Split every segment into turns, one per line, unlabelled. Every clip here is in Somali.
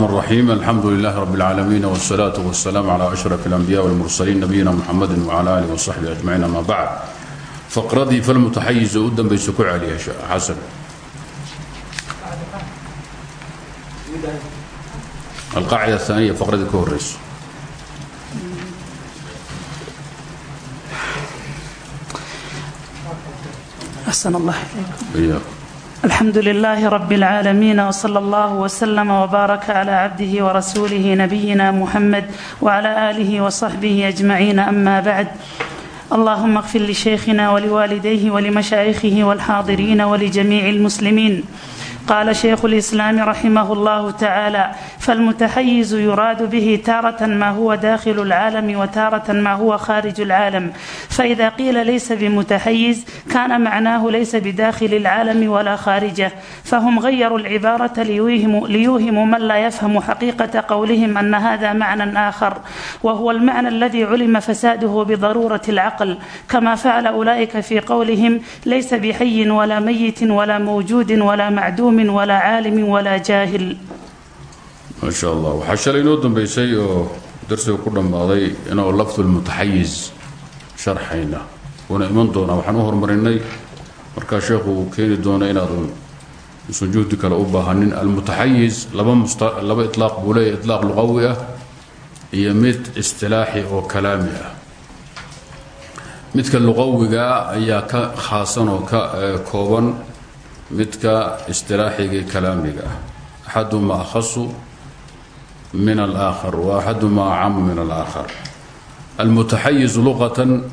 الرحيم الحمد لله رب العالمين والصلاة والسلام على أشرف الأنبياء والمرسلين نبينا محمد وعلى آله وصحبه أجمعين أما بعد فقردي فالمتحيز أدن بيسكو عليها حسن القاعدة الثانية فقردي كوريس
أحسن الله إليكم
إياكم
الحمد لله رب العالمين وصلى الله وسلم وبارك على عبده ورسوله نبينا محمد وعلى آله وصحبه أجمعين أما بعد اللهم اغفر لشيخنا ولوالديه ولمشايخه والحاضرين ولجميع المسلمين قال شيخ الإسلام رحمه الله تعالى فالمتحيز يراد به تارة ما هو داخل العالم وتارة ما هو خارج العالم فإذا قيل ليس بمتحيز كان معناه ليس بداخل العالم ولا خارجه فهم غيروا العبارة ليوهموا, ليوهموا من لا يفهم حقيقة قولهم أن هذا معنى آخر وهو المعنى الذي علم فساده بضرورة العقل كما فعل أولئك في قولهم ليس بحي ولا ميت ولا موجود ولا معدوم macluumin walaa caalimin walaa
jaahil. Maasha allah waxaa shalay inoo dambaysay oo darsiga ku dhammaaday inuu lafdulmutaxayiz sharxayna. Wuuna iman doonaa waxaan u horumarinay markaa sheekhu uu keeni doono inaadu usan juhdi kale u baahanin almutaxayiz laba laba ilaaq buu leeya ilaaq luqawi ah iyo mid istilaaxi oo kalaami ah. Midka luqawigaa ah ayaa ka khaasan oo ka eh, kooban midka istilaaxiga iyo kalaamiga ah. Axaduma akhasu min alaakhar wa axaduma acamu min alaakhar. Almutaxayiz luqatan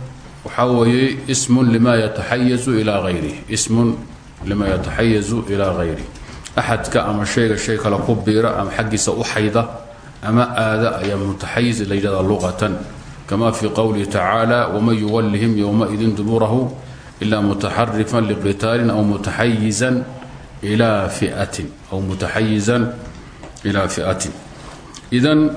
waxaa weeye ismun lima yataxayazu ilaa hayrih ismun lima yataxayazu ilaa hayrih axadka ama shayga shay kale ku biira ama xaggiisa u xayda ama aada ayaa mutaxayiz la yidhahdaa luqatan kama fi qowlihi tacaala waman yuwallihim yowmaidin duburahu ila mutaxarifan liqitaalin aw mutaxayizan ilaa fiatin aw mutaxayizan ilaa fiatin idan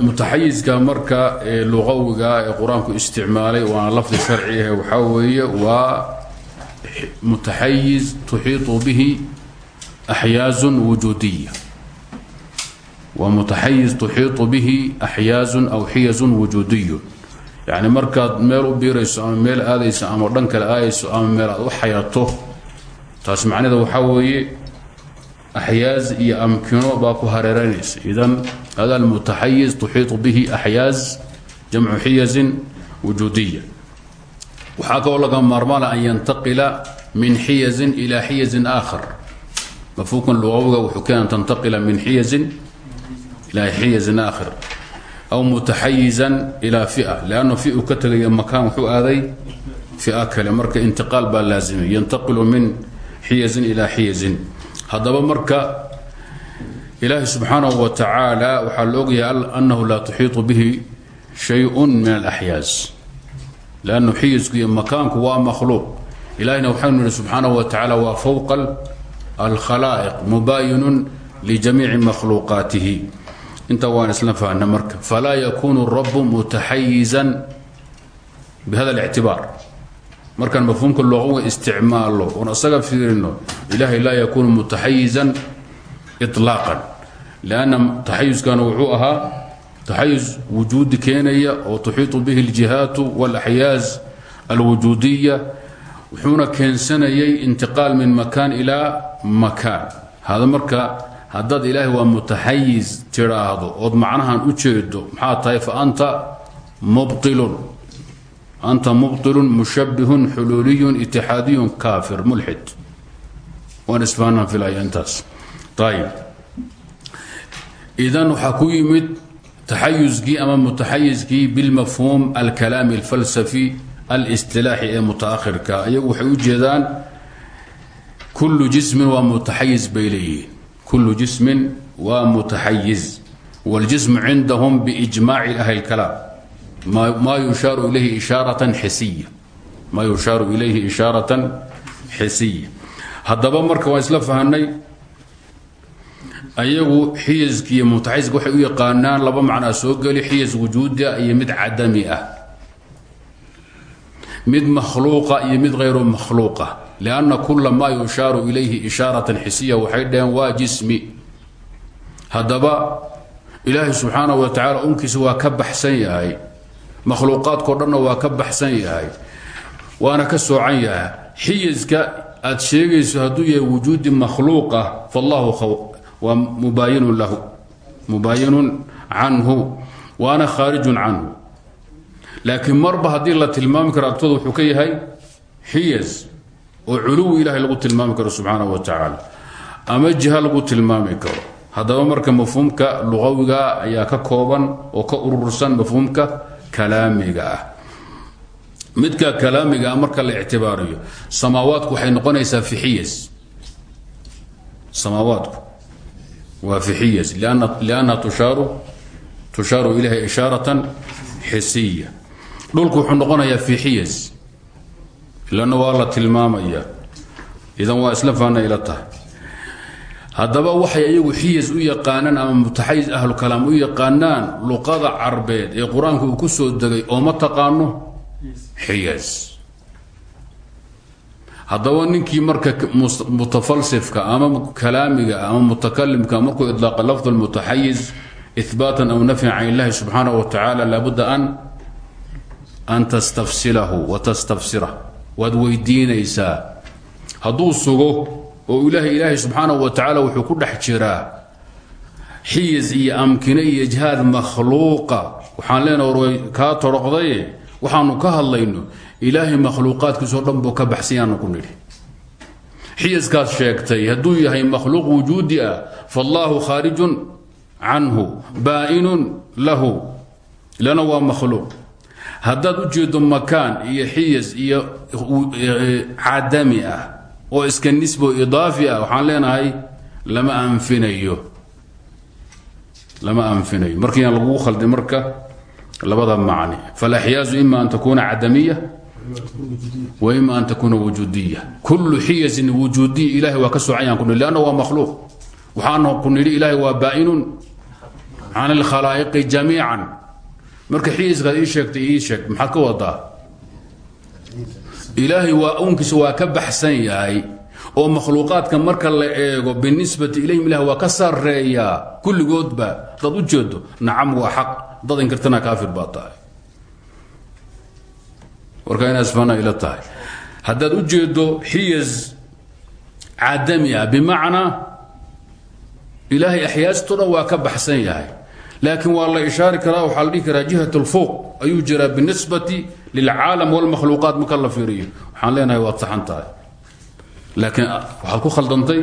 mutaxayizka marka ee luqawiga ee qur'aanku isticmaalay waana lafdi sharci ah waxaa weeye waa mutaxayiz tuxiiطu bihi axyaazun wujuudiya waa mutaxayiz tuxiiطu bihi axyaazun aw xiyazun wujuudiyun yacni markaad meel u biirayso ama meel aadayso ama dhan kale aadayso ama meel aad u xayato taas macnada waxaa weeye axyaaz iyo amkino baa ku hareeranaysa idan hada almutaxayiz tuxiiطu bihi axyaaz jamcu xiyazin wujuudiya waxaa kaloo laga maarmaana an yantaqila min xiyazin ilaa xiyazin aakhar. Mafhuumkan luqawiga wuxuu keena tantaqila min xiyazin ilaa xiyazin aakhar aw mutaxayizan ilaa fia lanno fi u ka tegaya makaan wuxuu aaday fia kale marka intiqaal baa laazimay yantaqilu min xiyazin ilaa xiyazin haddaba marka ilaahi subxaanahu wa tacaala waxaa la ogyahay annahu laa tuxiiطu bihi shayun min alaxyaaz lannu xiyasku iyo makaanku waa makhluuq ilahina waxaynu nihi subxaanahu wa tacaala waa fowqa alkhalaa'iq mubaayinun lijamiici makhluuqaatihi intaa waan isla fahna marka falaa yakunu rabu mutaxayizan bihada اlictibaar markaan mafhuumka luqawiga isticmaalo oon isaga fiirino ilahay laa yakunu mutaxayizan iطlaaqan lanna taxayuskana wuxuu ahaa taxayuz wujuudi keenaya oo tuxiiطu bihi اljihaatu wاlaxyaaz alwujuudiya wuxuuna keensanayay intiqaal min makaan ilaa makaan hada marka haddaad ilaahay waa mutaxayiz tidhaahdo ood macnahan u jeedo maxaa tahay? Fa anta mubtilun. Anta mubtilun mushabbihun xuluuliyun itixaadiyun kaafir mulxid. Waan isfahanaan filaya intaas. Ayib idan waxaa ku yimid taxayuskii ama mutaxayizkii bilmafhuum alkalaami alfalsafi alistilaaxi ee mutaakhirka. Iyagu waxay u jeedaan kullu jismin waa mutaxayiz bay kul jismin waa mutaxayiz wاljism cindahum biijmaaci ahli اlkalaam ma yushaaru ilayhi ishaaratan xisiya. Haddaba marka waan isla fahanay ayagu xiyazki iyo mutaxayizka waxay u yaqaanaan laba macnaa soo geli xiyaz wujuudia iyo mid cadami ah. Mid makhluuqa iyo mid hayru makhluuqa لأن kula ma yushaaru ilayhi ishaaraة xisiya waxay dhaheen waa jismi haddaba ilaahay subxaanahu wa tacaala unkiisa waa ka baxsan yahay makhluuqaadkao dhanna waa ka baxsan yahay waana ka soocan yahay xiyiska aad sheegayso hadduu yahay wujuudi makhluuqa fallahu waa mubaayinun lahu mubaayinun canhu waana khaarijun canhu laakiin marba haddii la tilmaami karo agtooda wuxuu ka yahay xiyas oo culuwi ilahay lagu tilmaami karo subxaanahu wa tacaala. Ama jiha lagu tilmaami karo. Haddaba marka mafhuumka luqawiga ayaa ka kooban oo ka urursan mafhuumka kalaamiga ah. Midka kalaamiga ah marka la ictibaariyo samaawaadku waxay noqonaysaa fi xiyas samaawaadku waa fi xiyas lianna tushaaru tushaaru ilayha ishaaratan xisiya. Dhulku wuxuu noqonayaa fi xiyas ilanna waa la tilmaamaya idan waa isla faana ila tahay haddaba waxay iyagu xiyas u yaqaanaan ama mutaxayis ahlu kalaam u yaqaanaan luqada carbeed ee qur'aanka uu ku soo degay oo ma taqaano xiyas haddaba ninkii marka mutafalsifka ama kalaamiga ama mutakalimka markuu idlaaqa lafd mutaxayiz ihbaatan aw nafyan can illahi subxaanaه wa tacaala laabudda an an tastafsilahu wa tastafsirah waad weydiinaysaa. Hadduu sugo oo ilaahay ilaahay subxaanahu wa tacaala wuxuu ku dhex jiraa xiyis iyo amkine iyo ijhaad makhluuqa. Waxaan leenaha war kaa toroqdaye waxaanu ka hadlayno ilaahay makhluuqaadkiisoo dhan buu ka baxsanyaanu ku nidhi. Xiyaskaas sheegtay hadduu yahay makhluuq wujuudi ah faallaahu khaarijun canhu baa'inun lahu lana waa makhluuq haddaad u jeedo makaan iyo xiyas iyo cadami ah oo iska nisbo idaafi ah waxaan leenahay lama anfinayo. Lama anfinayo. Markiiaan lagugu khaldi marka labada macni. Falaxyaazu ima an takuuna cadamiya wa ima an takuuna wujuudiya kullu xiyasin wujuudiya ilahay waa ka soocayaan ku nidhi lanna waa makhluuq. Waxaana ku nidhi ilaahay waa baa'inun can alkhalaa'iqi jamiican marka xiyaskaad ii sheegtay ii sheeg maxaad ka wadaa? Ilaahay waa uunkiisa waa ka baxsan yahay oo makhluuqaadka marka la eego binisbati ilayhim ilah waa ka sareeyaa kulligoodba hadaad u jeedo nacam waa xaq dad inkirtana kaafir baa tahay. Warkaa ila tahay. Haddaad u jeedo xiyas cadami ah bimacnaa ilaahay axyaasto dhan ka baxsan yahay laakiin waa la ishaari karaa waxaa la dhihi karaa jihat lfuuq ayuu jiraa binisbati lilcaalam walmakhluuqaat marka la fiiriyo. Waxaan leenahay waad saxan tahay. Laakiin waxaad ku khaldantay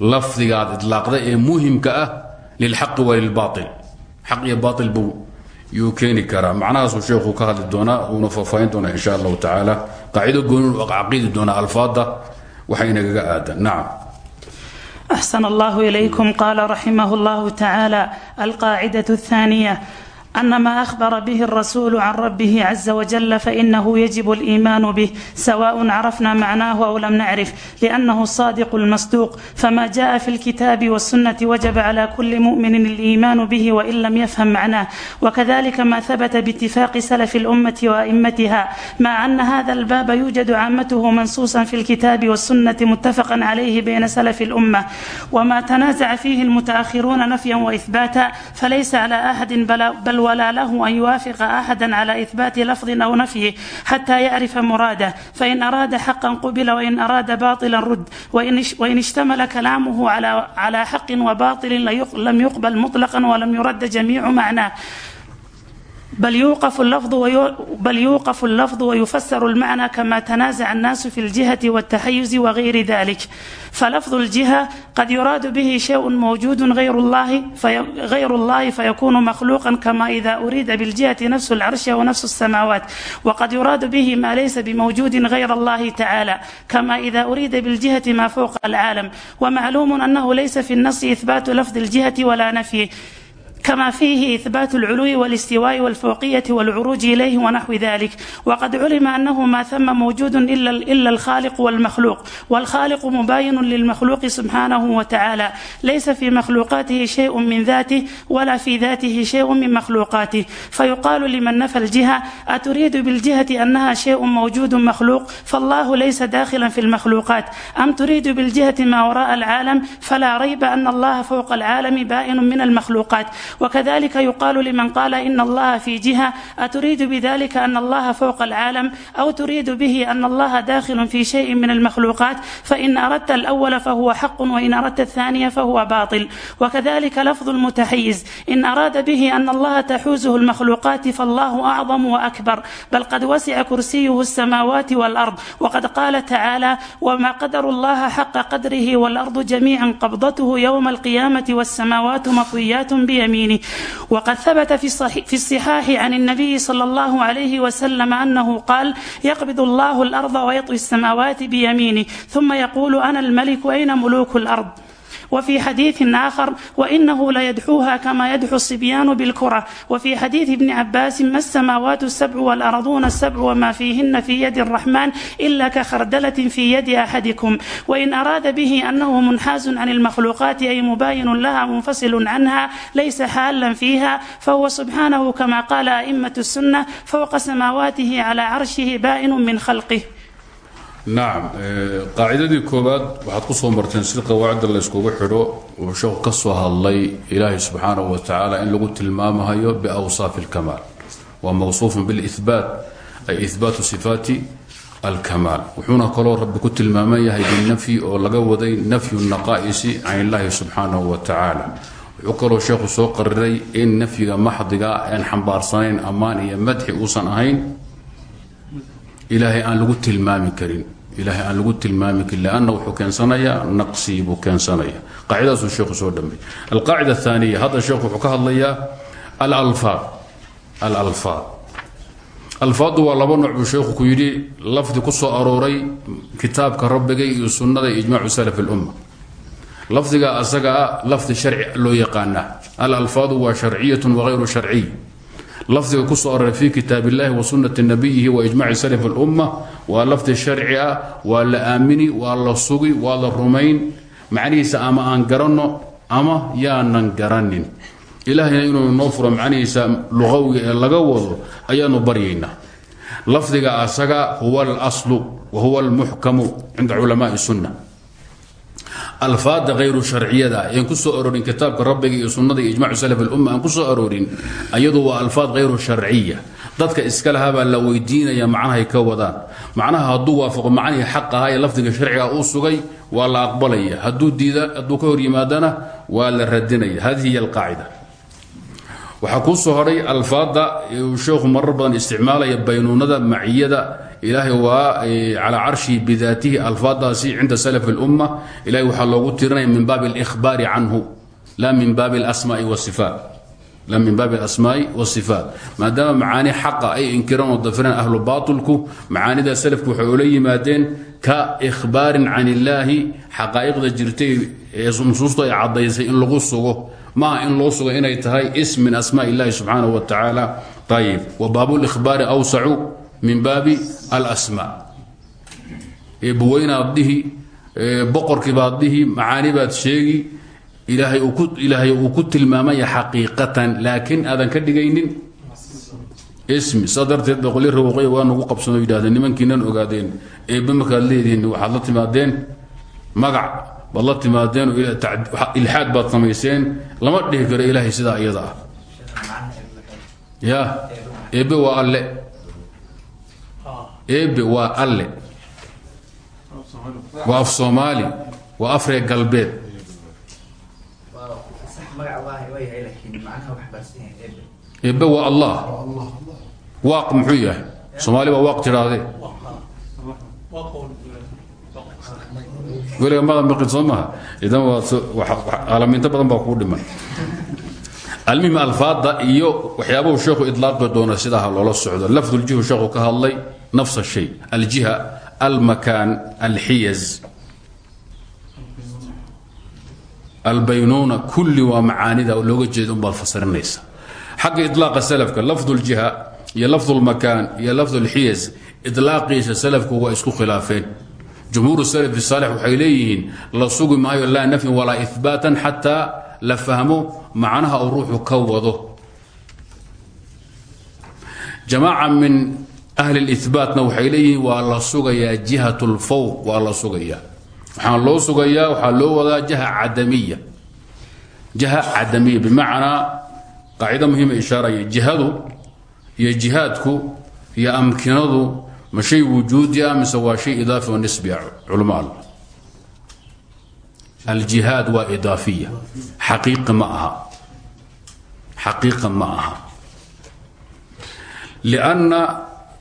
lafdigaad idlaaqday ee muhimka ah lilxaqi wa lilbaail xaq iyo baail buu yuu keeni karaa. Macnahaasuu sheekhu ka hadli doonaa uuna faahfaahin doonaa insha allahu tacaala. Qaacido gooni caqiidi doonaa alfaada waxa inagaga aadan. Nacam
أحسن الله إليكم قال رحمه الله تعالى القاعدة الثانية أن ما أخبر به الرسول عن ربه عز وجل فإنه يجب الإيمان به سواء عرفنا معناه أو لم نعرف لأنه الصادق المصدوق فما جاء في الكتاب والسنة وجب على كل مؤمن الإيمان به وإن لم يفهم معناه وكذلك ما ثبت باتفاق سلف الأمة وأئمتها مع أن هذا الباب يوجد عامته منصوصا في الكتاب والسنة متفقا عليه بين سلف الأمة وما تنازع فيه المتأخرون نفيا وإثباتا فليس على أحد بل ولا له أن يوافق أحدا على إثبات لفظ أو نفيه حتى يعرف مراده فإن أراد حقا قبل وإن أراد باطلا رد وإن, اشتمل كلامه على, على حق وباطل لم يقبل مطلقا ولم يرد جميع معناه بل يوقف اللفظ ويو بل يوقف اللفظ ويفسر المعنى كما تنازع الناس في الجهة والتحيز وغير ذلك فلفظ الجهة قد يراد به شيء موجود غير الله في غير الله فيكون مخلوقا كما إذا أريد بالجهة نفس العرش ونفس السماوات وقد يراد به ما ليس بموجود غير الله تعالى كما إذا أريد بالجهة ما فوق العالم ومعلوم أنه ليس في النص إثبات لفظ الجهة ولا نفيه كما فيه إثبات العلو والاستواء والفوقية والعروج إليه ونحو ذلك وقد علم أنه ما ثم موجود إلا, إلا الخالق والمخلوق والخالق مباين للمخلوق سبحانه وتعالى ليس في مخلوقاته شيء من ذاته ولا في ذاته شيء من مخلوقاته فيقال لمن نفى الجهة أتريد بالجهة أنها شيء موجود مخلوق فالله ليس داخلا في المخلوقات أم تريد بالجهة ما وراء العالم فلا ريب أن الله فوق العالم بائن من المخلوقات وكذلك يقال لمن قال إن الله في جهة أتريد بذلك أن الله فوق العالم أو تريد به أن الله داخل في شيء من المخلوقات فإن أردت الأول فهو حق وإن أردت الثانية فهو باطل وكذلك لفظ المتحيز إن أراد به أن الله تحوزه المخلوقات فالله أعظم وأكبر بل قد وسع كرسيه السماوات والأرض وقد قال تعالى وما قدر الله حق قدره والأرض جميعا قبضته يوم القيامة والسماوات مطويات بيمين دينه وقد ثبت في الصحاح عن النبي صلى الله عليه وسلم أنه قال يقبض الله الأرض ويطوي السماوات بيمينه ثم يقول أنا الملك أين ملوك الأرض وفي حديث آخر وإنه ليدحوها كما يدحو الصبيان بالكرة وفي حديث ابن عباس ما السماوات السبع والأرضون السبع وما فيهن في يد الرحمن إلا كخردلة في يد أحدكم وإن أراد به أنه منحاز عن المخلوقات أي مباين لها منفصل عنها ليس حالا فيها فهو سبحانه كما قال أئمة السنة فوق سماواته على عرشه بائن من خلقه
nacam qaacidadii koowaad waxaad ku soo marteen si qawaacida layskugu xidho uu sheekhu ka soo hadlay ilaahay subxaanahu wa tacaala in lagu tilmaamahayo biawsaafi اlkamaal waa mawsuufun bilihbaat ay ihbaatu sifaati alkamaal. Wuxuuna kaloo rabbi ku tilmaaman yahay binafyi oo laga waday nafyu naqaa'isi can illaahi subxaanahu wa tacaala. Wuxuu kaloo soo qariray in nafyiga maxdiga aan xambaarsanayn ammaan iyo madxi uusan ahayn ilaahay aan lagu tilmaami karin. Ilaahay aan lagu tilmaami karin. Lanna wuxuu keensanayaa naqsi buu keensanaya. Qaacidadaasuu sheekhu soo dhamay. Alqaacida aaniya hadda sheekhu wuxuu ka hadlayaa alalfaad. Alalfaad. Alfaaddu waa laba nooc buu sheekhu ku yidhi lafdi ku soo arooray kitaabka rabbiga iyo sunnada iyo ijmaacu salaf اlumma lafdiga asaga ah lafdi sharci loo yaqaanaa. Alalfaadu waa sharciyat wagayru sharciy lafdiga ku soo aroray fi kitaab illahi wa sunnati nabiyihi wa ijmaci salaf اlumma waa lafdi sharci ah waa la aamini waa la sugi waa la rumayn macnihiisa ama aan garanno ama yaanan garanin ilahayna inuu noo furo macnihiisa luqawiga ee laga wado ayaanu baryaynaa lafdiga asaga huwa اlaslu wa huwa اlmuxkamu cinda culamaai sunna alfaada hayru sharciyada aan ku soo aroorin kitaabka rabbiga iyo sunnada iyo ijmacu salaf اlumma aan ku soo aroorin ayadu waa alfaad hayru sharciya. Dadka iska lahabaa la weydiinaya macnahay ka wadaan. Macnaha hadduu waafaqo macnihii xaq ahaa ee lafdiga sharciga uu sugay waa la aqbalaya. Hadduu diida hadduu ka hor yimaadana waa la radinaya. Hadihi hiy alqaacida. Marar badan isticmaalaya baynuunada ilaahay waa calaa carshihi bidaatihi alfaadaasi cinda salaf اlumma ilahay waxaa loogu tirinaya min baabi اlihbaari canhu la min baabi اlasmaai wasifaat la min baabi alasmaa'i wasifaat maadaama macaani xaqa ay inkiraan oo dafiraan ahlu baatilku macaanida salafku waxay ula yimaadeen ka ikhbaarin can illaahi xaqaa'iqda jirtay ee nusuustu ay caddaysay in lagu sugo maaha in loo sugo inay tahay ism min asmaa illahi subxaanahu wa tacaala ayib wa baabu lihbaari awsacu min baabi alasmaa. Eebbaweynaad dhihi boqorkiibaad dhihi macaani baad sheegi ilaahay uu ku tilmaamaya xaqiiqatan laakiin aadan ka dhigaynin ismi. Saa darteed ba qolyo rawaqoya waa nagu qabsano yidhahdeen nimankiinan ogaadeen eebbe markaad leedihiin waxaad la timaadeen magac baad la timaadeen ilxaad baad samayseen lama dhihi karo ilaahay sidaa iyada ah. Ya eebbe waa alle eebbe waa alle waa af soomaali waa af reer galbeed. Eebbe waa allah. Waaq muxuu yahay? Soomaali baa waaq tidhaahdee weliga madan baqin soo maha. Badan baa kuu dhiman. Almihim alfaada iyo waxyaabahu sheekhu idlaaqi doona sidaa loola socdo. Lafduljihu sheekhu ka hadlay nafs shay aljiha almakaan alxiyaz albaynuuna kulli waa macaanida oo looga jeeda unbaad fasirinaysa xagga ilaaqa salafka lafdu ljiha iyo lafdu lmakaan iyo lafdu lxiyas ilaaqiisa salafku waa isku khilaafeen jumhuur salaf saalix waxay leeyihiin la sugi maayo laa nafyin walaa ihbaatan xataa la fahmo macnaha uu ruuxu ka wado jamaaca min ahli libaatna waxay leeyihiin waa la sugayaa jihat lfawq waa la sugayaa. Waxaan loo sugayaa waxaa loo wadaa jaha cadamiya. Jaha cadamiya bimacnaa qaacido muhiima ishaaraya jihadu iyo jihaadku iyo amkinadu ma shay wujuudi ah mise waa shay idaafi oo nisbi ah culamo alla. Aljihaad waa idaafiya. Xaqiiqi ma aha. Xaqiiqa ma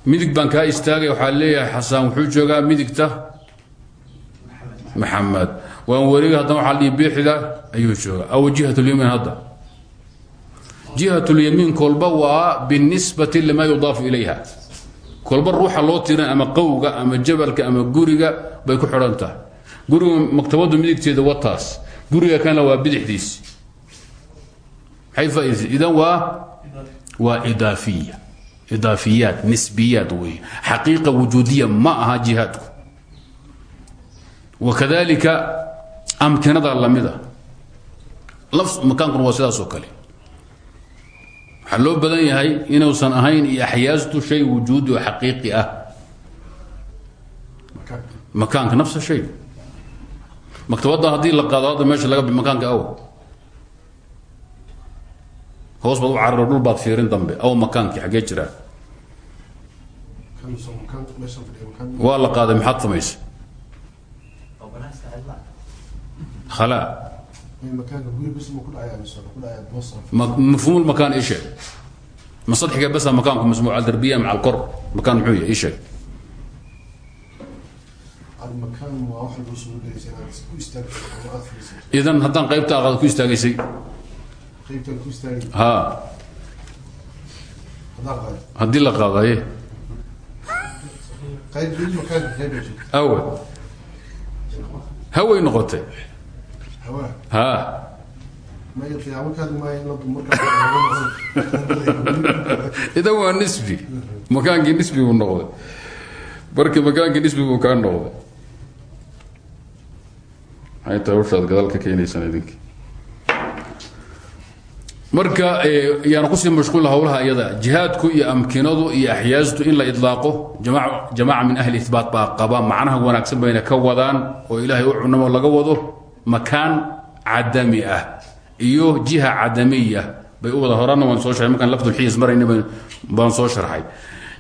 midig baan kaa istaagay waxaa leeyahay xasaan wuxuu joogaa midigta maxamed. Waan wareega haddana waxaa dhihi biixda ayuu joogaa. Aw jihat lyamiin hadda. Jihat lyamiin kolba waa binisbati lima yudaafu ilayha. Kolba ruuxa loo tiran ama qowga ama jabalka ama guriga bay ku xidhan tahay. Guriga maktabadu midigteeda wataas guriga kana waa bidixdiisi faaidaysa idan waa waa idaafiya idaafiyaat nisbiyaat wey xaqiiqa wujuudiya ma aha jihaadku. Wakadalika amkinada lamida. Makaankuna waa sidaas oo kale. Waxaa loo badan yahay inuusan ahayn iyo axyaastu shay wujuudi oo xaqiiqi ah. Makaanka nafsa shay. Maktabadda haddii la qaado hadda meesha laga makaanka aw hoos baad u cararo dhul baad fiirin dambe. Aw makaankii xaggee jiraa waa la qaaday maxaad samaysa mafhuum makaan ii sheeg. Ma sadxiga basa makaanku masmuuc aldarbiya maca alkor makaan muxuu yahay ii sheeg. Idan haddaan qaybta aqaad ku istaagaysay. Ha. Haddii la qaadaye awe haway noqotay. Ha. Idan waa nisbi. Makaankii nisbi buu noqday. Marka makaankii nisbi buu kaa noqday. Maxay tahay hawshaad gadaal ka keenaysaan idinki marka yaana ku sii mashquul hawlaha iyada jihaadku iyo amkinadu iyo axyaastu in la idlaaqo jamaaca min ahli ihbaat baa qaba. Macnaha wanaagsan bayna ka wadaan oo ilaahay u cunamo laga wado makaan cadami ah iyo jiha cadamiya bay u wada horana waan soo markaan lafdulxiyas marayna baan soo sharxay.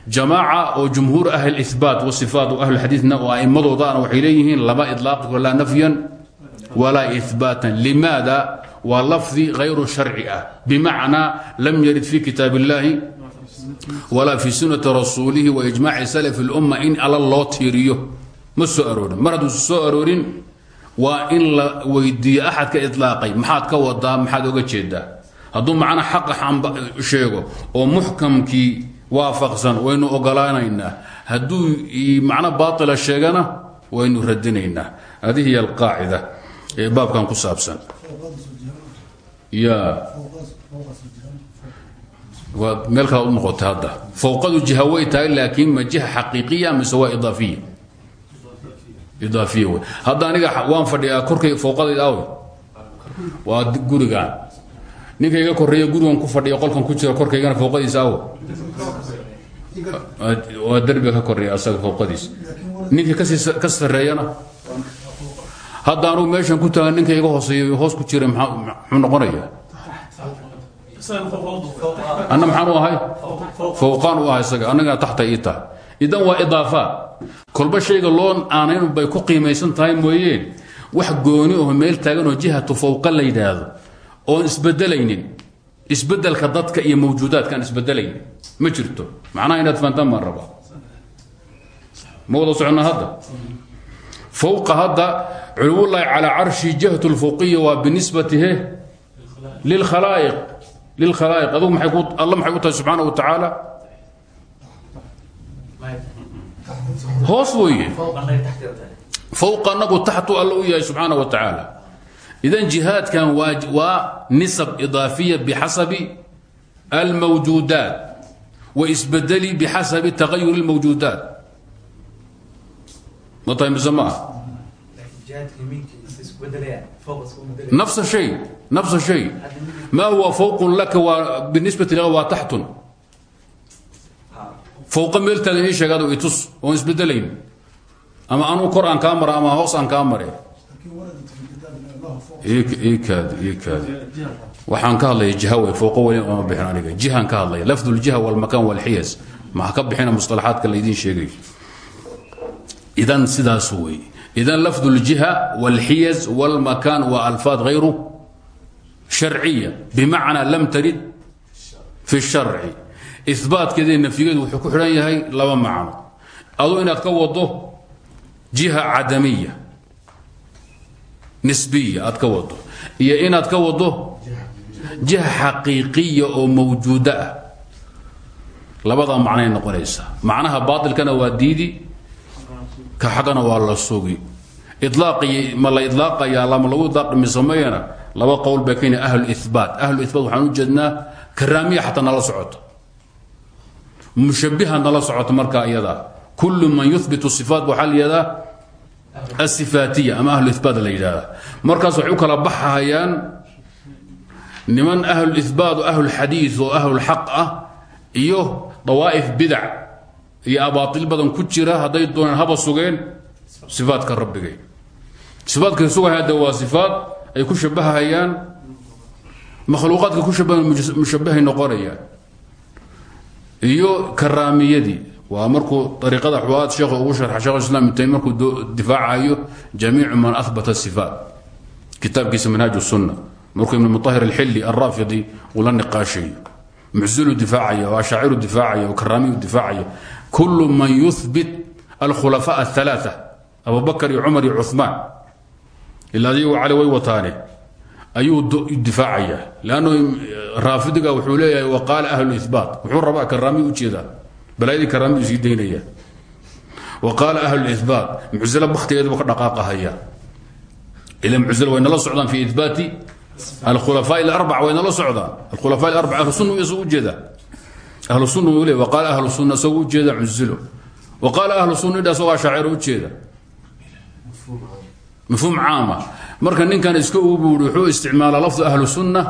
Jamaaca oo jumhuur ahli ihbaat wasifaat oo ahlulxadiidna oo a'immadoodaana waxay leeyihiin lama idlaaqi laa nafyan walaa ihbaatan limaada waa lafdi hayru sharci ah. Bimacnaa lam yarid fi kitaab اllahi walaa fi sunati rasuulihi waijmaaci salaf اlumma in alla loo tiiriyo. Ma soo aroorin. Mar waa in la weydiiyo axadka ilaaqay maxaad ka wadaa maxaad oga jeedaa hadduu macna xaqa sheego oo muxkamkii waafaqsan waynu ogolaanaynaa hadduu macno baaila sheegana waynu radinaynaa hadihi hiy alqaacida ee baabkan ku saabsan ya waa meel kalaad u noqotay hadda. Fowqadu jiha way tahay laakiin ma jiha xaqiiqiya mise waa idaafiya. Idaafiya wey hadda aniga waan fadhiyaa korkay fowqadayda aw waa gurigan ninka iga koreeya gurigan ku fadhiya qolkan ku jira korkaygana fowqadiisa aw waa derbiga ka asaga fowqadiisa ninka ka sii ka hadda anugu meeshan ku taagan ninka iga hooseeya hoos ku jira muxuu noqonaya anna maxaan ahay? Fowqaan u isaga annagana taxta ii idan waa idaafaat kolba shayga loo aanayn bay ku qiimaysan tahay mooyeen. Wax gooni oo meel taagan oo jihatu fowqa la yidhaahdo oon isbedelaynin isbeddelka dadka iyo mawjuudaadka aan isbedelaynin ma jirto. Macnaha inaad fahantaan baan rabaa. Hadda? Fowqa hadda culuwullaahi calaa carshi jihatu lfowqiya waa binisbatihe lilkhalaa'iq lilkhalaa'iq. Adugu maxay ku alla maxay ku tahay subxaana wa tacaala? Hoos weeye. Fowqa anagu taxtu alla u yahay subxaana wa tacaala. Idan jihaadkan waa nisab idaafiya bixasabi almawjuudaat wa isbedeli bixasabi tagayur اlmawjuudaat ma tahay mise ma ah nafs shay nafs shay ma huwa fawqun laka waa binisbati laka waa taxtun fawqa meel taagan ii sheegaad itus oon isbedelayn ama anuu kor aan kaa mara ama hoos aan kaa mare waxaan ka hadlaya jiha wey fooqo weli oma bixin aniga jihaan ka hadlaya lafdu ljiha walmakan walxiyas maxa ka bixina musطalaxaadka laydin sheegayo idan sidaas wey idan lafdu ljiha walxiyas walmakan waa alfaad hayru sharciya bimacnaa lam tarid fi sharci ibaatkeeda nafyigeedu wuxuu ku xidhan yahay laba macno adu inaad ka wado jiha cadamiya nisbiya aad ka wado iyo inaad ka wado jiha xaqiiqiya oo mawjuudo ah labadaa macnay noqonaysaa macnaha baailkana waa diidi ka xaggana waa la sugi. Ma la ilaaqaya lama lagu ilaaqmi sameeyana laba qowl bay kenya ahluibaat ahluibaat waxaan u jeednaa karaamiya xataa nala socoto. Mushabiha nala socoto markaa iyadaa kullu man yuhbit sifaat waxaa la yihahdaa asifaatiya ama ahlu ibaat la yidhahda markaas waxay kala baxahayaan niman ahluibaat oo ahlulxadiid oo ahlulxaq ah iyo dawaa'if bidac iyo abaatil badan ku jira hadday dooneen haba sugeen sifaatka rabbigay. Sifaatkay sugahaya de waa sifaat ay ku shabahayaan makhluuqaadka ku shabahan mushabahay noqonayaan. Iyo karaamiyadii waa markuu ariiqada xuwaad sheekhu ugu sharxa shekh islam ibn taymiya markuu difaacayo jamiicu man ahbata sifaat kitaabkiisa manhaaj sunna. Markuu ibn mutahir alxilli alraafidi uu la niqaashayo muczilu difaacaya oo ashaaciru difaacaya oo karaamiyu difaacaya kullu man yuhbit alkhulafaa athalaaa abubakar iyo cumar iyo cumaan ila adigu cali way wataane. Ayuu difaacaya. Lanno raafidiga wuxuu leeyahay wa qaala ahlu ibaat wuxuu rabaa karaamiy u jeedaa balaayadii karaamiyu sii daynaya. Wa qaala ahlu ibaat mucilo baktigeeduba ka dhaqaaqahaya. Ila mucilo way nala socdaan fi ibaati alkhulafaa alarbac way nala socdaan alkhulafaa alarbac ahlu sunna isagu ujeeda ahlu sunna uu leey wa qaala ahlu sunna isagu ujeeda mucilo wa qaala ahlu sunna idha isagoo shaaciro ujeeda mafhuum caama marka ninkan iska ubuuri wuxuu isticmaalaa lafdu ahlu sunna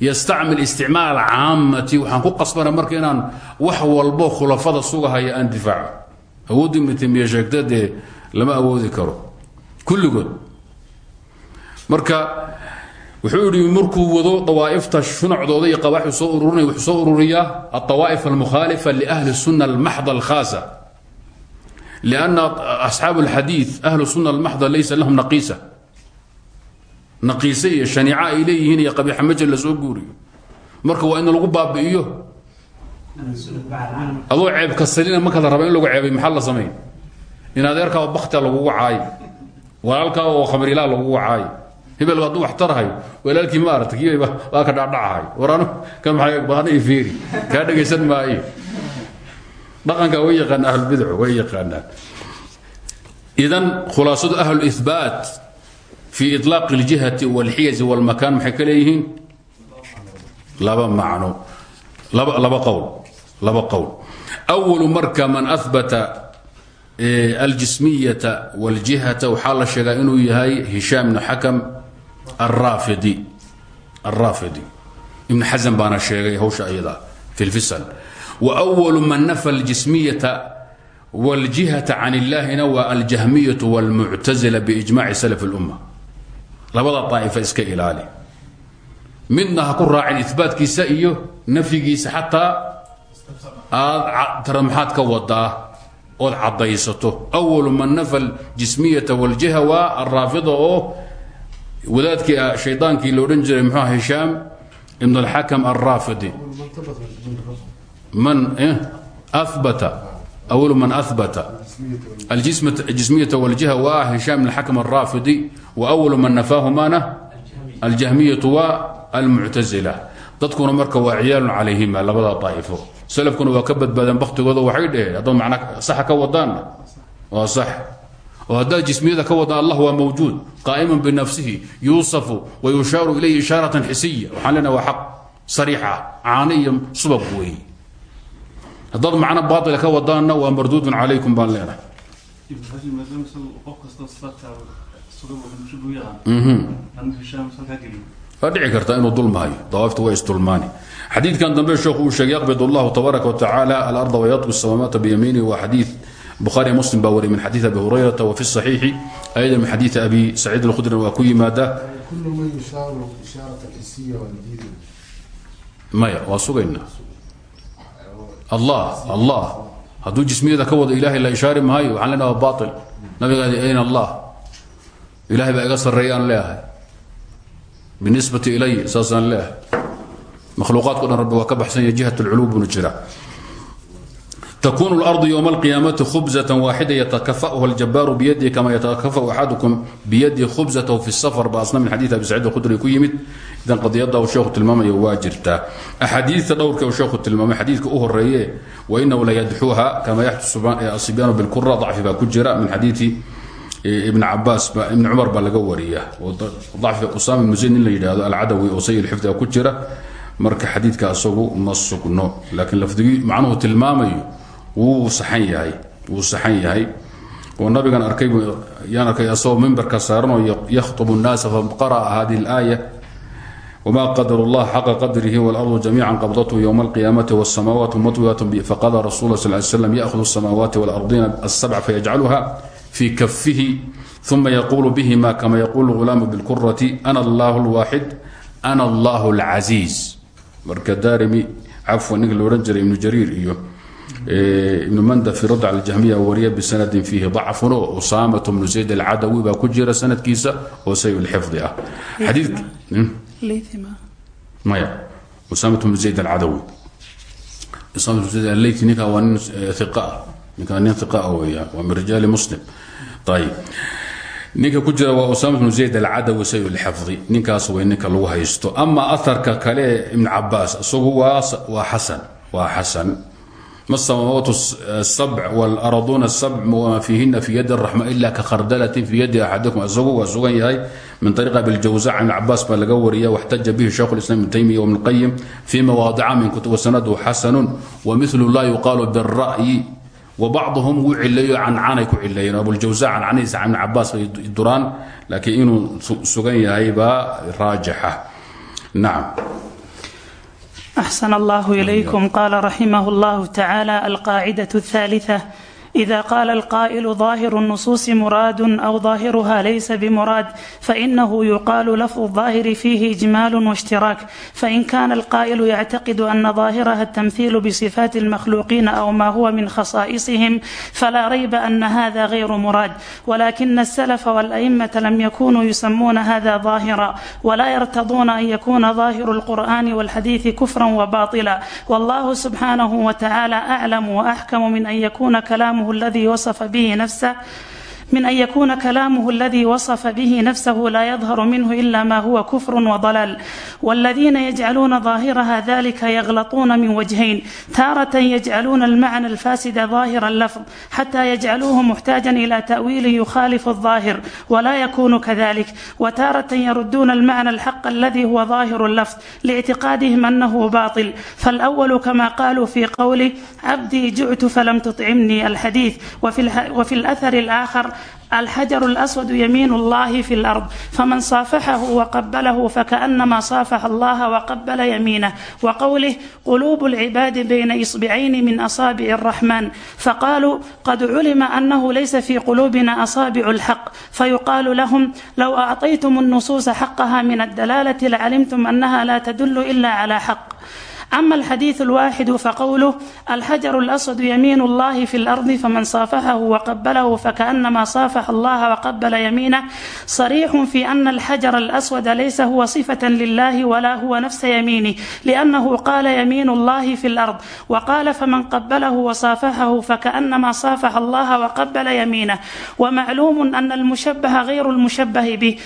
yastacmil isticmaal caamati waxaan ku qasbana marka inaan wax walbo khulafada sugahaya aan difaaco awoodda ibnu taymiya lama awoodi karo kulligood marka wuxuu yidhi markuu wado dawaa'ifta shunacdooda iyo qabaaxu soo ururinaya wuxuu soo ururiyaa alطawaa'if almukhaalifa liahli الsuna almaxda alkhaasa lianna asxaabu اlxadiid ahlu suna almaxda laysa lahum naqiisa naqiise iyo shaniica ay leeyihiin iyo qabiixa majal la soo guuriyo marka waa in lagu baabi'iyo adoo ceeb kasalina marka la raba in lagu ceebay maxaa la samayn in adeerkaa baktia lagugu caayo walaalkaa oo khamrilaa lagugu caayo hebel hadduu wax tarhayo walaalkii ma aragta kiiba waa ka dhacdhacahay war anu ka maxay baana i fiiri kaa dhegaysan maayo dhaqanka way yaqaana ahlulbidcu way yaqaanaan idan khulaasadu ahluihbaat fi ilaaq اljihati wاlxiyazi wاlmakan maxay ka leeyihiin laba macno laba qowl laba qowl أwalu marka man ahbata aljismiyata wاljihata waxaa la sheegaa inuu yahay hishaam ibn xakam araafidi الraafidi ibn xasan baana sheegay hawsha ayada fi اlfisal وأwalu man nafa اljismiyata wاljihata can illahina waa aljahmiyaة wاlmuctazila biijmaci slf اlumma labada طaa'ifa iska ilaali midna ha ku raacin ibaatkiisa iyo nafyigiisa xataa aad tara maxaad ka wadaa ood caddaysato أwalu man nafa اljismiyata wاljiha waa araafida oo wadaadkii ah, shaydaankii la odhan jiray mxua hishaam ibn alxakam alraafidi. Man eh, abata awalu man abata aljismiyata wاljiha waa hishaam ibn alxakam alraafidi wa awalu man nafaahumana aljahmiyatu waa almuctazila dadkuna marka waa ciyaalun calayhima labada daa'ifo. Salafkuna waa ka badbaadeen baktigooda waxay dhaheen haddaad macna saxa ka wadaanna waa sax oo haddaad jismiyada ka wadaan allah waa mawjuud qaa'iman binafsihi yuusafu wa yushaaru ilayhi ishaaratan xisiya. Waxaan leenahay waa xaq sariixa caano iyo subag weeye haddaad macno baaila ka wadaanna waa marduudun calaykum baan leenahay. Waa dhici karta inuu dulmaayo. Dawaafta waa isdulmaani xadiidkan dambe sheekhu uu sheegay yaqbid allahu tabaaraka watacaala alarda wayadwi samaawaata biyamiinihi waa xadiid bukhaari muslim baa wariyay min xadiid abi hurayrata wa fi saxiixi ayada min xadiidi abi saciid alkhudrin waa ku yimaada. Maya waa sugaynaa. Allah allah. Hadduu jismiyada ka wado ilahay la ishaari maayo waxaan leenaha waa bail nabigaadi ayna allah. Ilahay baa iga sarreeyaan leeahay binisbati ilay saasaan leeahay makhluuqaadko dhan rabbi waa ka baxsanya jihat lculuw bunu jira تkun الأرض يوم القيامة خبزة واxدة يتكفأha الجباr بيdه kama yتكفأ أxadكم بydi خبزته في السفر ba asna min xadيث abi سacيid الkudri ku yimid idan qadiyada uu sheekhu tilmaamaya waa jirtaa أxaadiiثta dhowrka uu sheekhu tilmaamay xadiidka u horeeye وإنhu layadxuha kama yaxdث الصبيان بالكرة ضacfi baa ku jira min xadiiثi ibn cabaas ibn cumar baa laga wariya ضacfi usama ibn zayd nin la yidhaahdo alcadawi oo say xifdiga ku jira marka xadiidka asagu ma sugno laakiin lafdigii macnuhu tilmaamayo wuu saxan yahay wuu saxan yahay oo nabigan arkay yaan arkay asagoo mimbarka saaran oo yakhطb الnaasa faqara'a hadihi اlآية wma qadr اllah xaqa qadrihi wاlarضu jamiica qabdathu ywma اlqiyaamati wالsamaawaat matwiyat faqada rasul sl ly slam yaأhdu الsamaawaati wاlأrdina الsبc fayajcalha fii kafihi ثuma yaqulu bihima kama yaqulu غulaamu bاlkurati ana اllah اlwaaxid ana اllah اlcaziiz marka daarimi cafwan ninka la odhan jiray ibnu jariir iyo ibnu manda fi radd al jahmiya wariya bisanadin fiihi dacfun oo usamat bnu zayd alcadawi baa ku jira sanadkiisa oo say lxifdi ah. Maya. Usamat bnu zayd alcadawi. Usamat bnu zayd alleyti ninka waa nin iqa ninka nin iqa weya waa min rijaali muslim. Ayib ninka ku jira waa usaama bnu zayd alcadawi say lxifdi ninkaas way ninka lagu haysto. Ama aharka kale ibn cabaas isagu waa xasan waa xasan ma samaawaat sabc wاlaraduuna sabc wma fiihina fi yadi الraxma ila kakhardalatin fi yadi axadikum isagu waa sugan yahay min ariiq abiljawza can ibn cabaas baa laga wariya waxtaja bihi shaykh اlislam ibn taymiya wbn اlqayim fi mawaadica min kutub sanadu xasanu wamilu la yuqaalu biالra'yi wbacduhum wuu cileeyo cancanay ku cileeyeen abujawsa cancanihiisa ibn cabaas bay duraan laakiin inuu sugan yahay baa raajixa nacam
أحسن الله إليكم قال رحمه الله تعالى القاعدة الثالثة إذا قال القائل ظاهر النصوص مراد أو ظاهرها ليس بمراد فإنه يقال لفظ الظاهر فيه إجمال واشتراك فإن كان القائل يعتقد أن ظاهرها التمثيل بصفات المخلوقين أو ما هو من خصائصهم فلا ريب أن هذا غير مراد ولكن السلف والأئمة لم يكونوا يسمون هذا ظاهرا ولا يرتضون أن يكون ظاهر القرآن والحديث كفرا وباطلا والله سبحانه وتعالى أعلم وأحكم من أن يكون كلامه الذي وصف به نفسه من أن يكون كلامه الذي وصف به نفسه لا يظهر منه إلا ما هو كفر وضلال والذين يجعلون ظاهرها ذلك يغلطون من وجهين تارة يجعلون المعنى الفاسد ظاهر اللفظ حتى يجعلوه محتاجا إلى تأويل يخالف الظاهر ولا يكون كذلك وتارة يردون المعنى الحق الذي هو ظاهر اللفظ لاعتقادهم أنه باطل فالأول كما قالوا في قوله عبدي جعت فلم تطعمني الحديث وفي, وفي الأثر الآخر الحجر الأسود يمين الله في الأرض فمن صافحه وقبله فكأنما صافح الله وقبل يمينه وقوله قلوب العباد بين إصبعين من أصابع الرحمن فقالوا قد علم أنه ليس في قلوبنا أصابع الحق فيقال لهم لو أعطيتم النصوص حقها من الدلالة لعلمتم أنها لا تدل إلا على حق أما الحديث الواحد فقوله الحجر الأسود يمين الله في الأرض فمن صافحه وقبله فكأنما صافح الله وقبل يمينه صريح في أن الحجر الأسود ليس هو صفة لله ولا هو نفس يمينه لأنه قال يمين الله في الأرض وقال فمن قبله وصافحه فكأنما صافح الله وقبل يمينه ومعلوم أن المشبه غير المشبه به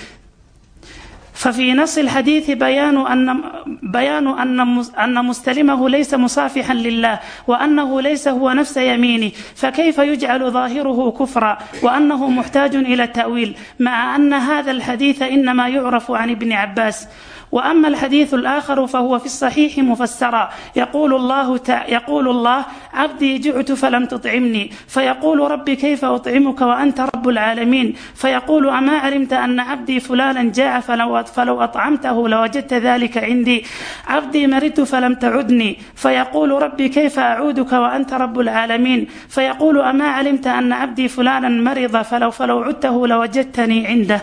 ففي نص الحديث بيان أن بيان أن أن مستلمه ليس مصافحا لله وأنه ليس هو نفس يمينه فكيف يجعل ظاهره كفرا وأنه محتاج إلى التأويل مع أن هذا الحديث إنما يعرف عن ابن عباس وأما الحديث الآخر فهو في الصحيح مفسرا يقول الله تع... يقول الله عبدي جعت فلم تطعمني فيقول ربي كيف أطعمك وأنت رب العالمين فيقول أما علمت أن عبدي فلانا جاع فلو, فلو أطعمته لوجدت ذلك عندي عبدي مرضت فلم تعدني فيقول ربي كيف أعودك وأنت رب العالمين فيقول أما علمت أن عبدي فلانا مرض فلو فلو عدته لوجدتني عنده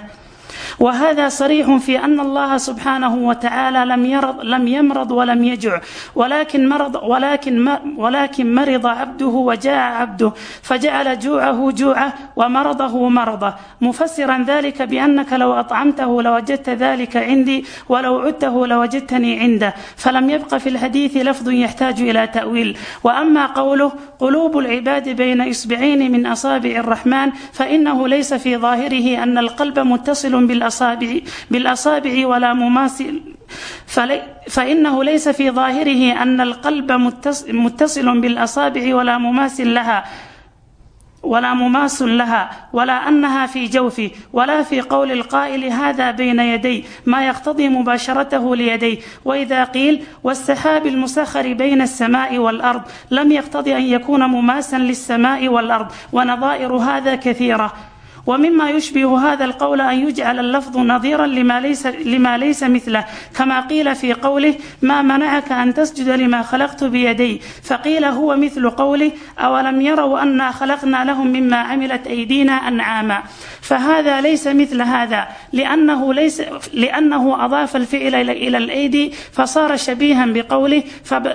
وهذا صريح في أن الله سبحانه وتعالى لم يرض لم يمرض ولم يجع ولكن مرض ولكن ولكن مرض عبده وجاع عبده فجعل جوعه جوعه ومرضه مرضه مفسرا ذلك بأنك لو أطعمته لوجدت ذلك عندي ولو عدته لوجدتني عنده فلم يبق في الحديث لفظ يحتاج إلى تأويل وأما قوله قلوب العباد بين إصبعين من أصابع الرحمن فإنه ليس في ظاهره أن القلب متصل بالأصابع بالأصابع ولا مماثل فلي فإنه ليس في ظاهره أن القلب متصل بالأصابع ولا مماثل لها ولا مماس لها ولا أنها في جوفه ولا في قول القائل هذا بين يدي ما يقتضي مباشرته ليديه وإذا قيل والسحاب المسخر بين السماء والأرض لم يقتضي أن يكون مماسا للسماء والأرض ونظائر هذا كثيرة ومما يشبه هذا القول أن يجعل اللفظ نظيرا لما ليس, لما ليس مثله كما قيل في قوله ما منعك أن تسجد لما خلقت بيدي فقيل هو مثل قوله أولم يروا أنا خلقنا لهم مما عملت أيدينا أنعاما فهذا ليس مثل هذا لأنه, ليس لأنه أضاف الفعل إلى الأيدي فصار شبيها بقوله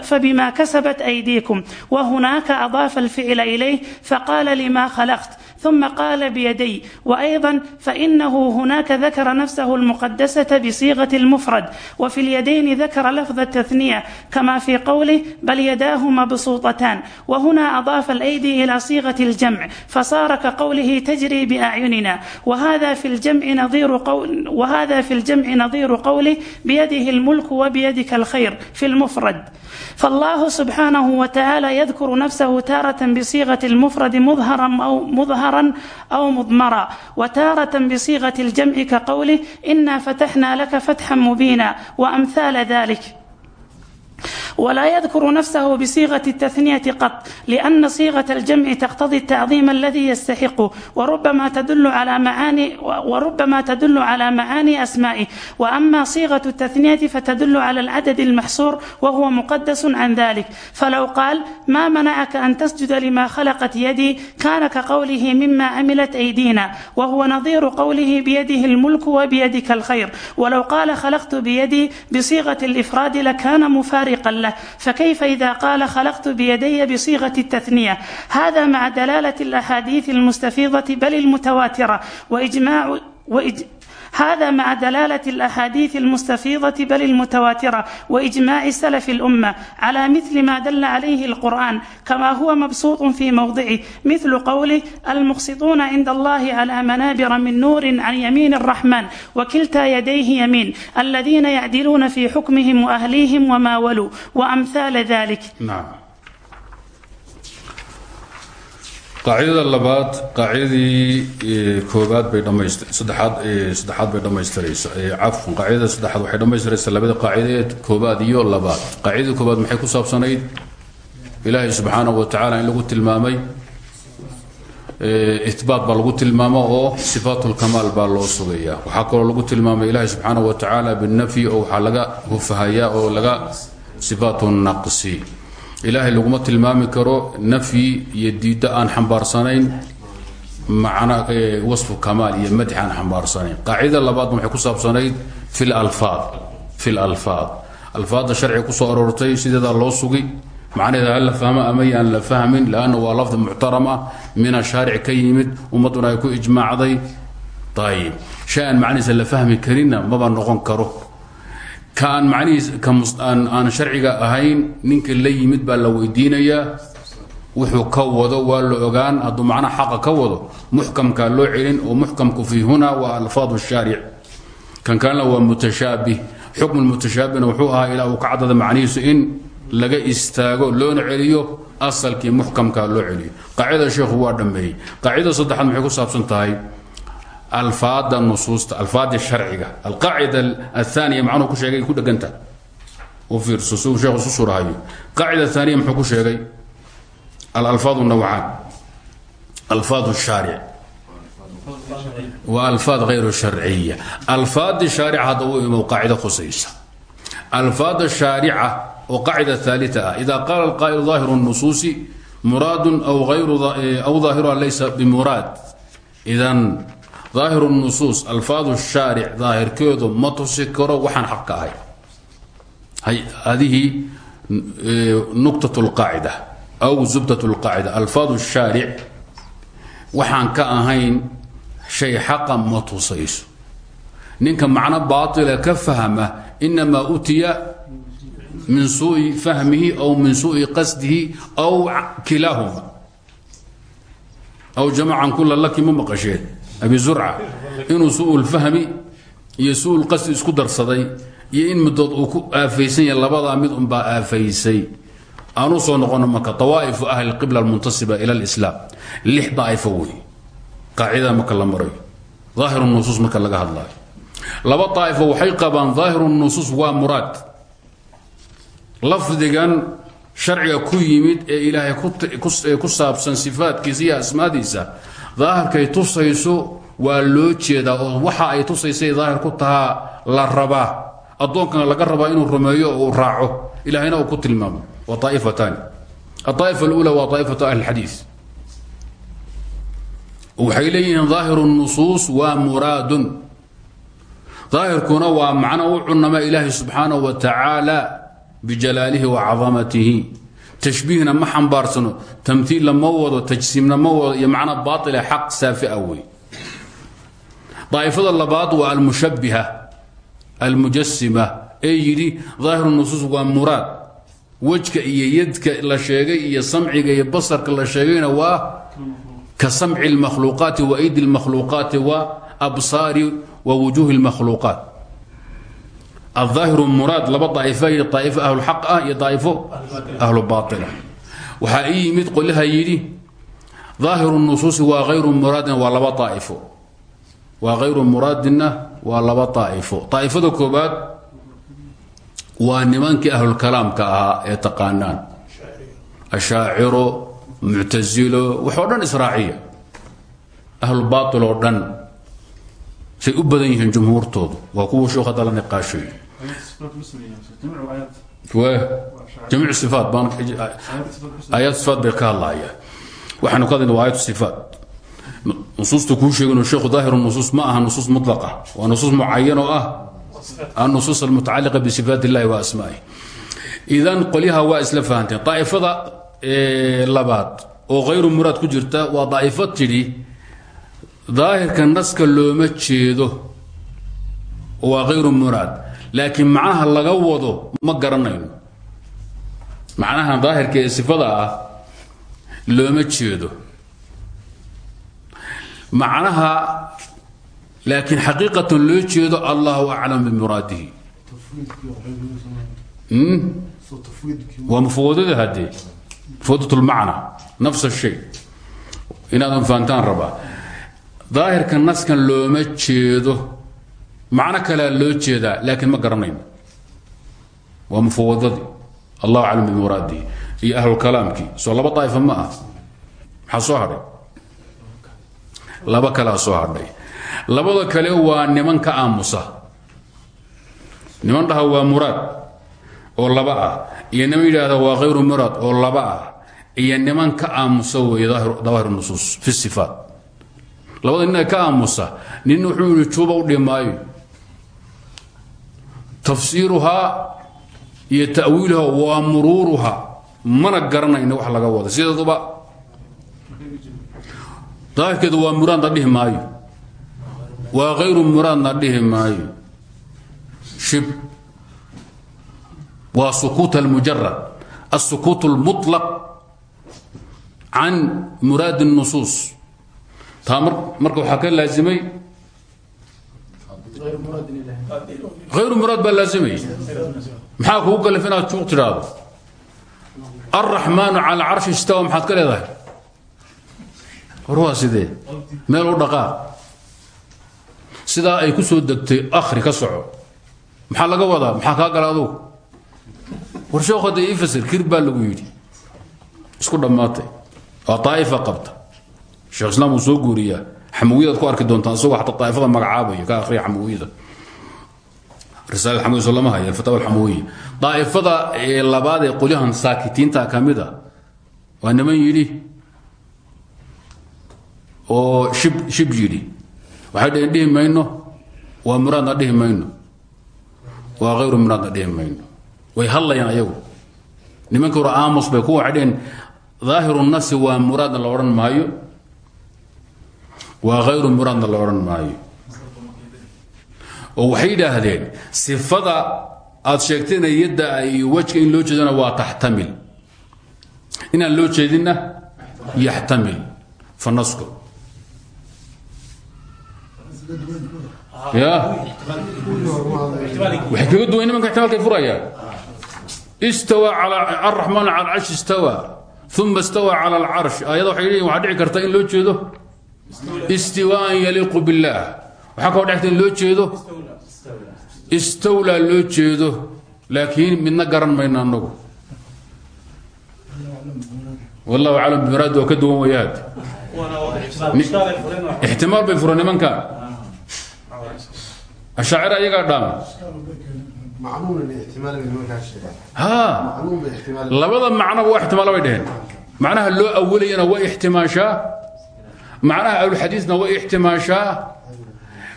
فبما كسبت أيديكم وهناك أضاف الفعل إليه فقال لما خلقت ثم قال بيدي وأيضا فإنه هناك ذكر نفسه المقدسة بصيغة المفرد وفي اليدين ذكر لفظ التثنية كما في قوله بل يداه مبسوطتان وهنا أضاف الأيدي إلى صيغة الجمع فصار كقوله تجري بأعيننا وهذا في الجمع نظير قول وهذا في الجمع نظير قوله بيده الملك وبيدك الخير في المفرد فالله سبحانه وتعالى يذكر نفسه تارة بصيغة المفرد مظهرا أو مظهرا أو مضمرا وتارة بصيغة الجمع كقوله إنا فتحنا لك فتحا مبينا وأمثال ذلك ولا يذكر نفسه بصيغة التثنية قط لأن صيغة الجمع تقتضي التعظيم الذي يستحقه وربما تدل على معاني وربما تدل على معاني أسمائه وأما صيغة التثنية فتدل على العدد المحصور وهو مقدس عن ذلك فلو قال ما منعك أن تسجد لما خلقت يدي كان كقوله مما عملت أيدينا وهو نظير قوله بيده الملك وبيدك الخير ولو قال خلقت بيدي بصيغة الإفراد لكان مفارقا له تعالى فكيف إذا قال خلقت بيدي بصيغة التثنية هذا مع دلالة الأحاديث المستفيضة بل المتواترة وإجماع وإج... هذا مع دلالة الأحاديث المستفيضة بل المتواترة وإجماع سلف الأمة على مثل ما دل عليه القرآن كما هو مبسوط في موضعه مثل قوله المقسطون عند الله على منابر من نور عن يمين الرحمن وكلتا يديه يمين الذين يعدلون في حكمهم وأهليهم وما ولوا وأمثال ذلك
نعم qaacidada labaad qaacidadii koobaad bay saddexaad bay dhammaystiraysa cafwan qaacidada saddexaad waxay dhammaystiraysaa labada qaacidadeed koobaad iyo labaad. Qaacidada koobaad maxay ku saabsanayd? Ilaahay subxaanahu wa tacaala in lagu tilmaamay ihbaat baa lagu tilmaamo oo sifaatulkamaal baa loo sugayaa. Waxaa kaloo lagu tilmaamay ilaahay subxaanahu wa tacaala binafyi oo waxaa laga hufahayaa oo laga sifaatu naqsi ilaahay laguma tilmaami karo nafyi iyo aan xambaarsanayn macna wasfu kamaal iyo madxi aan xambaarsanayn. Qaacidada labaadna waxay ku saabsanayd fi lalfaad fi lalfaad alfaadda sharciga ku soo aroortay sideedaa loo sugi macnaheeda hal la fahmo ama yaan la fahmin lanna waa lafdi muxtaram ah min ashaaric ka yimid ummadduna ay ku ijmaacday. Ayib shay aan macnihiisa la fahmi karinna maba noqon karo ka aan aan sharciga ahayn ninka la yimid baa la weydiinayaa wuxuu ka wado waa la ogaan hadduu macnaha xaqa ka wado muxkamkaa loo celin oo muxkamku fii huna waa alfaad shaaric. Kan kalena waa mutashaabih. Xukmu mutashaabihna wuxuu ahaa ilaa uu ka caddada macnihiisu in laga istaago loona celiyo asalkii muxkamka loo celiyo. Qaacidada sheekhu waa dhammeeyey. Qaacidada saddexaad maxay ku saabsan tahay alfaada nusuusta alfaada sharciga. Alqaacida athaniya macnuhu ku sheegay? Ku dheganta. U fiirso siuu sheekhu isu surahayo qaacida athaniya muxuu ku sheegay? Alalfaad nawcaan. Alfaad shaaric. Wa alfaad hayru sharciya. Alfaadi shaarica hadda u imow qaacido khusaysa. Alfaada shaarica oo qaacida haalia ah. Ida qaala alqaa'il ظaahiru nusuusi muraadu aw ayru eh, aw ظaahiruha laysa bimuraad. Idan daahiru nusuus alfaadu shaaric daahirkeedu ma tusi karo waxaan xaqka ahay. Hadihi nuqtat lqaacida aw zubdat lqaacida alfaadu shaaric waxaan ka ahayn shay xaqa ma tusayso. Ninka macno baatila ka fahma inamaa utiya min suui fahmihi aw min suui qasdihi aw kilaahuma aw jamacan kula laki ma maqasheen abi zurca inuu suulfahmi iyo suulqasdi isku darsaday iyo in midood uu ku aafaysan yahay labadaa mid unbaa aafaysay. Aanuu soo noqono marka awaa'ifu ahli qibla almuntasiba ila alislaam. Lix daa'ifo wey qaacidada marka la marayo aahiru nusuus laga hadlaayo. Laba daa'ifo waxay qabaan daahiru nusuus waa muraad. Lafdigan sharciga ku yimid ee ilaahay ku saabsan sifaadkiisa iyo asmaadiisa daahirkay tusayso waa loo jeedaa oo waxa ay tusaysay daahir ku tahaa la rabaa. Addoonkan laga rabaa inuu rumeeyo oo raaco. Ilahayna uu ku tilmaamo. Waa aa'ifatani aaa'ifa alula waa aa'ifatu ahli xadiid waxay leeyihiin daahiru nusuus waa muraadun. Daahirkuna waa macno u cunama ilaahi subxaanahu wa tacaala bijalaalihi wa cadamatihi tashbiihna ma xambaarsano tamhiilna ma wado tajsiimna ma wado iyo macna baaile xaq saafia wey daa'ifada labaad waa almushabbiha almujasima ee yidhi daahiru nusuus waa muraad wejka iyo yadka la sheegay iyo samciga iyo basarka la sheegayna waa ka samci اlmakhluuqaati wa aydi اlmakhluuqaati wa absaari wa wujuuhi اlmakhluuqaat الظاahir muraad laba daaif iyo daaifo ahlulxaq ah iyo daaifo ahlu baaila waxaa ii yimid qolyaha yidhi ظaahiru nusuusi waa hayru muraadin waa laba daaifo waa hayru muraadinna waa laba daa'ifo daa'ifada koobaad waa nimankii ahlulkalaamka ahaa ee taqaanaan ashaaciro muctasilo waxoo dhan israaciya ahlubaail oo dhan say u badan yihiin jumhuurtoodu waa kuwa sheekh hadda la niqaashay jamiic sifaat baan aayad sifaat bay ka hadlahayaa waxaanu ka hadlayna waa aayat sifaat. Nusuusta kuu sheegin sheekhu daahiru nusuus ma aha nusuus mutlaqa. Waa nusuus mucayan oo ah annusuus almutacaliqa bisifaat illahi wa asmaaih idan qolyaha waa isla fahanteen daa'ifada labaad oo khayru muraad ku jirta waa daa'ifo tidhi daahirka naska looma jeedo. Waa hayru muraad laakiin macnaha laga wado ma garanayno. Macnaha daahirka sifada ah looma jeedo. Macnaha laakiin xaqiiqatan loo jeedo allahu aclam bimuraadihi waa mufwadada haddee mufwadat lmacna nafs shay. Inaadan fahantaan rabaa. Daahirka naskan looma jeedo macno kalea loo jeedaa laakiin ma garanayno waa mufawadadii allahu aclam bimuraadihi iyo ahlulkalaamkii soo laba daa'ifa ma ah maxaa soo hadhay? Laba kalaa soo labada kale waa niman ka aamusa. Niman dhaha waa muraad oo laba ah. Iyo niman yidhaahda waa hayru muraad oo laba ah. Iyo niman ka aamusa weeye dawaahir nusuus fi sifaat. Labada nin ka aamusa nin wuxuu yidhi juba tafsiiruhaa iyo ta'wiiluhaa waa muruuruha mana garanayno wax laga wada sideeduba daahirkeedu waa muraadna dhihi maayo waa hayru muraadna dhihi maayo shib waa sukuut almujarad الsukuut اlmuطlaq can muraad الnusuus taa marka waxaa ka laazimay hayru muraad baa laasimaya maxaa kugu kalif inaad juuq tidhaahdo alraxmaanu cala carshi istawa maxaad ka leedahay war waa sidee meel u dhaqaa sidaa ay ku soo degtay akhri ka soco maxaa laga wadaa maxaa kaa gala adugu war sheekhoda ii fasir kir baa lagu yidhi isku dhammaatay waa daa'ifa qabta sheekh islaam wuu soo guuriyaa xamawiyadaad ku arki doontaan isagoo xataa daa'ifada magacaabaya ka akhriya xamawiyada risaala xamawiya soo lama haya alfatawa alxamawiya daa'ifada labaad ee qolyahan saakitiinta ka waa niman yidhi oo shib shib yidhi waxay dhaheen dhihi waa muraadna dhihi waa hayru muraadna dhihi way hadlayaan ayagu. Nimanka hore bay kuwa waxay dhaheen nasi waa muraadna la odhan maayo waa hayru muraadna la odhan maayo. Oo waxay yidhaahdeen sifada aad sheegtayna yadda iyo wejka in loo jeedana waa taxtamil. Inaan loo jeedinna yaxtamil. Fa nasko ya? Waxay kaga duwan nimanka ixtimaalkay furayaan. Istawa araxmaan cala alcarshi istawa uma istawa cala alcarsh aayada waxay leeyihiin waxaa dhici karta in loo jeedo istiwaan yaliiqu billaah waxaa kaloo dhexta in loo jeedo? Istawlaa loo jeedo. Laakiin midna garan mayno annagu. Wallahu aclam bimuraad waa ka duwan wayaad. Ixtimaal bay fura nimankan ashaacira iyagaa dhaama ha labada macnoba waa ixtimaala bay dheheen macnaha loo awalayana way ixtimaashaa macnaha ahlulxadiisna way ixtimaashaa?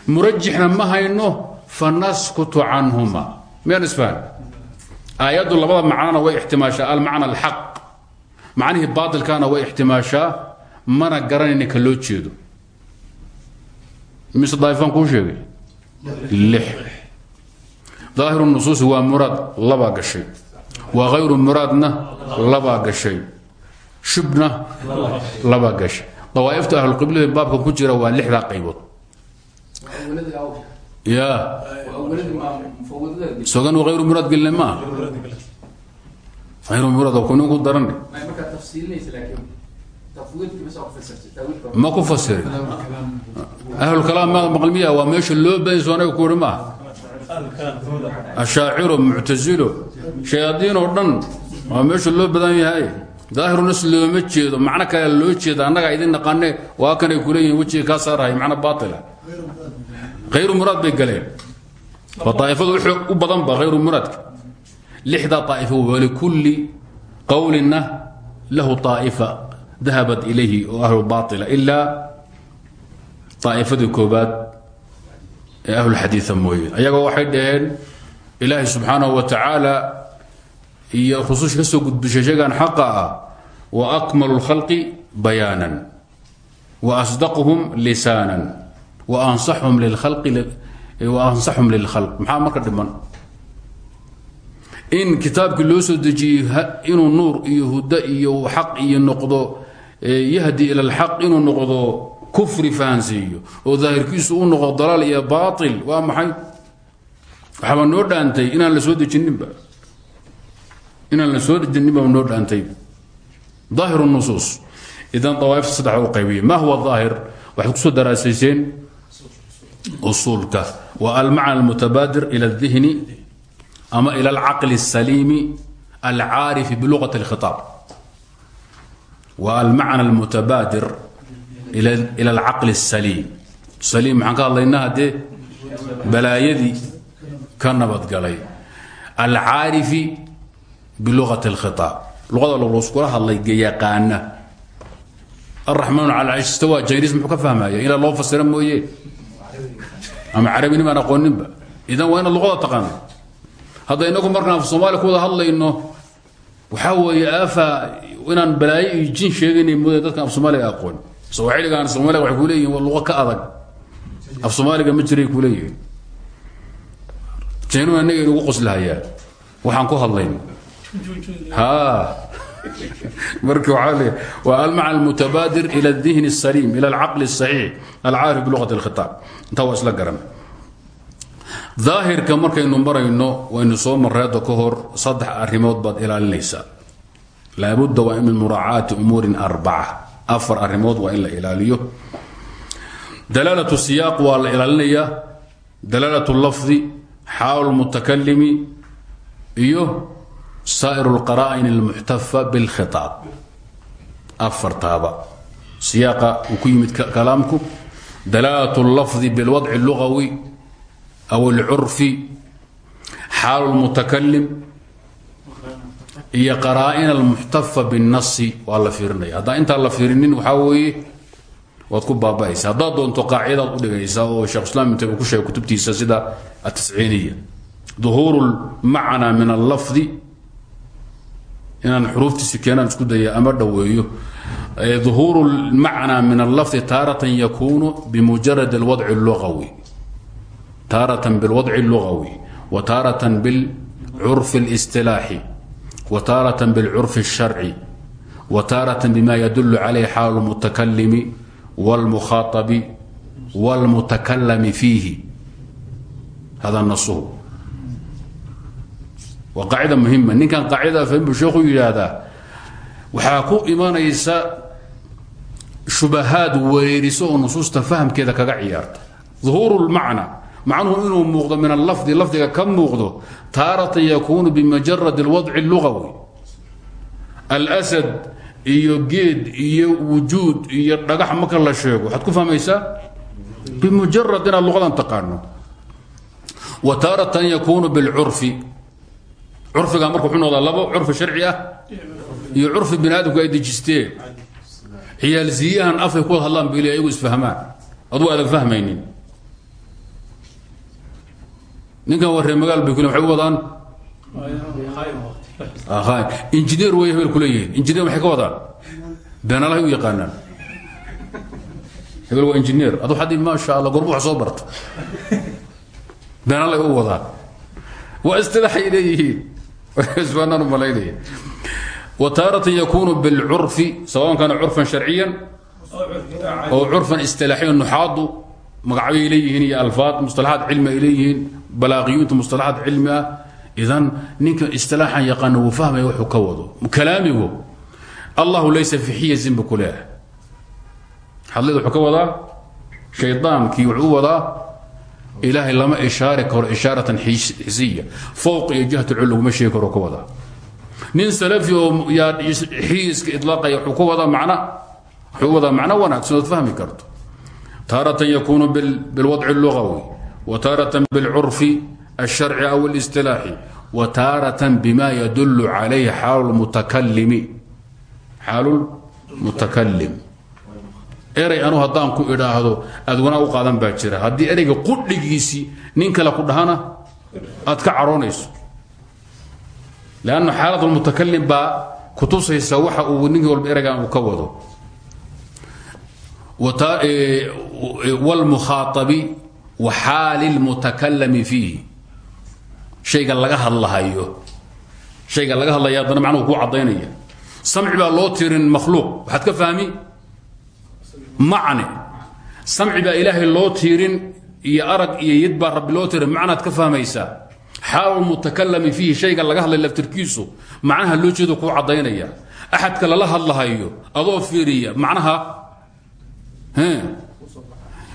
Murajixna ma hayno fanaskutu canhuma. Miyaan isfahan aayaddu labada macnona way ixtimaashaa. Almacna alxaq. Macnihii baatilkaana way ixtimaashaa. Mana garanayna ka loo jeedo. Mise daa'ifaan kuu sheegay? Lix. Daahiru nusuusi waa muraad labaa gashay. Waa hayru muraadna labaa gashay. Shubna labaa gashay dawaa'ifta ahlulqiblada baabka ku jira waa lixdaa qaybood. Ya. Sogan hayru muraad gelina maaha hayru muraad waa kuninku daranne ma ku fasirin ahlulkalaam ma maqal miya waa meesha loo badayso anaga ku uri maaha ashaaciro muctasilo shayaadiin oo dhan waa meesha loo badan yahay daahirnas looma jeedo. Macno kale loo jeeda annagaa idin naqane waa kanay kuleeyihin wejiga kaa saarahay macno baatila. Hayru muraad bay galeen. Daa'ifadu wixii u badan ba hayru muraadka. Lixdaa daa'ifo walikulli qowlina lahu daa'ifa dahabat ilayhi oo ahlu baatila ilaa daa'ifadii koobaad ee ahlulxadiida mooye. Ayagoo waxay dhaheen ilaahay subxaanahu wa tacaala iyo rususha ka soo gudbishay sheegaan xaqa ah wa akmalu lkhalqi bayaanan wa asdaquhum lisaanan wa ansaxhum lilkhalq maxaa marka dhiman? In kitaabkii loo soo dejiyey inuu iyo huda iyo xaq iyo noqdo yahdi ila alxaq inuu noqdo kufri fahansiiyo oo daahirkiisu u noqdo dalaal iyo baail waa maxay? Waxaaba noo dhaantay inaan la soo dejininba inaan la soo dejininba noo dhaantay daahir nusuus idan dawaaifta saddex u qaybiya ma huwa daahir waxaad kusoo daraasayseen usuulka wa almacna almutabaadir ila aldihni ama ila alcaqli الsaliimi alcaarifi biluqati اlkhitaab wa almacna almutabaadir ila alcaqli الsaliim saliim maxaan ka hadlaynaa haddee balaayadii ka nabadgalay alcaarifi biluqati اlkhitaab luqada lagskula hadlay yaqaana araxmaan cala istawa jaynis muxuu ka fahmaya ilaa loo fasira mooye ama carabini baan aqooninba idan waa inaad luqada taqaana hadda inagu markaan soomaaliya ku wada hadlayno waxaa weeye aafa inaan balaayo iyo jin sheegaynay mooda dadkan af soomaaliga aqoon sawaaxiligaan soomaaliga waxay ku leeyihiin waa luqo ka adag af soomaaliga ma jiray ku leeyihiin jeenuna inaga inugu qoslahayaan waxaan ku hadlayno ha marka waxaa leeya waa almacna almutabaadir ila aldihni الsaliim ila alcaqli الصaxiix alcaarif biluqati اlkhitaab intaa waa isla garan daahirka markaynu marayno waynu soo mareeda ka hor saddex arrimood baad ilaalinaysaa laabudda waa min muraacaati umuurin arbaca afar arrimood waa in la ilaaliyo dalaalatu siyaaq waa la ilaalinayaa dalaalatu lafdi xaalu lmutakalimi iyo saa'ir lqaraa'in almuxtafa bilkhitaab afartaaba siyaaqa uu ku yimid kalaamku dalaalat lafdi bilwadci lugawi aw alcurfi xaalu lmutakalim iyo qaraa'in almuxtafa binnasi waa la fiirinaya haddaan intaan la fiirinin waxaa weeye waad ku baaba'aysa haddaad doonto qaacidaad u dhigaysa oo shekh islam ibn taymiya ku sheegay kutubtiisa sida atasciiniya duhuuru lmacnaa min allafdi inaan xuruuftiisi keenaan isku daya ama dhoweeyo ظuhuur اlmacnى min اllafظ taaraة yakunu bmujarad اlwadc اlugawi taaraة biاlwadc الlugawi wa taaraة biاlcurf الاstilaaxi wa taaraة biاlcurf الsharci wa taaraة bma yadul عalayh xaal اlmutakalimi wاlmukhaaطabi wاlmutakalami fiihi hada nasuhu waa qaacida muhima ninkan qaacidada fahim buu sheekhu yidhaahdaa. Waxaa ku imanaysa shubahaad wereeriso oo nusuusta fahamkeeda kaga ciyaarta. Uhuuru lmacna macnuhu inuu muuqdo min allafdi lafdiga ka muuqdo taaratan yakuunu bimujarad اlwadci اlugawi alsad iyo geed iyo wujuud iyo dhagax marka la sheego. Waxaad ku fahmaysaa? Bimujarad inaad luqadan taqaano. Wa taaratan yakuunu bilcurfi curfiga marka wuxuu noqdaa labo curfi sharci ah iyo curfi bini aadamku ay dejisteen. Ciyaalsiiyahan afay ku wada hadlaan bili ayagu isfahmaan aduu aadan fahmaynin. Ninkan warree magaal bay kule waxay u wadaan? Injineer way hebel kuleeyihiin injineer maxay ka wadaan? Beenalahay u yaqaanaan. Hebel waa injineer. Adu xaddi maasha allah gorbu wax soo barta beenalay u wadaan. Waa istilaaxay leeyihiin wataarata yakunu bilcurfi sawaon kaana curfan sharciyan oo curfan isilaaxiyan nuxaadu magacyoay leeyihiin iyo alfaad musalaxaad cilmi ay leeyihiin balaaqiyuunta musalaxaad cilmi ah. Ninka istilaaxan yaqaana wuu fahmaya wuxuu ka wado. Kalaamigu laysa fi xiyasin bu ku leeyahay. Hadlid wuxuu ka ilaahay lama ishaari karo ishaaratan xisiya fowq iyo jihatu cul laguma sheegi karo ku wadaa nin salafi oo yaa xiiska idlaaqaya wuxuu ku wadaa macna wuxuu wadaa macno wanaagsan ood fahmi karto. Taaratan yakuunu bilwadci allugawi wa taaratan bilcurfi alsharci aw اlistilaaxi wa taaratan bima yadulu calayhi xaalu lmutakalimi xaalu lmutakalim eray anu haddaan ku idhaahdo adwana u qaadan baa jira. Haddii ereyga qudhigiisii nin kale ku dhahana aad ka caroonayso. Lanna xaalad lmutakalim baa kutusaysa waxa uu ninkii walba ereygan uu ka wado. Wlmukhaaطabi wa xaali lmutakalami fiihi. Shayga laga hadlahayo. Shayga laga hadlaya haddana macnuhu kuu caddaynaya. Samci baa loo tirin makhluuq. Waxaad ka fahmi macne. Samci baa ilaahay loo tiirin iyo arag iyo yid baa rabbi loo tirin macnaad ka fahmaysaa? Xaal mutakalami fiihi shayga laga hadlay laftirkiisu macnaha loo jeedo kuu caddaynaya. Axadka lala hadlahayo adoo fiiriya macnaha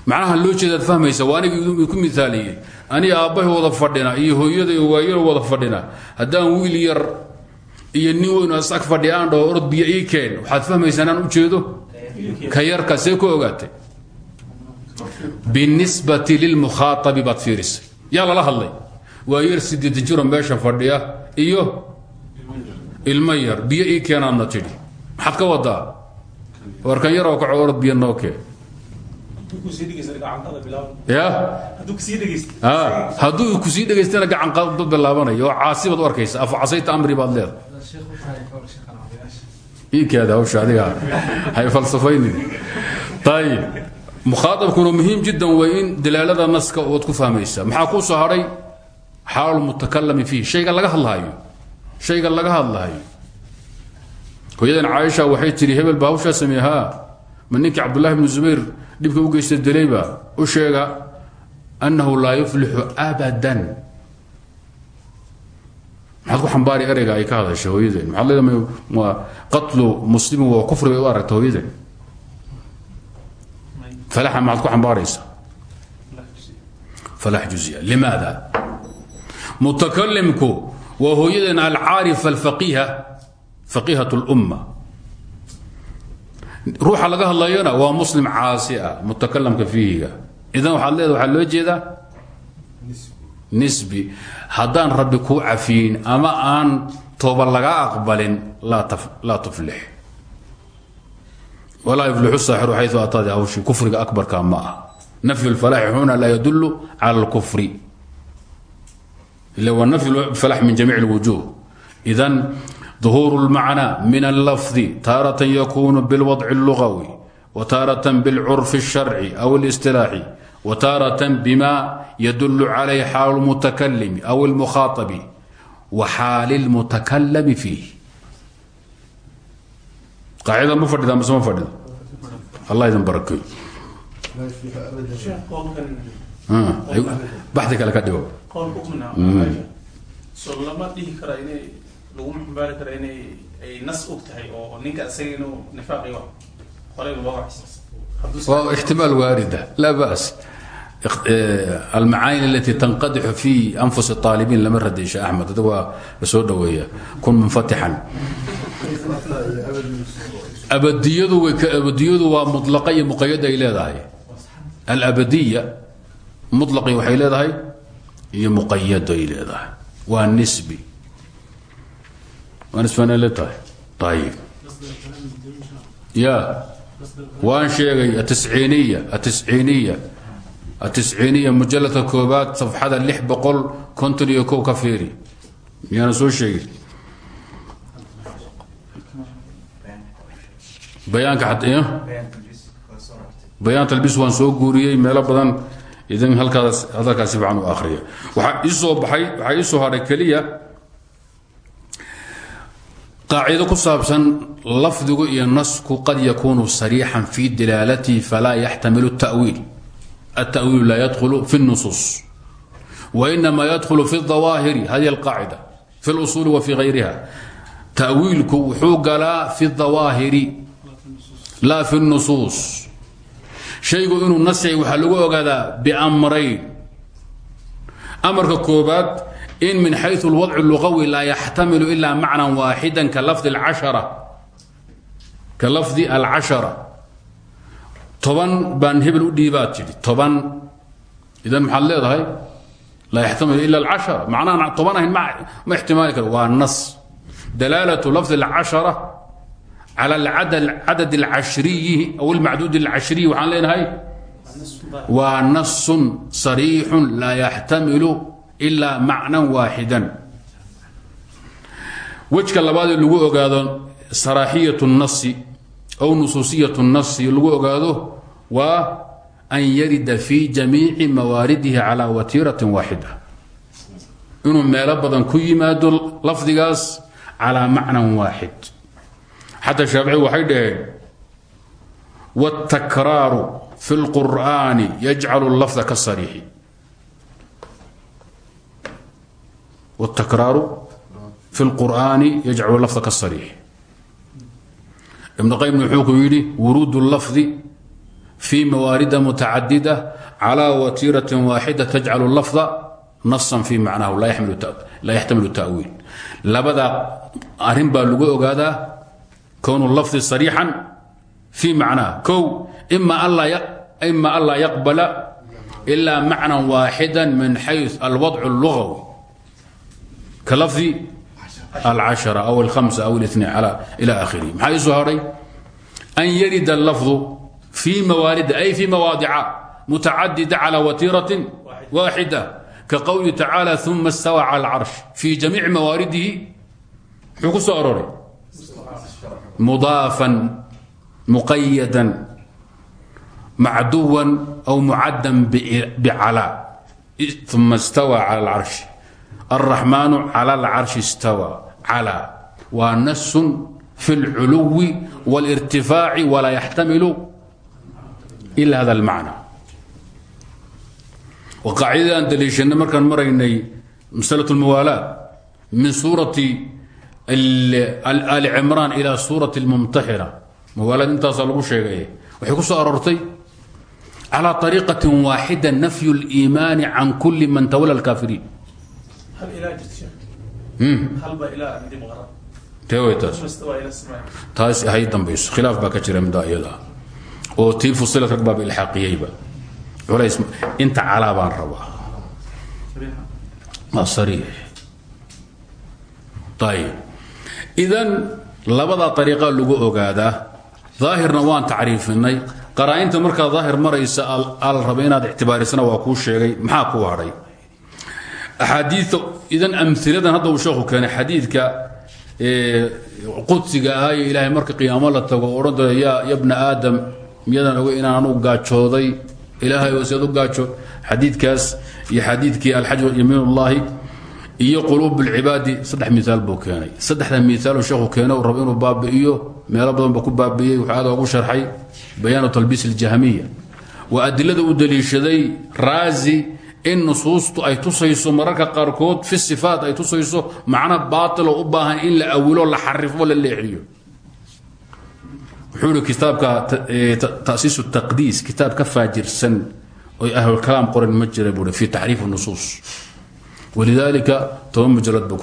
macnaha loo jeedaad fahmaysa waa aniga ku miaaliyey aniga wada fadhina iyo hooyaday waayaro wada fadhina. Haddaan wiil yar iyo nin weyn asag fadhi biyo ii keen. Waxaad fahmaysaa inaan u jeedo ka yarka see ku ogaatay. Binisbati lilmukhaaabi baad fiirisay yaa lala hadlay. Waa yar sideetan jiro meesha fadhiya iyo ilmo yar. Biyo ii keenaadna tidhi. Maxaad ka wadaa warkan yaroo kaco orod biyo noo keen hadduu ku sii dhegaystana gacan qaba bilaabanaya oo caasi baad u arkaysa. Afa casayta amri baad leedahay mukhaaabkuna muhiim jiddan way in dalaalada naska ood ku fahmaysa. Maxaa kuu soo hadhay xaalu mutakalami fiih shayga laga hadlahayo shayga laga hadlahayo hooyadan caaisha waxay tidhi hebel baa hawshaa sameeye haa. Ma ninkii dhibka u geysta dilayba u sheega annahu laa yuflixu abadan maxaad ku xambaari ereyga ay ka hadashay hooyadeen maxaad leedahay waa qatlu muslimin waa kufri bay u aragta hooyadeen falaxa maxaad ku xambaaraysaa? Falax juziya. Limaada? Mutakalimku waa hooyadeen alcaarifa alfaqiha faqihat اlumma ruuxa laga hadlayona waa muslim caasi ah mutakalamka fiihiga. Idan waxaad leeda waxaa loo jeedaa nisbi haddaan rabbi kuu cafiyin ama aan tooba laga aqbalin laa tuflix walaa yuflixu saaxiru xayu ataadi hawshi kufriga akbarka ma ah nafyu lfalaxi huna laa yadulu cala اlkufri ila waa nafyu falax min jamiic اlwujuh idan ظهور المعنى من اللفظ تارة يكون بالوضع اللغوي وتارة بالعرف الشرعي أو الاصطلاحي وتارة بما يدل عليه حال المتكلم أو المخاطب وحال المتكلم فيه قاعدة مفردة مس مفردة الله يذن بركي بحثك لك ديو
lama dhihi kara inay laguma xambaari kara inay ay nas og tahay oo ninka isaga inuu nifaaqi wa horeyba loo waxsiis
almacaayin alati tanqadixu fi anfusi aalibiin lama radiy shee axmed adig waa la soo dhoweeya kun munfatixan abadiyadu abadiyadu waa mulaqa iyo muqayada ay leedahay alabadiya mulaqi waxay leedahay iyo muqayado ay leedahay waa nisbi waa nisbana le tahay ayib ya waan sheegay atisciiniya atisciiniya atisciiniya mujalladka koobaad safxada lix boqol konton iyo kow ka fiiri miyaana soo sheegin bayaanka bayaan talbiis waan soo guuriyey meelo badan idin halkaas hadalkaas si fiican u akhriya waxaa isoo baxay waxaa iisoo hadhay keliya qaacido ku saabsan lafdigu iyo nasku qad yakunu sariixan fi dilaalatihi falaa yaxtamilu tawiil التأويل لا يدخل في النصوص وإنما يدخل في الظواهر هذه القاعدة في الأصول وفي غيرها تأويلك وحوق لا في الظواهر لا في النصوص شيء إنه النسع وحلقه هذا بأمرين أمر كوبات إن من حيث الوضع اللغوي لا يحتمل إلا معنى واحدا كلفظ العشرة toban baan hebel u dhiibaad tidhi toban. Idan maxaad leedahay? Laa yaxtamilu ila alcashara. Macnaha toban ahayn ma ixtimaali karo. Waa nas. Dalaalatu lafdi alcashara cala cadad alcashriyi aw almacduud alcashriyi waxaan leenahay? Waa nasun sariixun laa yaxtamilu ilaa macnan waaxidan. Wejka labaadee lagu ogaado saraaxiyat nasi aw nusuusiyat nasi lagu ogaado waa an yarida fi jamiici mawaaridihi calaa watiiratin waaxida inuu meelo badan ku yimaado lafdigaas calaa macnan waaxid xataa shaafici waxay dhaheen wاtakraaru fi اlqur'ani yajcalu lafda ka sariixi والتكرار في القرآن يجعل اللفظ كالصريح ابن ibn qaymna wuxuu ku yidhi wuruud lafdi fii mawaarida mutacadida cala watiirati waaxida tajcalu lafda nasan fii macnahu laa yaxtamilu tawiil. Labada arrin baa lagu ogaadaa kownu lafdi sariixan fii macnaha kow ima an laa yaqbala ilaa macnan waaxida min xayu alwadcu lugawi ka lafdi العشرة أو الخمسة أو الاثنين على إلى آخره maxaa ii soo haray أن يرد اللفظ في موارد أي في مواضع متعددة على وتيرة واحدة كقوله تعالى ثم استوى على العرش في جميع موارده muxuu ku soo aroray مضافا مقيدا معدوا أو معدا بعلى ثم استوى على العرش الرحمن على العرش استوى على ونس في العلو والارتفاع ولا يحتمل إلا هذا المعنى qaacidada aan daliishanay markaan maraynay maslaة اlmuwaalaat min suurati ali cimraan ila suurati اlmumtaxina muwaalaad intaasaa lagu sheegay waxay ku soo aroortay calى طariiqaة waaxida nafyu اliimaani can kuli man tawala اlkaafiriin Hmm. taas. Hay dambayso khilaaf baa ka jira mid iyada. Oo tii fusilat rag baaba ilxaaqiyeyba culays inta calaa baan rabaa. Ma sariix. Ayib idan labadaa ariiqaa lagu ogaadaa daahirna waan tacriifinay. Qaraa-inta markaa maraysa al raba inaad waa kuu sheegay. Maxaa ku hadhay? Axaadiia idan amiladan hadda uu sheekhu keenay xadiidka qudsiga ah ee ilaahay marka qiyaamo la tago odhan doona yaa ya bna aadam miyadan oga inaan anugu gaajooday ilaahay oo u gaajo. Xadiidkaas iyo xadiidkii alxaj yamiin ullaahi iyo quluub اlcibaadi saddex miaal buu keenay. Saddexda miaal sheekhu keena uu rabo inuu baabi'iyo meelo badan ba ku baabi'iyey wuxuu aad ugu sharxay bayaanu talbiis اljahmiya waa adilada u daliishaday raazi in nusuustu ay tusayso mararka qaarkood fi sifaat ay tusayso macna baailo u baahan in la awilo la xarifo la leexiyo. Wuxuu ihi kitaabka tasiis taqdiis kitaab ka faajirsan oy ahlulkalaam qoran ma jira buui fi taxriif nusuus. Walidaalika toban mujalad buu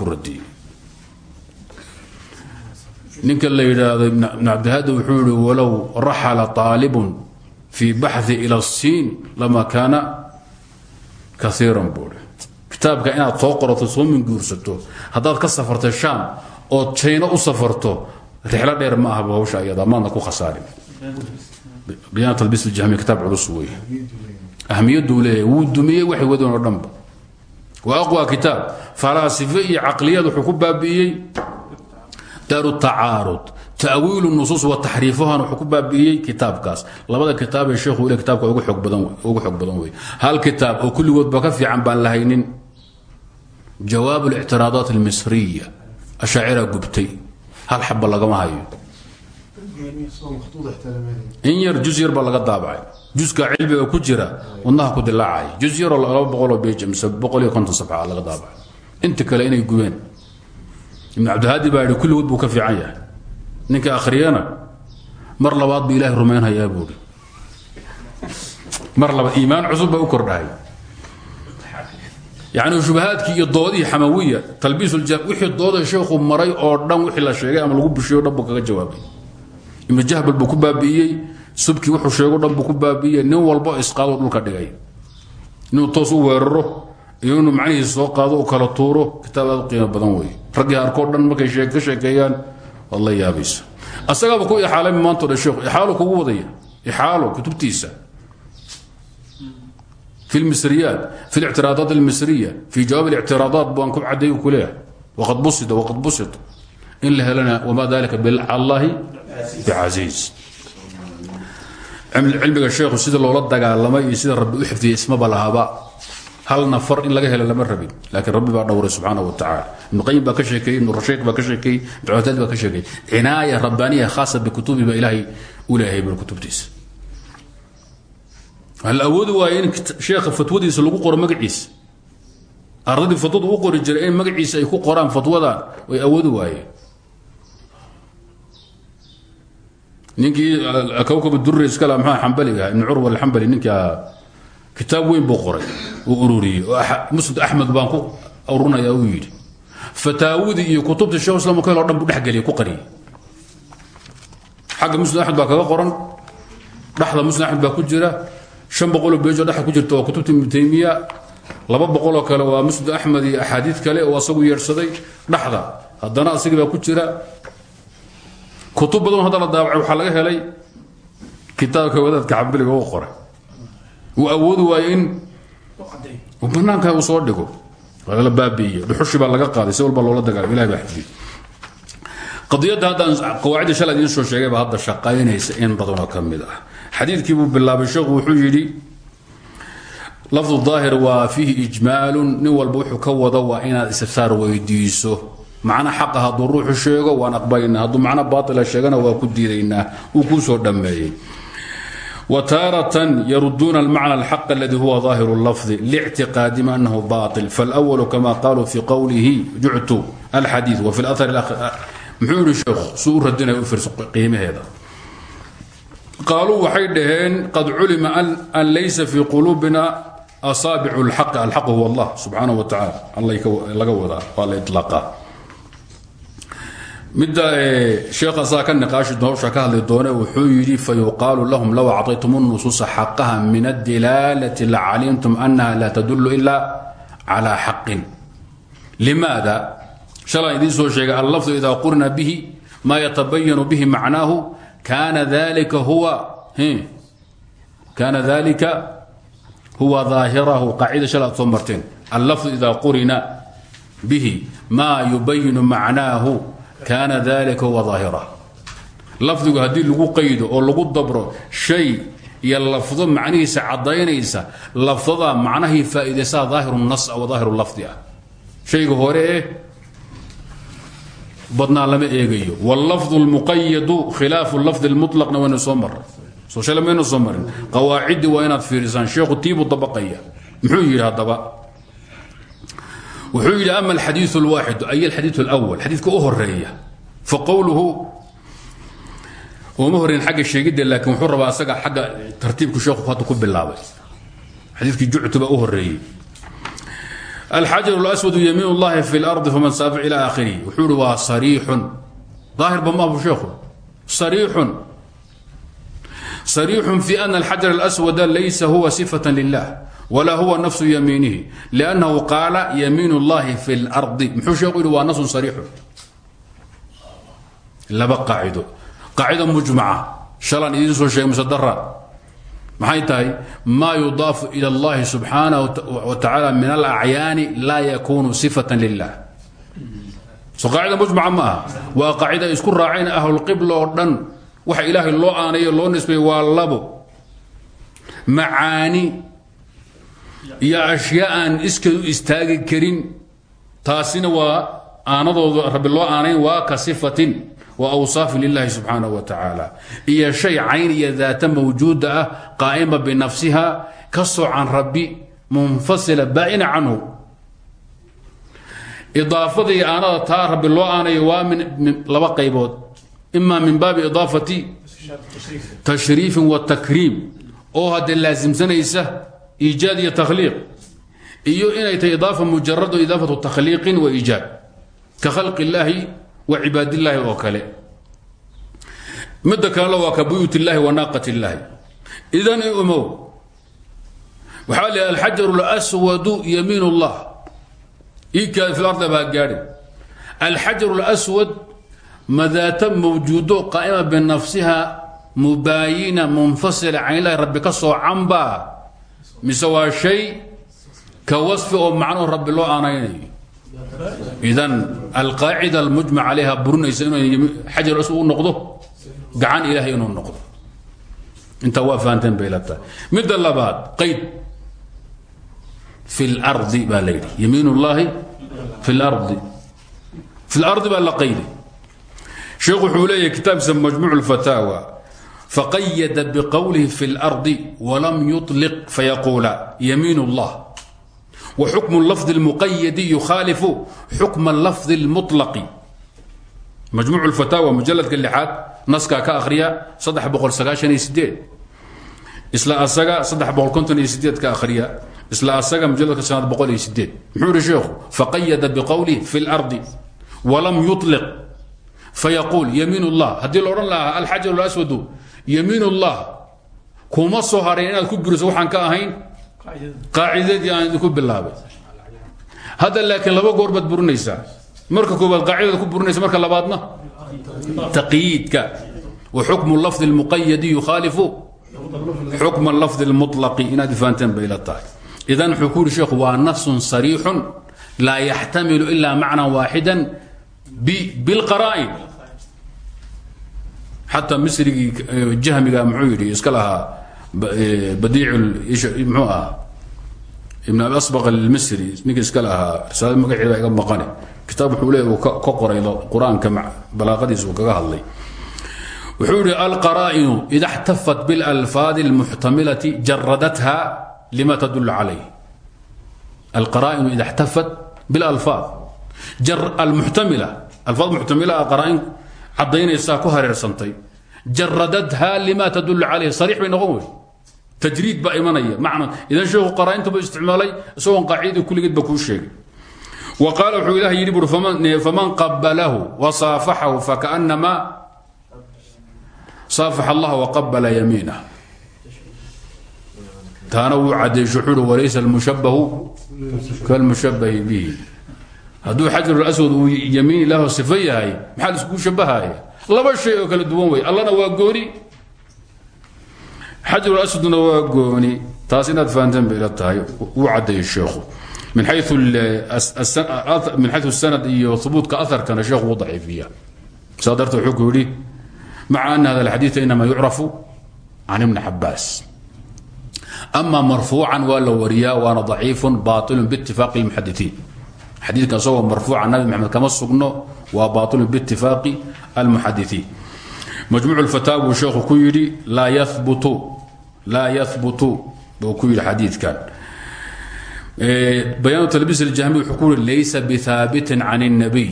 ninka la yidhaahdo ibn cabdihadi wuxuu yihi walow raxala aalibun fi baxi ila الsiin lama kaana kaiiran buui kitaabka inaad soo qorato soo minguursato haddaad ka safarto shaam ood jayno u safarto rixlo dheer ma ahaba hawsha ayada maadna ku khasaarin. Aljahmiya kitaab culus wey ahmiyaduu leeyahay wuu dumiyey waxay wadeen oo dhanba waa aqwa kitaab falaasife iyo caqliyaad wuxuu ku baabi'iyey daaru tacaarud ta'wiilu nusuus wa taxriifuhan wuxuu ku baabi'iyey kitaabkaas. Labada kitaab ee sheekhu ile kitaabka ugu xoog badan wey hal kitaab oo kulligoodba ka fiican baan lahaynin? Jawaab اlictiraadaat اlmisriya ashaacira gubtay. Hal xaba lagama hayo. In yar juz yar baa laga daabacay. Juska cilmiga ku jira wadnaha ku dilaacay. Juz yaroo laba boqoloo beej mise boqol iyo konton sabxa laga daabacay. Inta kale inay gubeen. Ibn cabdilhaadi baa yihi kulligood buu ka fiican yahay ninka akhriyana mar labaad buu ilaahay rumaynhayaa buuhi mar labaad iimaan cusub baa u kordhahay yani iyo doodihii xamawiya talbiisulja wixii dooda sheekhu maray oo dhan wixii la sheegay ama lagu bishiyo dhan buu kaga jawaabay. Ibnu jahbal buu ku baabi'iyey wuxuu sheego dhan buu nin walbo isqaado dhulka dhigay. Inuu toos weeraro iyo inuu macnihiisa soo qaado u kala tuuro kitaab aad u badan wey raggii arkoo dhan markay ka sheekeeyaan waad la yaabayso. Asagaaba ku ixaalami maanto dhan sheekhu ixaalu kugu wadaya ixaalo kutubtiisa. Fi lmisriyaat fi lictiraadaat almisriya fii jawaab اlictiraadaat baan ku cadday ku leeyahay. Waqad busida waqad busida in la helana wma dalika ballaahi bcasiiz cilmiga sheekhu sida loola dagaalamay iyo sida rabbi u xifdiyey ismaba lahaaba hal nafar in laga helo lama rabin. Laakiin rabbi baa dhowray subxaana wa tacaala. Ibnuqayim baa ka sheekeeyey ibnurashiiq baa ka sheekeeyey ibnucataad baa ka sheekeeyey. Cinaaya rabbaaniya khaasa bikutubi baa ilaahay u leehay bal kutubtiisa hal awoodi waaye in sheekha fatwadiisa lagu qoro magaciisa ardadii fatwadu u qori jiray in magaciisa ay ku qoraan fatwadan way awoodi waayeen. Ninkii uh, kowkaba durre iskala maxaa xambaliga? Ibnu curwa alxambali ninkaa kitaab weyn buu qoray uu ururiyey. Oo musnad axmed baan ku urunaya uu yidhi fataawidii iyo kutubta sheekh islam kel o dhan buu dhexgeliyay ku qariyey xagga musnad axmed baa kaga qoran dhaxda musnad axmed baa ku jira shan boqoloo beejoo dhexa ku jirta waa kutubta ibnu taymiya laba boqoloo kale waa musnad axmed iyo axaadiid kale oo asagu yeedhsaday dhaxda haddana asagii baa ku jira. Kutub badan hadda daabacay waxaa laga helay kitaabka wadaadka xambaliga u qoray uu awoodi waayo in banaanka uu soo dhigo. La baabiiye dhuxushi baa laga qaaday si walba loola dagaalamo. Ilahi baa xifdiyey. Qadiyadda haddaan qawaacidda shalay idiin soo sheegay baa hadda shaqaynaysa in badanoo ka mid ah. Xadiidkii buu bilaabay sheekhu wuxuu yidhi lafdu daahir waa fiihi ijmaalun. Nin walba wuxuu ka wado waa inaad istifsaar weydiiso. Macna xaqa hadduu ruuxu sheego waan aqbalinaa hadduu macno baatila sheegana waa ku diidaynaa. Wuu kuu soo dhammeeyey wtaaratan yaruduuna almacna alxaq aladi huwa daahiru lafdi lictiqaadihim anahu bail falwalu kama qaaluu fi qowlihi juctu alxadii wafi muxuu yihi sheekh suu u radinaya u fiirso qiimaheeda qaaluu waxay dhaheen qad culima an laysa fii quluubina asaabicu lxaqi alxaq huwa allah subxaanah wa tacala alla laga wadaa waa la ilaaqa midda sheekhan saa ka niqaashi hawsha ka hadli doone wuxuu yidhi fayuqaalu lahum low acطaytum nusuusa xaqaha min adilaalati la calimtum annaha laa tadullu ila calaa xaqin. Limaada? Shalaan idiin soo sheegay allafdu idaa qurina bihi maa yatabayanu bihi macnaahu kaana dalika huwa kaana dalika huwa daahirahu. Qaacida shala ad allafdu idaa qurina bihi maa yubayinu macnaahu kaana dalika huwa daahira. Lafdigu haddii lagu qaydo oo lagu dabro shay iyo lafdo macnihiisa caddaynaysa lafdadaa macnahii faa'iidaysaa daahiru nas wa daahiru lafdi ah. Shayga hore e badnaa lama eegayo. Wlafdu lmuqayadu khilaafu lafdi mulaqna waynu soo maray soo shale maynu soo marin. Qawaaciddi waa inaad fiirisaan. Sheekhu tiibu dabaqaya. Muxuu yidhi haddaba? wuxuu yidhi ama alxadiiث اlwaaxidu ay alxadiiث اlأwal xadiidka u horeeya faqowluhu uma horeyn xagga sheegidda laakiin wuxuu rabaa asaga xagga tartiibku sheekhu hadda ku bilaabay xadiidkii juctu baa u horeeyey الxaجر الأسود يمين الlahi في الأرض فmن saaف إلى آkhره wuxuu hi waa صريix ظاahirba maahu sheekhu صريix صريix في أن الxaجر الأسود laysa huwa صفة لله ولا huwa نفس يمينه لأنه قاaل يمين الlahi في الأرض muxuu sheekhu yihi waa نص صريix laba qaacido qaacido مجمعة shalan idiin soo sheegay msdra maxay tahay ma yudaafu ilى اllahi subxaanaه wa tacaala min alacyaani laa yakunu sifata lilah so qaacida mujmaca ma aha waa qaacida ay isku raaceen ahlulqibla oo dhan waxa ilaahay loo aanayo loo nisbay waa labo macaani iyo ashyaa aan iskeed u istaagi karin taasina waa aanadooda rabbi loo aanayn waa ka sifatin wawsaafi lilahi subxaanaه wa tacaala. Iyo shay cayn iyo daata mawjuuda ah qaa'ima binafsiha ka soocan rabbi munfasila baa'ina canhu. Idaafada iyo aanada taa rabbi loo aanayo waa min laba qaybood. Ima min baabi idaafati tashriifin wa takriim. Oo haddee laasimsanaysa iijaad iyo takhliiq iyo inay tahay idaafa mujarado idaafatu takhliiqin wa iijaad ka khalqi illaahi wa cibaadillaahi oo kale. Midda kalena waa ka buyuut illaahi wa naaqat illaahi idan i umow waxaa la alxajaru lswadu yamiin ullah ikaa fi ardi baa gaadhi. Alxajaru اlaswad madaata mawjuudo qaa'ima binafsiha mubaayina munfasila can ilahi rabbi ka soocanbaa mise waa shay ka wasfi oo macnuhu rabbi loo aanaynayo idan alqaacida almujmac calayha burinaysa inuu xajar aswad u noqdo gacan ilaahay inuu noqdo. Intaa waa fahanteen bay la qayd. Fi lardi baa la yidhi. Yamiin ullaahi fi lardi fi lardi baa la qaydi sheekhu wuxuu faqayada bqowlihi fi اlardi walam yuطliq fayaquula yamiin اllah وxukم اللفظ المqyd يkhاalف xukم اللفظ المطلق majmuع الفتاوى mujaladka لxaad naskaa ka akhriya isla asaga ka akhriya isla asaga mujaladka sanaad muxuu ihi sheekhu faqayada bqowlih في الأرض وlam يطلق fayaquul yamiin الlah haddii la odhan lahaa alxajar الأswad yamiin الlah kuma soo haray inaad ku buriso waxaan ka ahayn qaacidadii aan idinku bilaabay hadda laakiin laba goor baad burinaysaa marka koobaad qaacidada ku burinaysa marka labaadna taqyiidka wa xukmu lafdi اlmuqayadi yukhaalifu xukma lafdi اlmuطlaqi inaad ifahanteen bay la tahay idan wuxuu ku yidhi sheekhu waa nasun sariixun laa yaxtamilu ila macnan waaxida bilqaraa'in xataa misrigii eh, jahmiga muxuu yidhi iska lahaa eh, badiic mxuu ahaa ibn abi asbaq almisri ninkii iska lahaa risaalad magaceeda iga maqane kitaab wuxuu leey ka qoray qur'aanka kaga hadlay. Wuxuu yidhi alqaraa'inu ida xtafat biاlalfaadi اlmuxtamilati jaradatha lima tadul calayh. Alqaraa'inu ida xtafat bilalfaad. Almuxtamila alfaad muxtamila a qaraa'inku caddaynaysaa ku hareersantay. Jaradadha lima tadul calayh sariix bay noqon wey tajriid baa imanaya. Macna idan sheekhu qaraa'intuba isticmaalay isagoon qaacidii kulligeed ba kuu sheegay. Wa qaala wuxuu ilah yidhi buri faman qabalahu wasaafaxahu fakaأnama saafax allah waqabala yamiinah taana wuu uhi walaysa almushabahu kalmushabahi bihi hadduu xajarulaswad uu yamiin ilaah sifo yahay maxaa la iskugu shabahaya laba shay oo kala duwan wey. Allana waa gooni. Xajarulaswadna waa gooni. Taas inaad fahanteen bay ila tahay. Wuu cadeeyo sheekhu. Min xayu sanad iyo hubuutka aharkana sheekhu wuu daciifiya saa darteed wuxuu ku yidhi maca ana hada alxadiid inama yucrafu can ibni cabaas ama marfuucan waa la wariyaa waana daciifu bailun biitifaaqi lmuxadiiin xadiidka isagoo marfuuca nabi maxamed kama sugno waa baailun biitifaaqi almuxadiiin majmuuc lfataa buu sheekhu ku yidhi laa yahbutu laa yahbutu buu ku yidhi xadiidkan. Bayaan talbiis aljahmi wuxuu ku yidhi laysa bihaabitin can اnabiy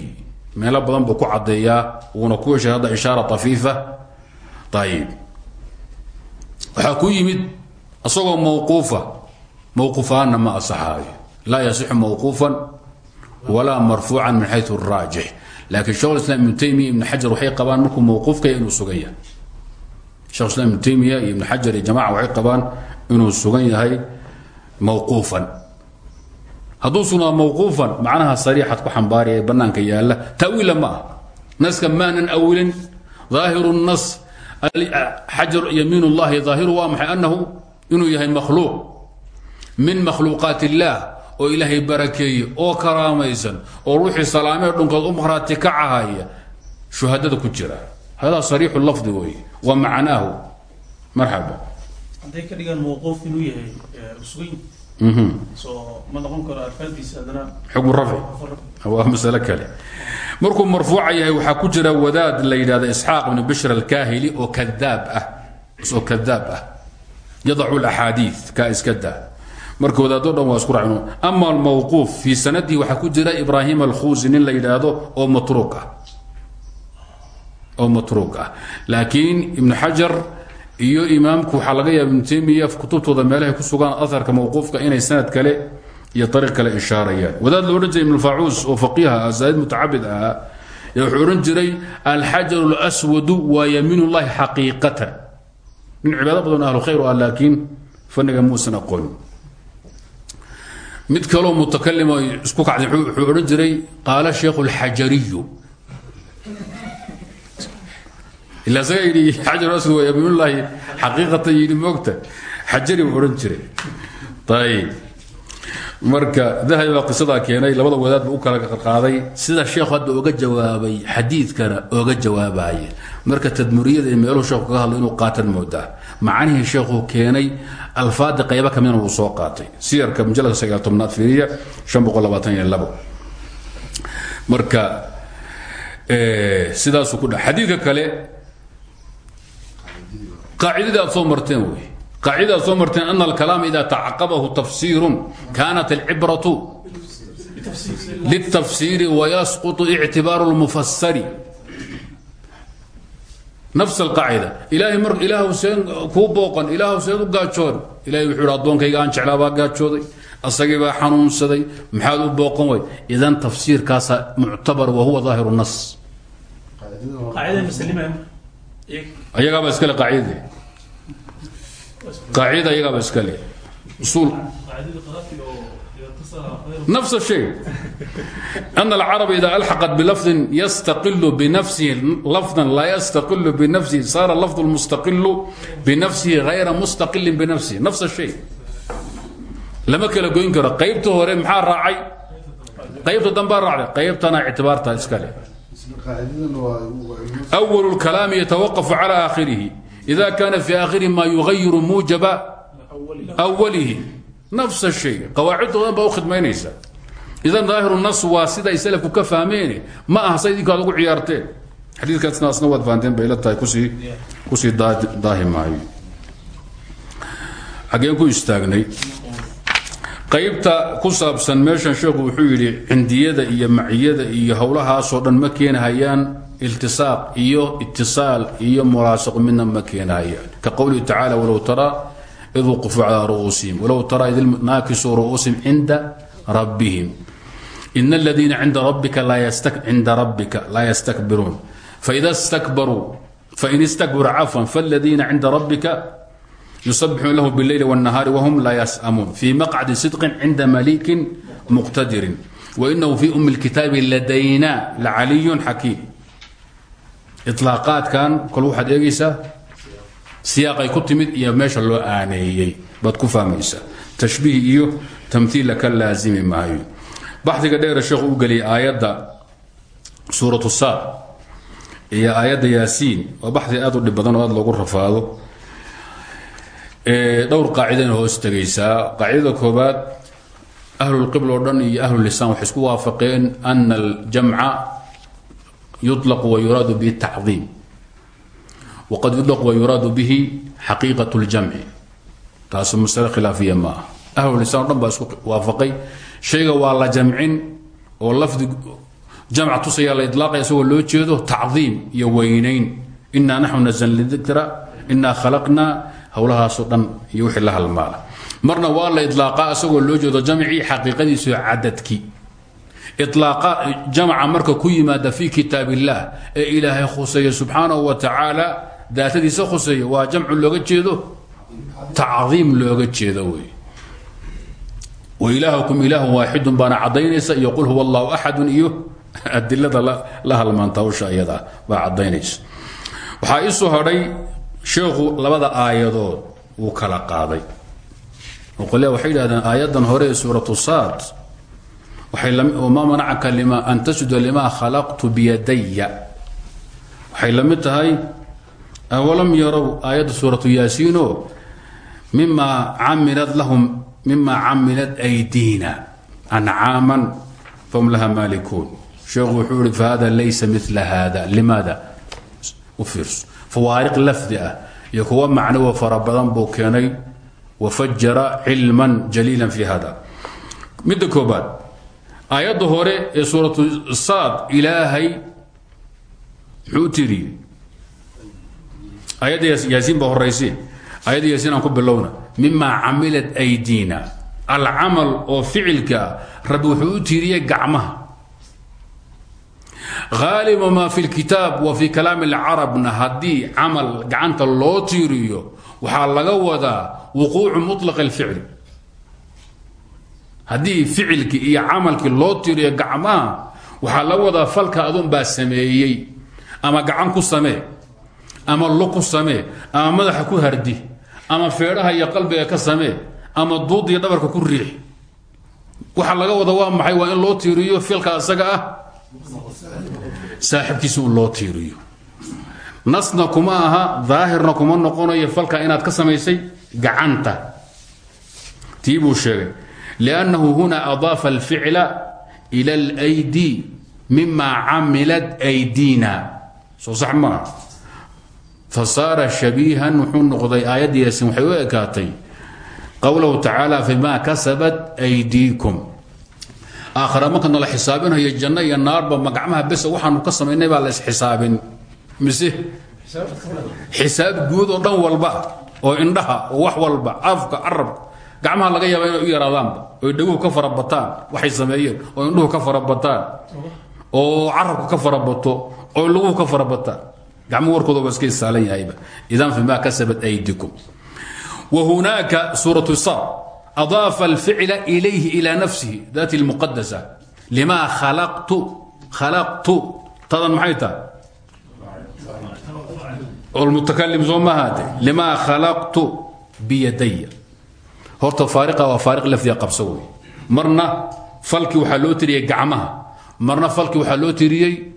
meelo badan buu ku caddeeyaa wuuna ku heshay hadda ishaara afiifa ayib waxaa ku yimid isagoo mawquufa mawquufahaanna ma asaxaayo. Laa yasixu mawquufan walaa marfuucan min xayu raajix. Laakiin shekh islam ibnu taymiya ibn xajar waxay qabaan markuu mawquufkaya inuu sugan yahay. Shekh islam ibnu taymiya iyo ibn xajar iyo jamaca waxay qabaan inuu sugan yahay mawquufan. Hadduu sugnaa mawquufan macnaha sariixad ku xambaariya ee bannaanka yaalla tawiila ma ah naska maanan awilin aahiru nas xajar yamiin اllahi aahiru waa maxay anahu inuu yahay makhluuq. Min makhluuqaat illaah oo ilaahay barakeeye oo karaamaysan oo ruuxii salaamee dhunkood u maqhraati ka cahaya shuhadada ku jira. Hadaa sariixu lafdi wey wa macnaahu. Marxaba.
Hadday ka dhigaan mawquuf inuu yahay usugayn soo ma noqon karo alfaadiisa haddana.
Xukmu rafci waa masale kale. Markuu marfuuca yahay waxaa ku jira wadaad la yidhahda isxaaq ibnu bishr alkaahili oo kadaab ah. Oo kadaab ah. Yadacu laxaadii kaa iska daa marka wadaado dhan waa isku raacin ama almawquuf fii sanadihi waxaa ku jira ibraahim alkhuusi nin la yidhaahdo oo matruuq ah. Oo matruuq ah. Laakiin ibnu xajar iyo imaamku waxaa laga yaaba ibnu kutubtooda meelahay ku sugaan aharka mawquufka inay sanad kale iyo ariiq kale ishaarayaan. Wadaad la odhan jiray ibn facuus oo faqiiha ah zaa'id mutacabid ahaa ee wuxuu odhan jiray alxajaru اlswadu waa yamiin ullahi xaqiiqatan nin cibaado badan ahlu khayr ah laakiin faniga muusan mid kaloo mutakalimo isku kacday wuxuu odhan jiray qaala sheikhu اlxajariyu ila isaga yidhi xajar aswad waa yamiin ullahi xaqiiqatan yidhi moogta. Xajari buu odhan jiray. Ayb marka dahabi baa qisadaa keenay labada wadaad buu u kala qaaday sida sheekhu hadda oga jawaabay xadiidkana oga jawaabaye marka tadmuriyada iyo meeluhu sheekhu kaga hadlo inuu qaatan moodaa macanihii sheekuu keenay alfaada qayba ka midna wuu soo qaatay. Siyarka mujalladka sagaal tobnaad fiiriya shan boqol labaatan iyo ku dha xadiidka kale qaacidadii soo marteen wey. Qaacidada soo marteen ana alkalaama ida tacaqabahu tafsiirun kaanat alcibratu liltafsiiri wayasqutu ictibaaru اlmufasari nafs alqaacida ilaahay mar ilaahw seen kuu booqan ilaahw seen u gaajoon ilahay wuxuu hi addoonkayga aan jeclaa baa gaajooday asagii baa xanuunsaday maxaad u booqan way idan tafsiirkaasa muctabar wa
huwa daahiru
nas ayagaaba iskale qaacidade qaacida ayagaaba iskale usuul نفس الشيء أن العرب إذا ألحقت بلفظ يستقل بنفسه لفظا لا يستقل بنفسه صار اللفظ المستقل بنفسه غير مستقل بنفسه نفس الشيء لما كلا قوين كرا قيبته هوري محار راعي قيبته دنبار راعي قيبتنا اعتبارتها إسكالي أول الكلام يتوقف على آخره إذا كان في آخره ما يغير موجب أوله nafs shay. Qawaacidoodan baa ukhidmaynaysa idan daahiru nas waa siday selafku ka fahmeene ma aha say idinka ad ugu ciyaarteen. Xadiidkan sidaasna waad fahanteen bay la tahay ku sii ku sii daahi maayo. Xaggeen ku istaagnay. Qaybta ku saabsan meeshan sheekhu wuxuu yidhi cindiyada iyo maciyada iyo howlahaasoo dhan ma keenahayaan iltisaaq iyo itisaal iyo mulaasaqo midna ma keenahayaan id wqufuu calaa ru'uusihim walow taraa id naakisuu ru'uusihim cinda rabbihim in aladiina cinda rabbika cinda rabbika laa yastakbiruun faida stakbaruu fain istakbaruu cafwan faladiina cinda rabbika yusabixuun lahu bاleyli wالnahaari whm laa yas'amuun fii maqcdi sidqin cinda malikin muqtadirin wainahu fii umi اlkitaabi ladayna lacaliyun xakiim ilaaqaadkan kol waxaad eegaysaa siyaaqay ku timid iyo meesha loo aaneeyey. Baad ku fahmaysaa tashbiih iyo tamhiila ka laazimi maayo. Baxdiga dheere sheekhu u geliyay aayadda suuratu saad iyo aayadda yaasiin waa baxdi aad u dhib badan oo aad loogu rafaado. Dhowr qaacidana hoos tegaysaa qaacidada koobaad ahlulqibl oo dhan iyo ahlulisaan waxay isku waafaqeen ana aljamca yuطlaq wa yuraadu bihi tacdiim wqad yudlaq wa yuraadu bihi xaqiiqat اljamci taas masale khilaafiya ma ah ahlulisaan o dhan baa isku waafaqay shayga waa la jamcin oo lafdi jamc tusaya la ilaaqaya isagoo loo jeedo tacdiim iyo weynayn inaa naxnu nazlna dikra inaa khalaqnaa howlahaasoo dhan iyo wixii la halmaala marna waa la ilaaqaa isagoo loo jeedo jamcii xaqiiqadiisu cadadki ilaaqa jamca marka daatadiisa khuseeya waa jamcu looga jeedo? Tacdiim looga jeedo wey wailaahukum ilaahu waaxidun baana cadaynaysa iyo huwa allahu axadun iyo adilada la halmaanta hawsha iyada baa cadaynaysa waxaa iisoo hadhay sheekhu labada aayadood wuu kala qaaday. Qole waxay yidhahdeen aayaddan hore ee suuratu saad ma manacaka an tasjuda limaa khalaqtu biyadaya waxay la mid tahay awalam yarow aayadda suuratu yaasiino mimaa camilad lahum mima camilat aydiina ancaaman fahum laha maalikuun sheekhu wuxuu ihi fahada laysa mila hada limaada u fiirso fawaariq lafdi ah iyo kuwa macnowo fara badan buu keenay wafajara fi hada midda koobaad hore ee suuratu saad ilaahay ayadda yaasiin baa horayse ayadda yaasiin aan ku bilowna. Mimaa camilat aydiina. Alcamal oo ficilka rabbi wuxuu u tiiriyey gacmaha. Haaliba maa fi lkitaab wa fi kalaami alcarabna haddii camal gacanta loo tiiriyo waxaa laga wadaa wuquucu muطlaq اlficli haddii ficilkii iyo camalkii loo tiriyo gacmaha waxaa la wadaa falka adun baa sameeyey ama gacan ku samee ama luku samee ama madaxa ku hardi ama feedhaha iyo qalbiga ka samee ama duud iyo dhabarka ku riix. Waxaa laga wada waa maxay? Waa in loo tiiriyo filka asaga ah. Saaxibkiisa loo tiiriyo. Nasna kuma aha daahirna kuma noqonayo falka inaad ka samaysay gacanta. Tii buu sheegay. Liannahu huna adaafa alficla ila alydi mima camilat aydiina. Soo sax maaha fasaara shabiihan wuxuu noqday aayadda yaasin waxay u ekaatay qowlahu tacaala fima kasabat aydiikum. Aakhira marka nala xisaabinhayo janno iyo naarba magacmaha besa waxaanu ka samaynay baa la isxisaabin mise? Xisaab guud oo dhan walba oo indhaha oo wax walba afka carabka gacmaha laga yaaba inay u yaraadaanba oo dhaguhu ka farabataan waxay sameeyeen oo indhuhu ka farabataan oo carabku ka farabato oo luguhu ka farabataan gacmuhu warkooda ba iska isaalan yahayba. Idan fima kasabat aydikum. Wa hunaaka suuratu sa adaafa alficla ilayhi ila nafsihi daati lmuqadasa lima khalaqtu khalaqtu. Tadan maxay tahay? Mutakalim soo mahaate lima khalaqtu biyadaya horta faariqa waa faariq lafdiga qabso wey marna falkii waxaa loo tiriyey gacmaha. Marna falkii waxaa loo tiriyey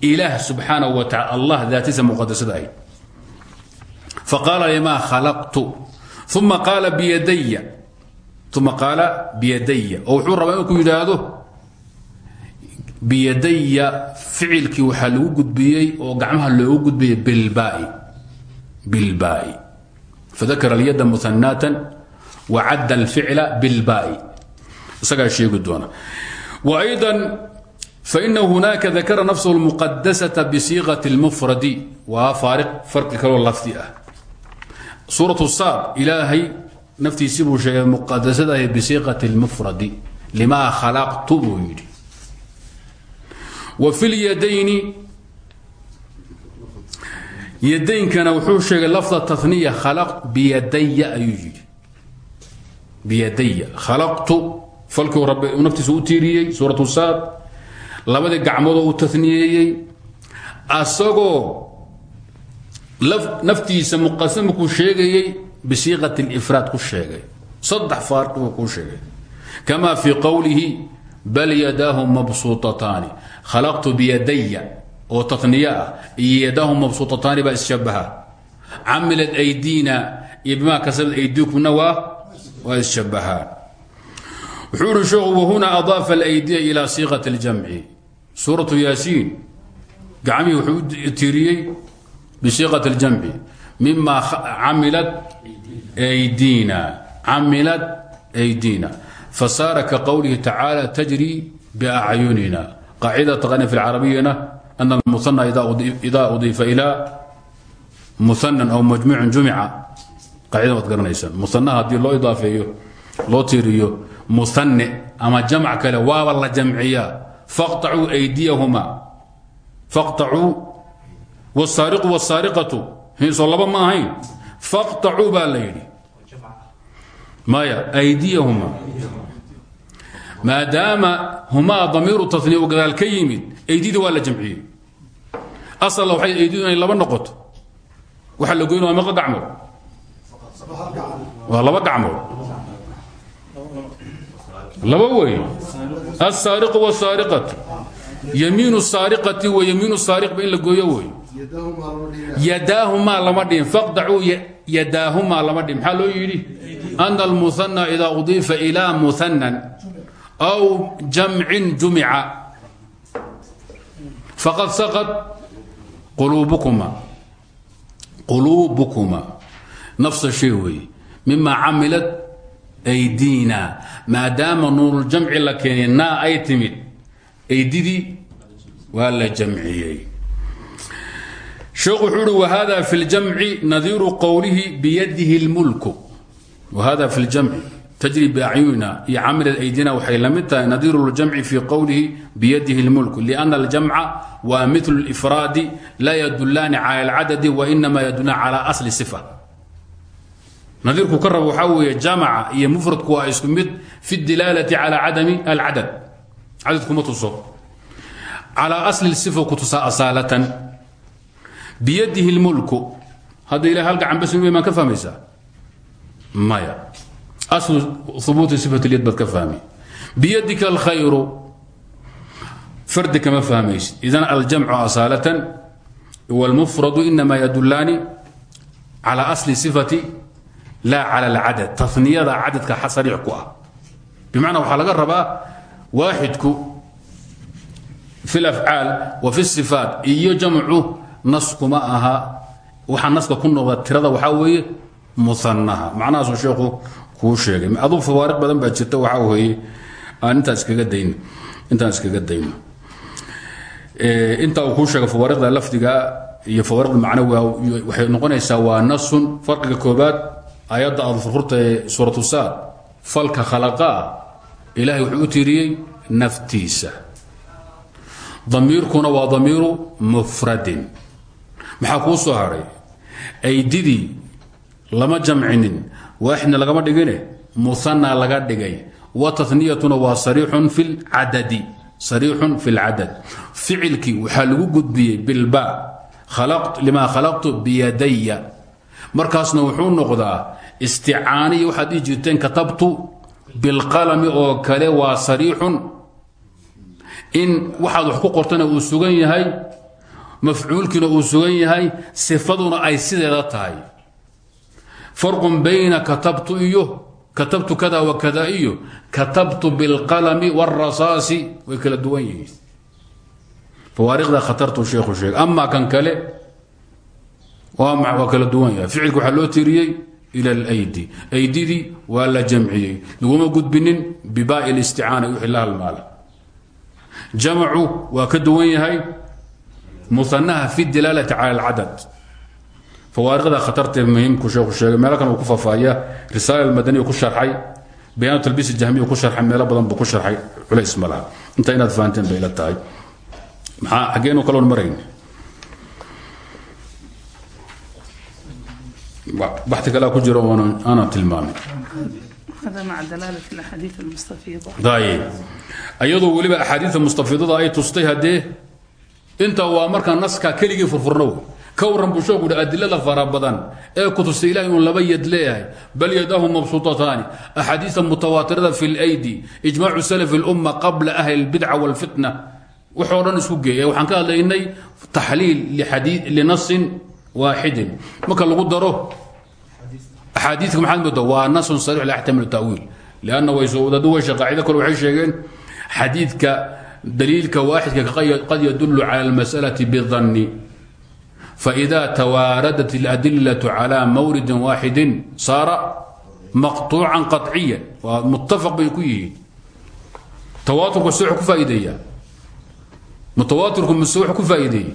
ilaah subxaanahu wa tacala allah daatiisa muqadasada ahayd faqaala limaa khalaqtu uma qaala biyadaya uma qaala biyadaya oo wuxuu rabaa inuu ku yidhaahdo biyadaya ficilkii waxaa lagu gudbiyey oo gacmaha loogu gudbiyey bilbai bilbai fadakara alyada muhanaatan wacadda alficla bilbai isagaa sheegi doona وأيضا فإن هناك ذكر نفسه المقدسة بصيغة المفرد وفارق فرق كلو لفظي سورة الصاد إلهي نفتي سيبو شيء مقدسة بصيغة المفرد لما خلقت بويدي وفي اليدين يدين كان وحوش لفظ التثنية خلقت بيدي أيجي بيدي خلقت falkuu rabbi naftiisa u tiiriyey suuratu saad labadii gacmoodoo uu taniyeeyey asagoo naftiisa muqasamkuu sheegayey bisiiqat lifraad ku sheegay. Saddex faarqibuu kuu sheegay. Kama fii qowlihi bal yadaahu mabsuutataani khalaqtu biyadaya oo taniye ah. Iyo yadaahu mabsuutataani isshabaha camilad aydiina iyo bimaa kasabad aydiikumna waa waa wuxuu ihi sheekhu wahuna adaafa alaydiya ilaa siiqat اljamci suuratu yaasiin gacmihii wuxuu u tiiriyey bisiiqat اljamci mima camilat aydiina camilat aydiina. Fasaara ka qowlihi tacaala tajri biacyunina qaacida taqani fi lcarabiyana ana almuhana ida udiifa ila muhanan aw majmuucin jumica. Qaacida waad garanaysaan muhanaha haddii loo idaafeeyo loo tiiriyo muane ama jamc kale waaba la jamciyaa faqطacuu aydiyahuma faqطacuu wاsaariqu wاsaariqatu soo laba ma ahayn faqطacuu baa la yidhi maya aydiyahuma maadaama humaa damiiru taniya u gadaal ka yimid aydidii waa la jamciyey asala waxay aydidu inay laba noqoto waxaa la goyn waa meeqa gacmood waa laba gacmood laba wey aلsaariqu wاsaariqatu yamiinu saariqati wa yamiinu saariqba in la gooyo wey yadaahumaa lama dhihin faqdacuu yadaahumaa lama dhihin maxaa loo yidhi ana almuhanى ida udiifa ilى muhanan aw jamcin jumica faqad saqad quluubukuma quluubukuma nafsa shay weeye mima camilat aydiina maadaama nuuruljamci la keenay naa ay timid aydidii waa la jamciyey sheekhu wuxuu uhi wahada fi ljamci nadiiru qowlihi biyadihi اlmulku wahada fi ljamci tajri biacyunina iyo camilat aydina waxay la mid tahay nadiiru ljamci fi qowlihi biyadihi اlmulku liأna aljamca waa mil اlifraadi laa yadulaani cala اlcadadi wainama yadullaan cala asli صifa nadiirku ka rabo waxaa weeye jamaca iyo mufradku waa isku mid fi dilaalati cala cadami alcadad. Cadadkuma tuso. Calaa asli sifa ku tusaa asaalatan. Biyadihi lmulku. Hadda ilahay hal gacan bas wey maan ka fahmaysaa? Maya. Aslu hubuuti sifat lyad baad ka fahmi. Biyadika alkhayru. Fardi kama fahmaysid idan aljamcu asaalatan. Wاlmufradu inama yadulaani cala asli sifati laa cala alcadad taniyada cadadka sariix ku ah bimacnaa waxaa laga rabaa waaxidku fi lafcaal wa fi sifaat iyo jamcu naskuma aha waxaa naska ku noqda tirada waxaa weeye muanaha macnahaasuu sheekhu kuu sheegay aduu fawaariq badan baa jirta waxaa weeye aan intaan iskaga dayno intaan iskaga dayno inta uu kuu sheegay fawaariqda lafdiga iyo fawaariqda macnawiga waxay noqonaysaa waa nasun farqiga koobaad ayadda aad furfurta ee suuratu saad falka khalaqaa ilaahay wuxuu u tiiriyey naftiisa. Damiirkuna waa damiiru mufradin. Maxaa kuu soo hadhay aydidii lama jamcinin waaxidna lagama dhigine? Musanaa laga dhigay. Wa taniyatuna waa sariixun fi lcadadi sariixun fi lcadad ficilkii waxaa lagu gudbiyey bilba limaa khalaqtu biyadaya markaasna wuxuu noqdaa isticaaniya waxaad dhihi jirteen katabtu bilqalami oo kale waa sariixun. In waxaad wax ku qortana uu sugan yahay mafcuulkiina uu sugan yahay sifaduna ay sideeda tahay. Farqun bayna katabtu iyo katabtu kada wa kada iyo katabtu bilqalami wاrasaasi way kala duwan yihiin. Fawaariqda khatartu sheekhu sheegay amaa kan kale waa kala duwan yahay. Ficilka waxaa loo tiiriyey ila alaydi aydidii waa la jamciyey laguma gudbinin bibaai listicaana wixii la halmaala jamacu waa ka duwan yahay muanaha fi dilaalati cala alcadad fawaariqda khatartee muhiimku sheekhu sheegay meelo kan uu ku fafaaya risaala almadaniya ku sharxay bayaanu talbiis jahmiya ku sharxay meelo badan buu ku sharxay culays ma laha inta inaad fahanteen bay ila tahay maxaa xaggeenu kaloon marayn baxti kalea ku jiro oona aanan tilmaamin
هذا مع دلالة الأحاديث المستفيضة
ayib ayadoo weliba axaadiida mustafidada ay tustay haddee inta waa markaa naska keligii furfurna wey ka warran buu sheeku hi adilada fara badan ee ku tustay ilahi inuu laba yad leeyahay bal yadahu mabsuutataani axaadiia mutawaatirada fi lydi ijmaacu salaf اlumma qabla ahli اlbidca wاlfitna wuxoo dhan isku geeya waxaan ka hadlaynay taxliil linasin waaxidin marka lagu daro axaadiika maxaad moodaa waa nasun sarix la yaxtamilu tawiil lanna waysodadu weysha qaacida kale waxay sheegeen xadiidka daliilka waaxidka qad yadulu cala almas'alati bidanni faida tawaaradat اladilatu cala mawridin waaxidin saara maqطuucan qaطciya waa muttafaq bay ku yihiin tawaaturku se ku faa'iideeya mutawaatirku mise wuxuu ku faa'iideeyey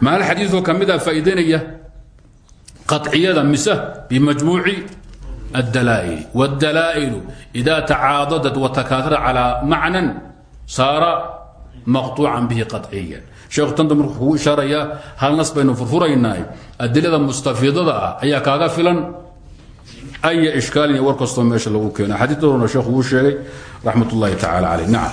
maal xadiidkoo ka mid a faa'iidaynaya قطعيada mise بمجموع الدلائل والدلائل إذا تعاضدت وتكاثر على معنى صار مقطوعا به قطعيا sheekhu tanta markuu kugu ishaaraya hal nas baynu furfuraynaay adilada mustafiidada ah ayaa kaaga filan aya ishkaalin iyo war kastoo meesha lagu keeno xadiidaduna sheekhu wuu sheegay raxmat ullahi tacaala caleyh nacam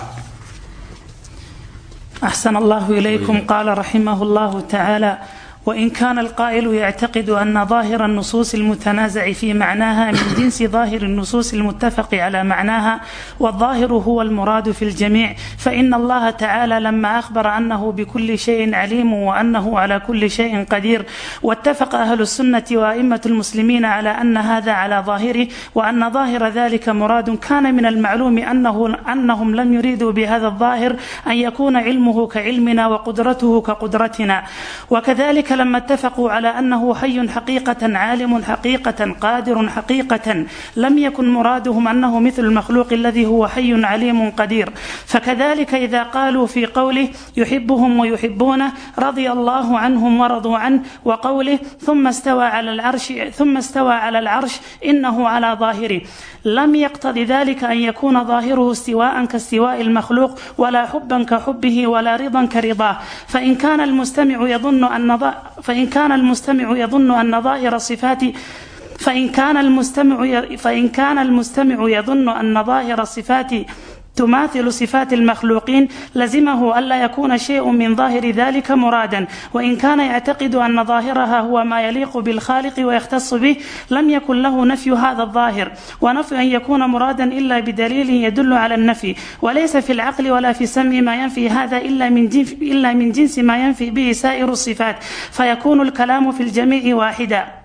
أحسن الله إليكم قال رحمه الله تعالى وإن كان القائل يعتقد أن ظاهر النصوص المتنازع في معناها من جنس ظاهر النصوص المتفق على معناها والظاهر هو المراد في الجميع فإن الله تعالى لما أخبر أنه بكل شيء عليم وأنه على كل شيء قدير واتفق أهل السنة وأئمة المسلمين على أن هذا على ظاهره وأن ظاهر ذلك مراد كان من المعلوم أنه أنهم لم يريدوا بهذا الظاهر أن يكون علمه كعلمنا وقدرته كقدرتنا وكذلك وذلك لما اتفقوا على أنه حي حقيقة عالم حقيقة قادر حقيقة لم يكن مرادهم أنه مثل المخلوق الذي هو حي عليم قدير فكذلك إذا قالوا في قوله يحبهم ويحبونه رضي الله عنهم ورضوا عنه وقوله ثم استوى على العرش ثم استوى على العرش إنه على ظاهره لم يقتض ذلك أن يكون ظاهره استواء كاستواء المخلوق ولا حبا كحبه ولا رضا كرضاه فإن كان المستمع يظن أن فإن كان المستمع يظن أن ظاهر صفات فإن كان المستمع فإن كان المستمع يظن أن ظاهر صفات تماثل صفات المخلوقين لزمه ألا يكون شيء من ظاهر ذلك مرادا وإن كان يعتقد أن ظاهرها هو ما يليق بالخالق ويختص به لم يكن له نفي هذا الظاهر ونفي أن يكون مرادا إلا بدليل يدل على النفي وليس في العقل ولا في السمع ما ينفي هذا إلا من جنس, إلا من جنس ما ينفي به سائر الصفات فيكون الكلام في الجميع واحدا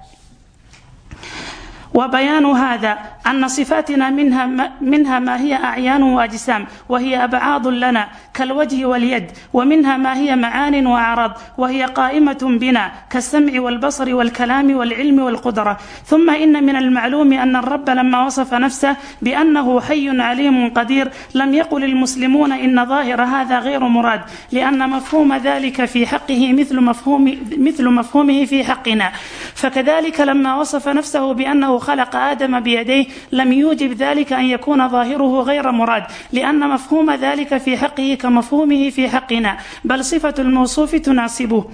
وبيان هذا أن صفاتنا منها ما, منها ما هي أعيان وأجسام وهي أبعاض لنا كالوجه واليد ومنها ما هي معان وعرض وهي قائمة بنا كالسمع والبصر والكلام والعلم والقدرة ثم إن من المعلوم أن الرب لما وصف نفسه بأنه حي عليم قدير لم يقل المسلمون إن ظاهر هذا غير مراد لأن مفهوم ذلك في حقه مثل مفهوم مثل مفهومه في حقنا فكذلك لما وصف نفسه بأنه خلق آدم بيديه لم يوجب ذلك أن يكون ظاهره غير مراد لأن مفهوم ذلك في حقه كمفهومه في حقنا بل صفة الموصوف تناسبه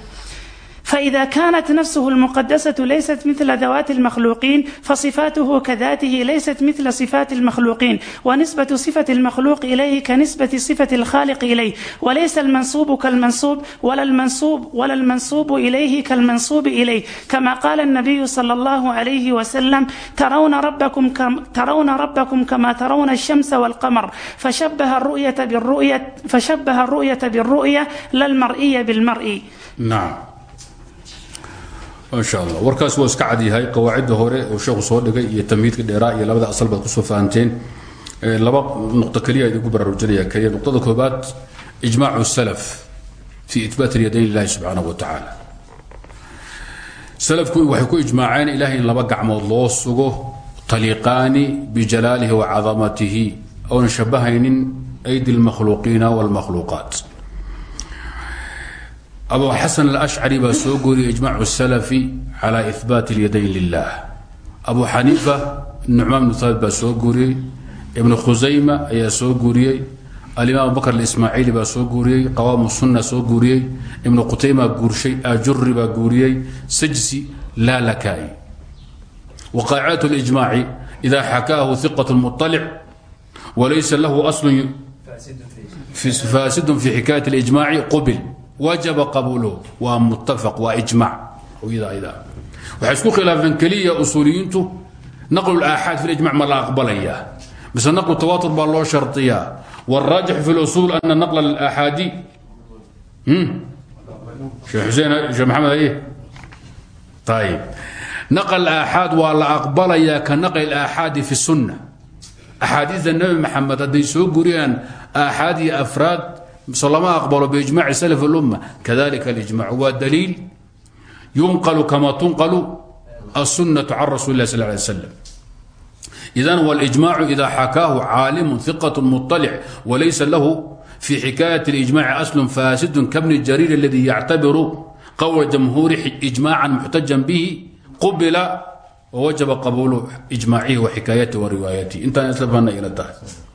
فإذا كانت نفسه المقدسة ليست مثل ذوات المخلوقين فصفاته كذاته ليست مثل صفات المخلوقين ونسبة صفة المخلوق إليه كنسبة صفة الخالق إليه وليس المنصوب كالمنصوب ولا المنصوب ولا المنصوب إليه كالمنصوب إليه كما قال النبي صلى الله عليه وسلم ترون ربكم كم ترون ربكم كما ترون الشمس والقمر فشبه الرؤية بالرؤية فشبه الرؤية بالرؤية لا المرئية بالمرئي
نعم maasha allah warkaas waa iska cadyahay. Qawaacidda hore oo sheekhu soo dhigay iyo tamhiidka dheeraa iyo labada asal baad ku soo fahanteen laba nuqto keliya idinku baraarujinaya keliya nuqtada koobaad ijmaacu salaf fi itbaat alyadayn lilahi subxaanahu wa tacaala salafku waxay ku ijmaaceen ilahay in laba gacmood loo sugo taliqaani bijalaalihi wa cadamatihi oon shabbahaynin aydi almakhluuqiina waalmakhluuqaat abu xasan alashcari baa soo goriyey ijmac salafi cala ihbaat اlyadayn lilah abu xaniifa nucmaan bnu haabit baa soo guuriyey ibnu khusayma ayaa soo guuriyey alimaam abubakr ismaaciili baa soo guuriyey qawaamu sunna soo guuriyey ibnu qutayma guurshay ajuri baa guuriyey sajsi laalakaai waqaacidat اlijmaaci ida xakaahu iqat muطalic walaysa lahu aslun faasidun fi xikaayat اlijmaaci qubil wajaba qabuluhu waa muttafaq waa ijmac waxay isku khilaafeen keliya usuuliyiintu naqlu aaxaad fi ijmac ma la aqbalaya mise naqlu tawaatur baa loo shardiyaa wاraajix fi اlusuul ana naqla اlaaxaadi sheekh xuseen sheekh maxamed aye ayib naql aaxaad waa la aqbalayaa ka naqli aaxaadi fi sunna axaadiida nebi maxamed hadday soo guriyaan aaxaad iyo afraad mise lama aqbalo biijmaci salaf اlumma kadalika اlijmac waa daliil yunqalu kama tunqalu الsunaة can rasuli lah sl lay slam idan wاlijmacu ida xakaahu caalimu ثiqaة muطalc walaysa lahu fi xikaayaة اlijmaci aslu faasidu kabni jariir اladi yactabiru qowla jamhuuri ijmaca muxtaja bihi qubila wawajaba qabulu ijmaacihi wa xikaayatihi wa riwaayatihi intaan islafana ila tahay ayb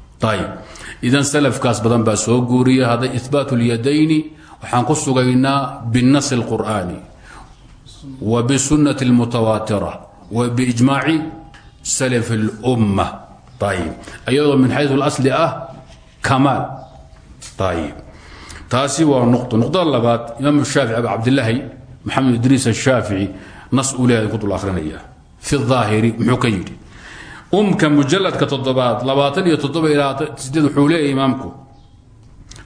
idan salafkaas badan baa soo guuriya hadday ihbaat اlyadayni waxaan ku sugaynaa binas اlqur'ani وبسنة المتواترة وبإجماع سلف الأمة طيب أيضا من حيث الأصل أه كمال طيب تاسي ونقطة نقطة اللبات إمام الشافعي أبو عبد الله محمد إدريس الشافعي نص أولاد كتب الآخرين في الظاهر محكير أم كمجلد كتضبات لباتن يتضب إلى تسديد حولي إمامكم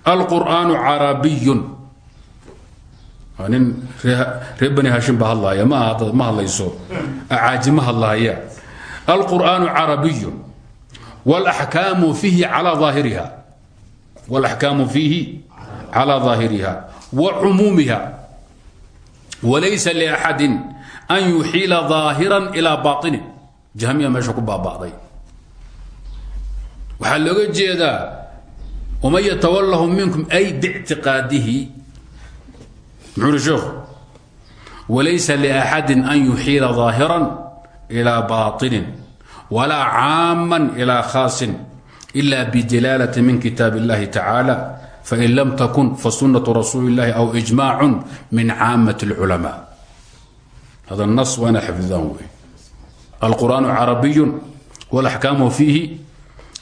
القرآن عربي nin reer bani hashim baa hadlaaya ma ma hadlayso acaaji ma hadlaaya alqur'aanu carabiyu wاlaxkaamu fiihi calى aahiriha wاlaxkaamu fiihi calى ظaahiriha wacumuumiha walaysa liaxadi an yuxiila ظaahira ilى baطini jahmiya meesha ku baaba'day waxaa looga jeedaa waman yatawalahu minkum ay bictiqaadihi muxuu uhi sheekhu walaysa liaxadi an yuxiila ظaahira ilى baطinin walaa caama ilى khaasin ila bjalaalة min kitaab اllahi tacaalى fain lam takun fasunaة rasuuli اllahi aw ijmac min caamaة اlculama hada nas waa ina xafidaan wey alqur'an carabiy wاlaxkaamu fiihi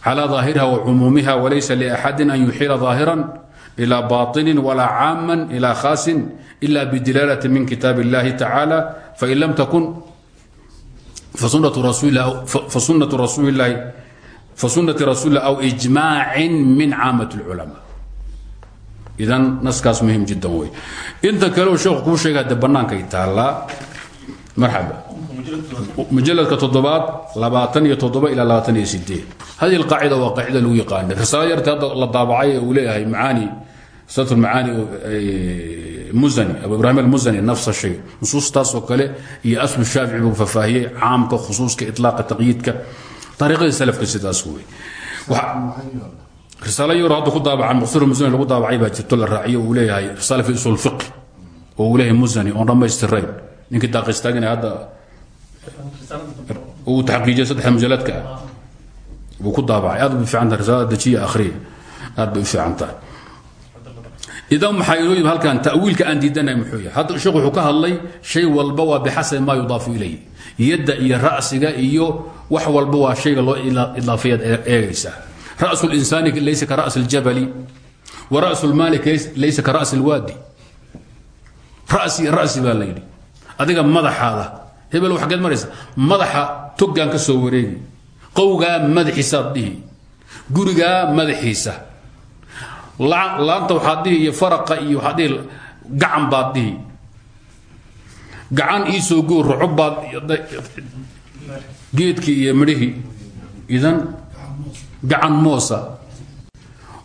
calى ظaahiriha wacumuumiha walaysa liaxadi an yuxiila ظaahira ilى baطini walaa caama ilى khaasin ila bdilaalة min kitaab اllahi tacaalى fain lam takun fasunati rasuuli lah aw ijmaacin min caamaة اlculama idan naskaas muhim jiddan wey inta kaleo sheekhu kuu sheega de bannaankay taallaa marxaba mujaladka toddobaad labaatan iyo toddoba ilaa labaatan iyo sideed. Hadihi alqaacida waa qaacida lagu yaqaana risaalo yarta hadda la daabacay uu leeyahay macaani macaani muzani abu ibrahim almuzani nafsa shay. Nusuustaasoo kale iyo aslu shaafici buu fafaahiyey caamka khusuuska itlaaqa taqyiidka. Ariiqadii salafka sidaas wey risaalo yaro hadda ku daabacan muqsir musani lagu daabacay baa jirto la raaciyo uu leeyahay risaala fi usul fiqh oo uu leeyahay musani oon dhammaystirayn ninkii daakistagin hadda uu taxqiijiyay saddexa mujaladka ah ku daabacay. Aad bay fiican tahay risaalada dejiya aad bay fiican tahay. Idan maxaa inoo yimi aan diidanahay muxuu yahay. Hadda sheekh wuxuu ka hadlay shay walba waa bixasabi maa yudaafu ilayh yadda iyo ra'siga iyo wax walba waa shayga loo idaafayaad eegaysaa ra'su linsaani laysa ka ra'si ljabali wa ra'su lmaali laysa ka ra'si lwaadi ra'si ra'si baa la adiga madaxaada. Hebel waxgeed maraysa. Madaxa toggaan ka soo wareegi. Qowgaa madaxiisaad dhihi. Gurigaa madaxiisa. Laanta waxaad dhihi iyo faraqa iyo waxaad gacan baad dhihi. Gacan iisoo goo rucub baad geedkii iyo midhihii. Idan gacan moosa.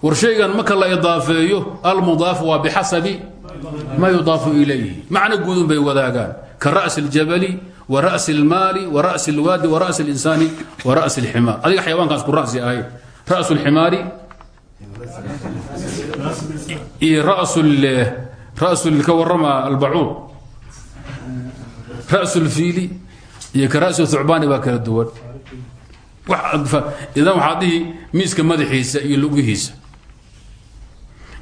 War shaygan marka la idaafeeyo almudaaf waa bixasabi ma yudaafu ilayhi. Macno guudun bay wadaagaan ka ra'si اljabali wa ra'si اlmaali wa ra'si اlwaadi wa ra'si اlinsaani wa ra'si اlximaar adiga xayawaankaas ku ra'si ahay ra'su اlximaari iyo ra'su ka warrama albacuur ra'su اlfiili iyo ka ra'su thucbaani baa kala duwan idan waxaa dhihi miiska madaxiisa iyo lugihiisa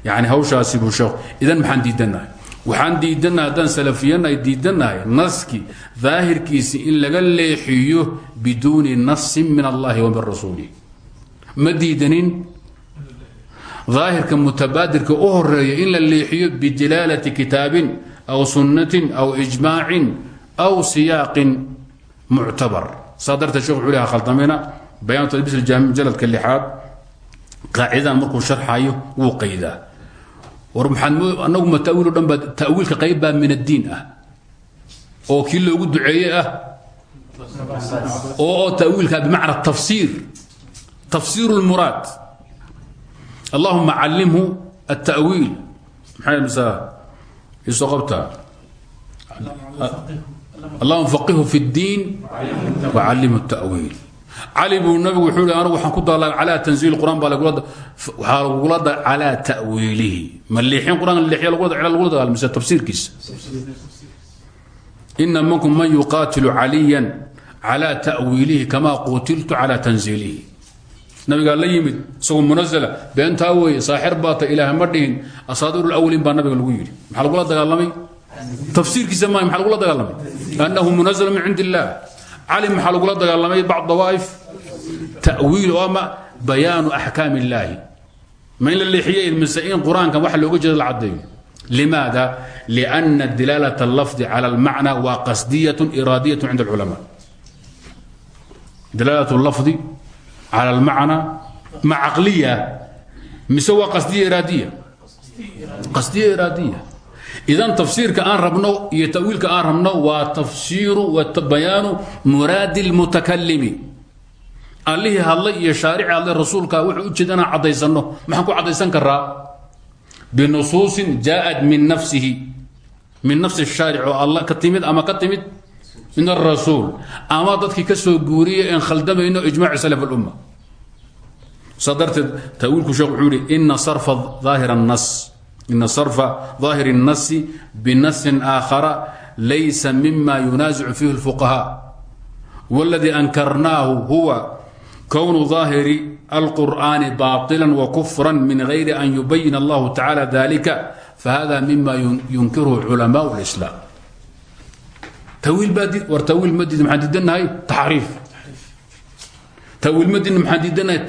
yani hawshaasi buu sheekhu idan maxaan diidannahay waxaan diidannahay haddaan salafiyanahay diidannahay naski daahirkiisi in laga leexiyo biduuni nasin min allahi wa min rasuulih ma diidanin? Daahirka mutabaadirka u horreeya in la leexiyo bidilaalati kitaabin aw sunnatin aw ijmaacin aw siyaaqin muctabar. Saa darteed shekh wuxuu leha khaldamina bayaan talbis jaladka lixaad qaacidadan markuu sharxayo wuu qaydaa war maxaad anagu ma tawiil o dhan baa tawiilka qayb baa min addiin ah oo kii loogu duceeye ah oo tawiilka bimacna tafsiir tafsiir اlmuraad allahuma callimhu الtawiil maxay msa isoo qabtaa allahuma faqihu fi اddiin wacallimhu الtawiil cali buu nabigu wuxuu hi anugu waxaan ku daala calaa tanziil qur'aan baa waxaa lagula calaa ta'wiilihi. Ma liixin qur'aan liixiya lagula dagaalmise tafsiirkiisa? Ina minkum man yuqaatilu caliyan calaa ta'wiilihi kamaa qutiltu calaa tanziilihi. Nabigaa la yimid isagoo munazala beentaa weeye saaxir baata ilaah ma dhihin asaadiir baa nabiga lagu yidhi. Maxaa lagula dagaalamay? Tafsiirkiisa maayo maxaa lagula dagaalamay? Annahu munazal min cindi cali maxaa lagula dagaalamay bacd dawaa'if ta'wiil oo ama bayaanu axkaam illaahi ma in la leexiyey mise in qur'aankan waxa looga jeeda la caddeeyo. Limaada? Lianna dilaalat allafdi cala almacna waa qasdiyatun iraadiyatun cinda alculamaa. Dilaalat allafdi cala almacna ma caqliya mise waa qasdiya iraadiya qasdiya iraadiya idan tafsiirka aan rabno iyo tawiilka aan rabno waa tafsiiru bayaanu muraadi اlmutakalimi allihii hadlay iyo shaarici hadlay rasuulka wuxuu ujeeda inaan caddaysano maxaan ku caddaysan karaa binusuusin jaaءat min nafsihi min nafsi الshaaric oo alla ka timid ama ka timid min الrasuul ama dadkii ka soo guuriyay en khaldamayno ijmaci salaf اlumma saa darteed tawiilku sheekh wuxuu yihi ina sarfa daahir الnas ina sarfa daahir الnasi binasin aakhara laysa mima yunaasicu fihi اlfuqahaa wاladii ankarnaahu huwa kwnu ظaahiri alqur'ani baطila wakufra min غayri an yubayin allahu tacala dalika fahada mima yunkirhu culamaء اlislaam tawiil baa war tawiil ma diid maxaan diidanahay taxriif tawiil ma diidna maxaan diidanahay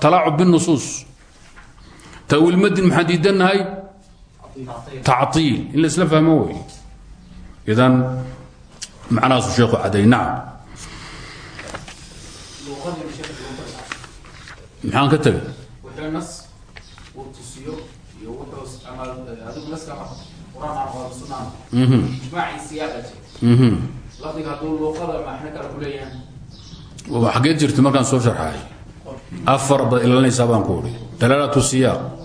talaacub binusuus tawiil ma diid maxaan diidanahay tacطiil in la isla fahmo wey idan macnahaasu sheekhu caday nacam maxaan ka tegay xageed jirta markaan soo sharxaay afar baad ilaalinaysaa baan ku uri dalaalat siyaaq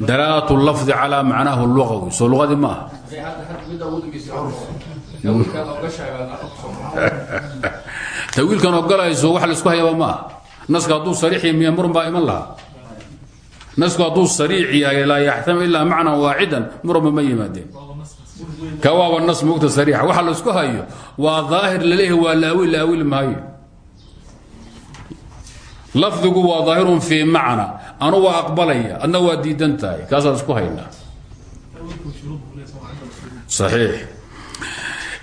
dalaalat lafdi calaa macnaahu lugawi soo luqadii ma aha tawiilkan ogolayso wax la isku hayaba ma aha nasku hadduu sariix yahay miya muran baa iman lahaa. Nasku hadduu sariix yahay laa yaxtamil ilaa macnan waaxidan muranba ma yimaadeen. Ka waaba nas mugta sariixa. Waxa la isku hayo waa daahir la leeyahay waa laawil laawil maayo lafdigu waa daahirun fii macna. Anu waa aqbalaya adna waa diidan tahay isku haynaa saxiix.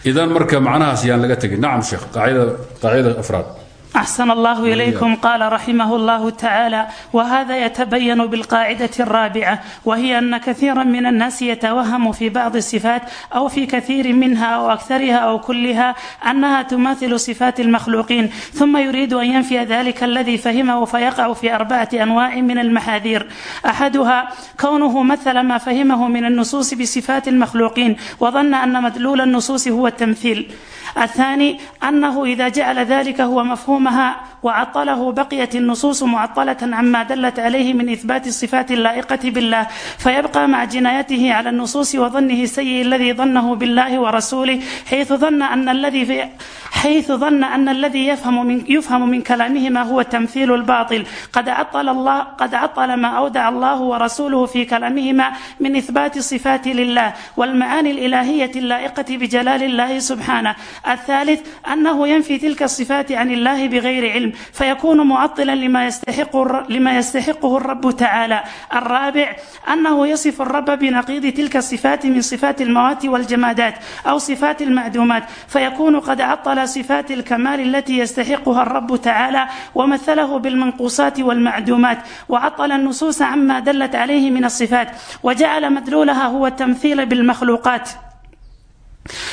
Idan marka macnahaas yaan laga tegin. Nacam sheekh qaacida qaacida afraad
أحسن الله إليكم قال رحمه الله تعالى وهذا يتبين بالقاعدة الرابعة وهي أن كثيرا من الناس يتوهم في بعض الصفات أو في كثير منها أو أكثرها أو كلها أنها تماثل صفات المخلوقين ثم يريد أن ينفي ذلك الذي فهمه فيقع في أربعة أنواع من المحاذير أحدها كونه مثل ما فهمه من النصوص بصفات المخلوقين وظن أن مدلول النصوص هو التمثيل الثاني أنه إذا جعل ذلك هو مفهوم مفهومها وعطله بقيت النصوص معطلة عما دلت عليه من إثبات الصفات اللائقة بالله فيبقى مع جنايته على النصوص وظنه السيء الذي ظنه بالله ورسوله حيث ظن أن الذي في حيث ظن أن الذي يفهم من يفهم من كلامه هو التمثيل الباطل قد عطل الله قد عطل ما أودع الله ورسوله في كلامهما من إثبات الصفات لله والمعاني الإلهية اللائقة بجلال الله سبحانه الثالث أنه ينفي تلك الصفات عن الله بغير علم فيكون معطلا لما يستحقه لما يستحقه الرب تعالى الرابع أنه يصف الرب بنقيض تلك الصفات من صفات الموات والجمادات أو صفات المعدومات فيكون قد عطل صفات الكمال التي يستحقها الرب تعالى ومثله بالمنقوصات والمعدومات وعطل النصوص عما دلت عليه من الصفات وجعل مدلولها هو التمثيل بالمخلوقات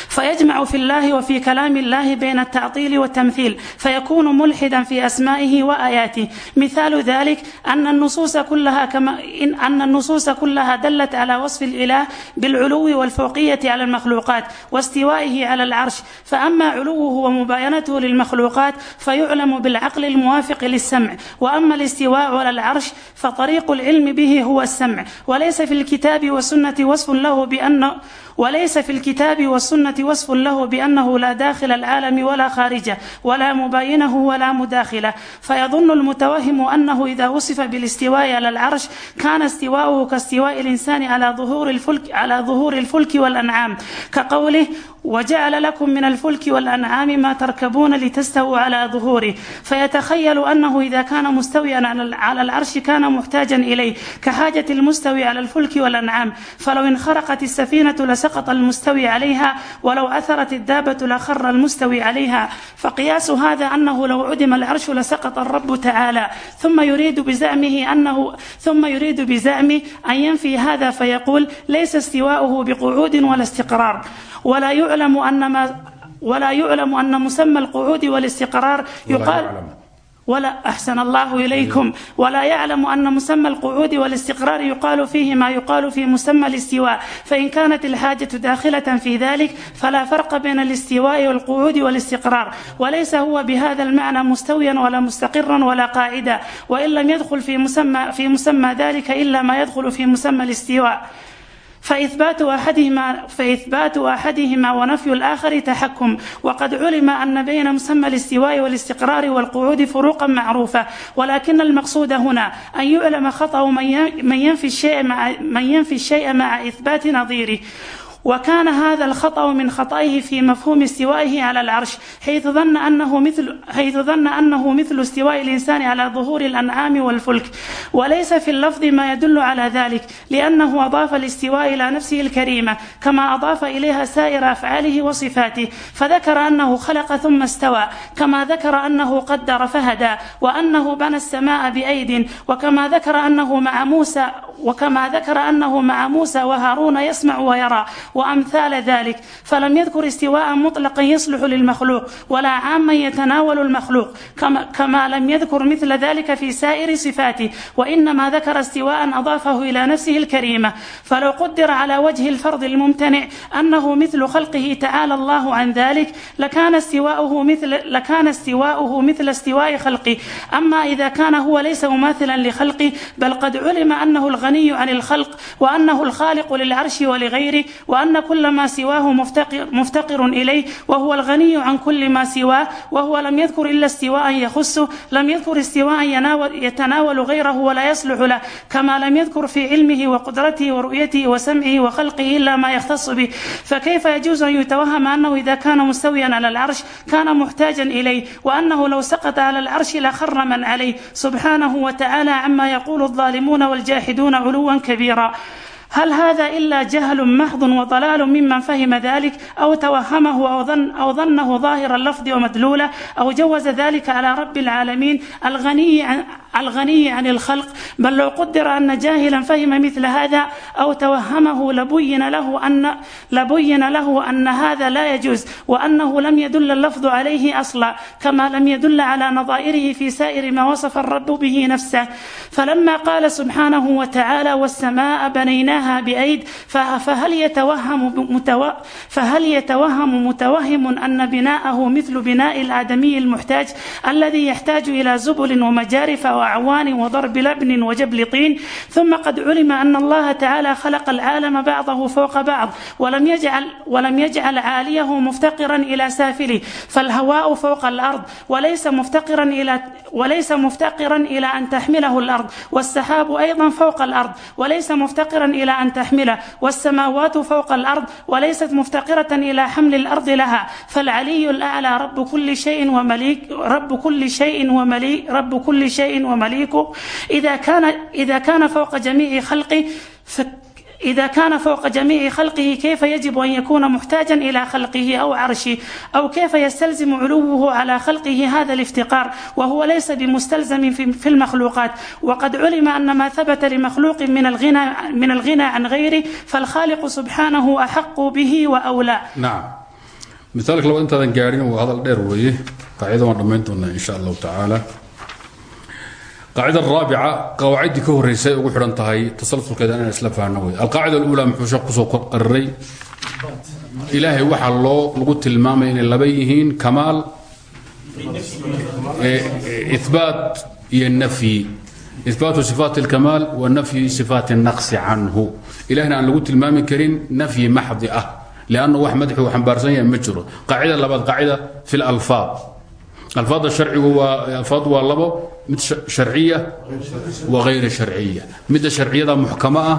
فيجمع في الله وفي كلام الله بين التعطيل والتمثيل فيكون ملحدا في أسمائه وآياته مثال ذلك أن النصوص كلها كما إن, أن النصوص كلها دلت على وصف الإله بالعلو والفوقية على المخلوقات واستوائه على العرش فأما علوه ومباينته للمخلوقات فيعلم بالعقل الموافق للسمع وأما الاستواء على العرش فطريق العلم به هو السمع وليس في الكتاب والسنة وصف له بأن وليس في الكتاب والسنة وصف له بأنه لا داخل العالم ولا خارجه ولا مباينه ولا مداخله فيظن المتوهم أنه إذا وصف بالاستواء على العرش كان استواؤه كاستواء الإنسان على ظهور الفلك على ظهور الفلك والأنعام كقوله وجعل لكم من الفلك والأنعام ما تركبون لتستووا على ظهوره فيتخيل أنه إذا كان مستويا على العرش كان محتاجا إليه كحاجة المستوي على الفلك والأنعام فلو انخرقت السفينة لسقط سقط المستوي عليها ولو أثرت الدابة لخر المستوي عليها فقياس هذا أنه لو عدم العرش لسقط الرب تعالى ثم يريد بزعمه أنه ثم يريد بزعمه أن ينفي هذا فيقول ليس استواؤه بقعود ولا استقرار ولا يعلم أن ما ولا يعلم أن مسمى القعود والاستقرار يقال ولا أحسن الله إليكم ولا يعلم أن مسمى القعود والاستقرار يقال فيه ما يقال في مسمى الاستواء فإن كانت الحاجة داخلة في ذلك فلا فرق بين الاستواء والقعود والاستقرار وليس هو بهذا المعنى مستويا ولا مستقرا ولا قاعدا وإن لم يدخل في مسمى في مسمى ذلك إلا ما يدخل في مسمى الاستواء فإثبات أحدهما, فإثبات أحدهما ونفي الآخر تحكم وقد علم أن بين مسمى الاستواء والاستقرار والقعود فروقا معروفة ولكن المقصود هنا أن يعلم خطأ من ينفي الشيء مع, من ينفي الشيء مع إثبات نظيره وكان هذا الخطأ من خطئه في مفهوم استوائه على العرش حيث ظن أنه مثل حيث ظن أنه مثل استواء الإنسان على ظهور الأنعام والفلك وليس في اللفظ ما يدل على ذلك لأنه أضاف الاستواء إلى نفسه الكريمة كما أضاف إليها سائر أفعاله وصفاته فذكر أنه خلق ثم استوى كما ذكر أنه قدر فهدى وأنه بنى السماء بأيد وكما ذكر أنه مع موسى وكما ذكر أنه مع موسى وهارون يسمع ويرى وأمثال ذلك فلم يذكر استواء مطلقا يصلح للمخلوق ولا عاما يتناول المخلوق كما, كما لم يذكر مثل ذلك في سائر صفاته وإنما ذكر استواء أضافه إلى نفسه الكريمة فلو قدر على وجه الفرض الممتنع أنه مثل خلقه تعالى الله عن ذلك لكان استواؤه مثل لكان استواؤه مثل استواء خلقه أما إذا كان هو ليس مماثلا لخلقه بل قد علم أنه الغني عن الخلق وأنه الخالق للعرش ولغيره وأن كل ما سواه مفتقر, مفتقر إليه وهو الغني عن كل ما سواه وهو لم يذكر إلا استواء يخصه لم يذكر استواء يناول يتناول غيره ولا يصلح له كما لم يذكر في علمه وقدرته ورؤيته وسمعه وخلقه إلا ما يختص به فكيف يجوز أن يتوهم أنه إذا كان مستويا على العرش كان محتاجا إليه وأنه لو سقط على العرش لخر من عليه سبحانه وتعالى عما يقول الظالمون والجاحدون علوا كبيرا هل هذا إلا جهل محض وضلال ممن فهم ذلك أو توهمه أو, ظن أو ظنه ظاهر اللفظ ومدلولة أو جوز ذلك على رب العالمين الغني عن الغني عن الخلق بل لو قدر أن جاهلا فهم مثل هذا أو توهمه لبين له أن لبين له أن هذا لا يجوز وأنه لم يدل اللفظ عليه أصلا كما لم يدل على نظائره في سائر ما وصف الرب به نفسه فلما قال سبحانه وتعالى والسماء بنيناها بأيد فهل يتوهم متو... فهل يتوهم متوهم أن بناءه مثل بناء الآدمي المحتاج الذي يحتاج إلى زبل ومجارف وأعوان وضرب لبن وجبل طين ثم قد علم أن الله تعالى خلق العالم بعضه فوق بعض ولم يجعل ولم يجعل عاليه مفتقرا إلى سافله فالهواء فوق الأرض وليس مفتقرا إلى وليس مفتقرا إلى أن تحمله الأرض والسحاب أيضا فوق الأرض وليس مفتقرا إلى أن تحمله والسماوات فوق الأرض وليست مفتقرة إلى حمل الأرض لها فالعلي الأعلى رب كل شيء ومليك رب كل شيء ومليك رب كل شيء ومليكه إذا كان إذا كان فوق جميع خلقه ف إذا كان فوق جميع خلقه كيف يجب أن يكون محتاجا إلى خلقه أو عرشه أو كيف يستلزم علوه على خلقه هذا الافتقار وهو ليس بمستلزم في المخلوقات وقد علم أن ما ثبت لمخلوق من الغنى من الغنى عن غيره فالخالق سبحانه أحق به وأولى
نعم مثالك لو أنت قاعدين وهذا الدير ويه قاعدة ورمينتنا إن شاء الله تعالى qaacida araabica qawaaciddii ka horreysay ugu xidhan tahay tasalsulkeeda inaan isla fahanno wey alqaacida aluulaa muxuu sheekh kusoo qariray ilaahay waxaa loo lagu tilmaamaya inay laba yihiin kamaal ibaat iyo nafyi ibaatu sifaat اlkamaal wa nafyi sifaat الnaqsi canhu ilahna aan lagu tilmaami karin nafyi maxdi ah lannu wax madaxuu xambaarsan yahay ma jiro qaacida labaad qaacida fi اlalfaad alfaada sharcigu waa alfaad waa labo mid sharciya wagayr sharciya. Midda sharciyada muxkama ah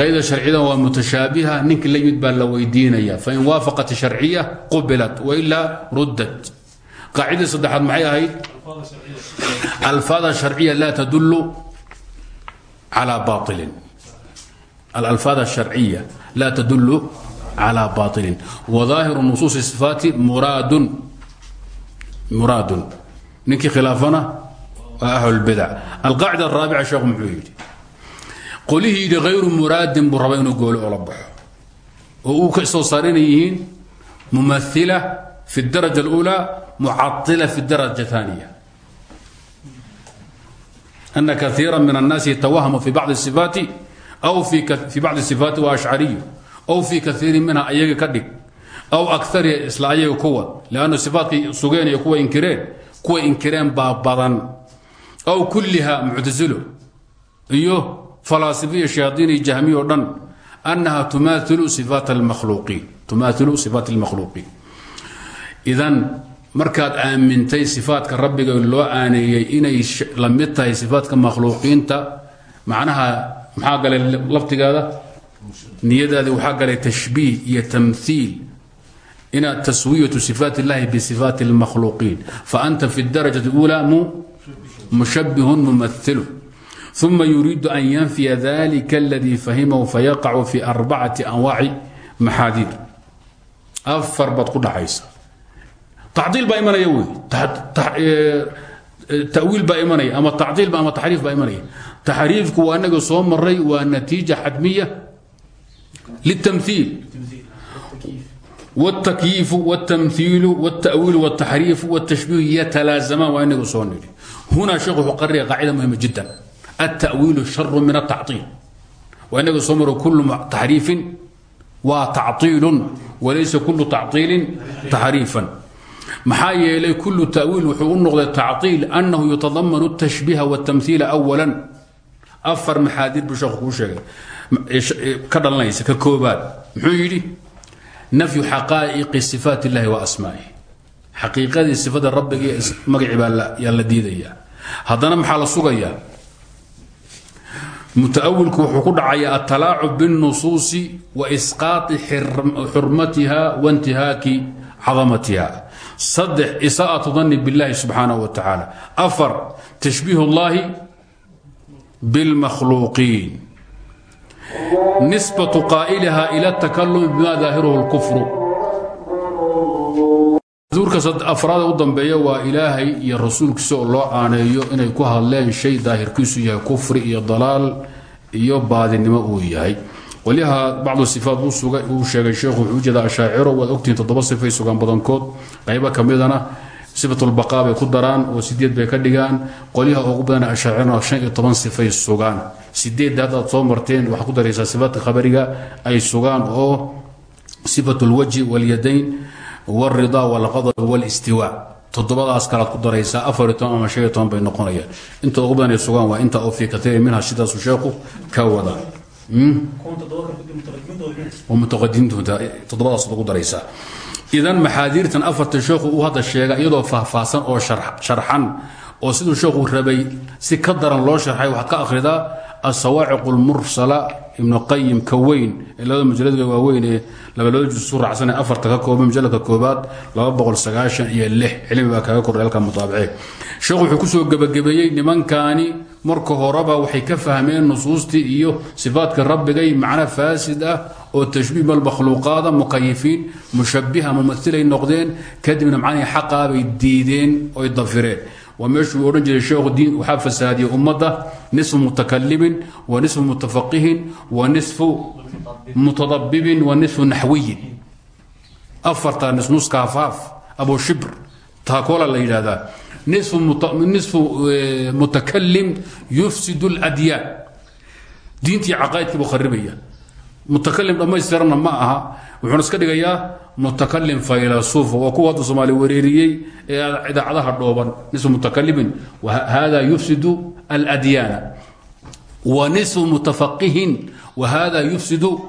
ayrda sharciyada waa mutashaabiha ninki la yimid baa la weydiinaya. Fain waafaqat sharciya qubilat wailaa ruddat. Qaacidii saddexaad maxay ahayd? Alfaada sharciya laa tadulu calaa baailin alalfaad asharciya laa tadulu calaa baailin wadaahiru nusuusi sifaati muraadun. Muraadun ninkii khilaafana waa ahlulbidac alqaacida araabica sheekhu muxuu yidhi qolihii yidhi hayru muraadin buu raba inuu goolo ola baxo oo uu ka soo saar inay yihiin mumaila fi اdaraja اlأulى mucaila fi اdaraja ثaaniya أna kaiira min الnaasi yatawahmu fi bacضi الصifaati aw fi bacضi الصifaati wa ashcariyu aw fi kaiirin minha ayaga ka dhig aw akariya isla ayaga kuwad lannu sifaatkay sugeen iyo kuwa inkireen kuwa inkireen baa badan. Aw kulliha muctasilo iyo falaasifiya shayaaiin iyo jahmiya o dhan annaha tumaailu sifaat almakhluuqiin tumaailu sifaat almakhluuqiin idan markaad aamintay sifaatka rabbiga loo aaneeyey inay la mid tahay sifaatka makhluuqiinta macnaha maxaa galay laftigaada? Niyadaadi waxaa galay tashbiih iyo tamhiil inaad taswiyatu sifaat اllahi bisifaati اlmakhluuqiin faanta fi اdaraja اlأulى mushabihun mumailu uma yuriidu an yanfiya dalika اladii fahimahu fayaqacu fi arbacati anwaaci maxaadiir afar baad ku dhaxaysa tacdiil baa imanaya wey tawiil baa imanaya ama tacdiilba ama taxriif baa imanaya taxriifku waa inaga soo maray waa natiija xadmiya litamhiil والتكييف والتمثيل والتأويل والتحريف والتشبيه يتلازمان وإنه صوني هنا شيخ قرر قاعدة مهمة جدا التأويل شر من التعطيل وإنه صمر كل تحريف وتعطيل وليس كل تعطيل تحريفا محايا إليه كل تأويل وحقول نغض التعطيل أنه يتضمن التشبيه والتمثيل أولا أفر محادير بشيخ وشيخ كدر ليس ككوبات محيري nafyu xaqaa'iqi sifaat illahi wa asmaa'ihi xaqiiqadii sifada rabbiga magacii baa yaa la diidayaa haddana maxaa la sugayaa mutaawilku wuxuu ku dhacayaa atalaacub biاlnusuusi wa isqaati xurmatiha wa intihaaki cadamatiha saddex isaa'atu danni biاllahi subxaanaه wa tacaala afar tashbiih اllahi biاlmakhluuqiin nisbatu qaa'iliha ila takalumi bima daahiruhu اlkufru suurka afraada u dambeeya waa ilaahay iyo rasuulkiisa oo loo caaneeyo inay ku hadleen shay daahirkiisu yahay kufri iyo dalaal iyo baadinimo uu yahay. Walihaa bacdu sifaat uu sheegay sheekhu wuxuu ujeeda ashaaciro waad ogtihiin toddoba sifay sugaan badankood. Qaybo ka midana sifatulbaqaa bay ku daraan oo sideed bay ka dhigaan qolyaha ugu badana ashaacirona shan iyo toban sifay sugaan sideedda haddaad soo marteen waxaad ku daraysaa sifaadka khabariga ay sugaan oo sifatulwajhi walyadayn wاrida wاlqadb wاlاstiwa todobadaas kalaad ku daraysaa afar iyo toban ama shan iyo toban bay noqonayaan inta ugu badan ay sugaan waa inta oo fii katiirin minha sidaasuu sheekhu ka wada mutaqadimiintooda todobadaas ugu daraysaa idan maxaadiirtan afarta sheekhu uu hadda sheega iyadoo faahfaahsan oo sharxan oo siduu sheekhu rabay si ka daran loo sharxay waxaad ka akhridaa asawaaciq اlmursala ibnu qayim ka weyn ee labada mujaladka waaweyn ee labalaba juz su raacsan ee afarta ka kooban mujaladka koobaad iyo lix. Cilmi baa kaga kordhay halka mutaabicee sheekhu wuxuu ku soo gebagabeeyey nimankaani marka horeba waxay ka fahmeen nusuustii iyo sifaadka rabbigay macno faasid ah oo tashbiih malmakhluuqaada mukayifiin mushabiha mumailay noqdeen kadibna macnihii xaqaa bay diideen oy dafireen. Waa meeshuu odhan jiray sheekhu diin waxaa fasaadiyey nisfu mutakalimin wa nisfu mutafaqihin wa nisfu mutadabibin wa nisfu naxwiyin. Afarta nisnus kaafaaf abu shibr taakola la yidhaahdaa nisfu mutakalim yufsid اladyaan diintii caqaa'idkii buu kharibaya. Mutakalim dhammaystiranna ma aha wuxuuna iska dhigayaa mutakalim faylasuuf waa kuwa hadda soomaali wareeriyey ee idaacadaha dhooban. Nisfu mutakalimin hada yufsidu aladyaana wa nisfu mutafaqihin wa hada yufsidu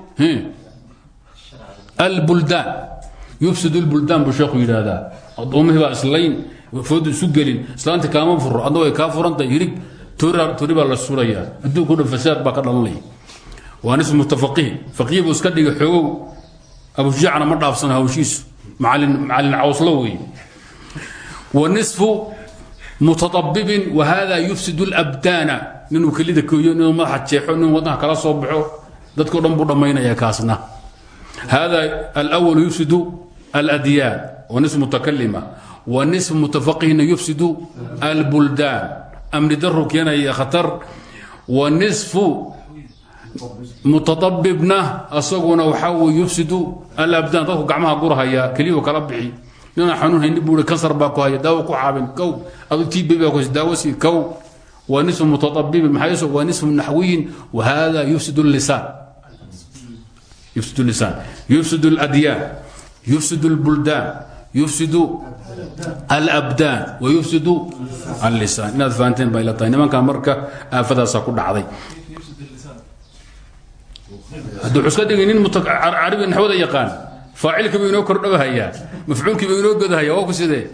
albuldaan. Yufsidu lbuldaan buu sheekhu yidhaahdaa. Adoomihii baa islayn foodu isu gelin islaanta kaama furo adna way kaa furantahay hilib tori baa la surayaa adduunka o dhan fasaad ka dhalanaya waan ismutafaqihi faqiih buu iska dhigay xoogow. Abushujacna ma dhaafsana hawshiisu macalin cawslo wey wa nisfu mutaabbibin wa hada yufsid اlabdaana ninuu kelida kooyo ninuu madaxa jeexo nin wadnaha kala soo baxo. Dadkao dhan buu dhammaynaya kaasna. Hada alwalu yufsidu aladyaan wa nisf wa nisfu mutafaqihina yufsid albuldaan. Amni daru keenaya khatar. Wa nisfu mutaabibna asaguna waxaa wy yufsidu alabdaan. Dadku gacmaha gurhaya keliyuu kala bixi. Ninaa xanuun hayni buu kansar baa ku haya daawo ku caabin kow. Adu tb baa ku daawo sii kow. Wa nisfu mutaabibin maxaa wa nisfu naxwiyin. Wa hada yufsid lisaan yufsid lisaan yufsid اladyaan yufsid اlbuldaan yufsid alabdaan wa yufsid allisaan. Inaad fahanteen bay la tahay. Nimankaa marka aafadaasaa ku dhacday. Haddii wuxuu iska dhigay nin carabi naxwada yaqaan faacilkii buu inoo kordhabahayaa mafcuulkii buu inoo godahaya waa ku sidee?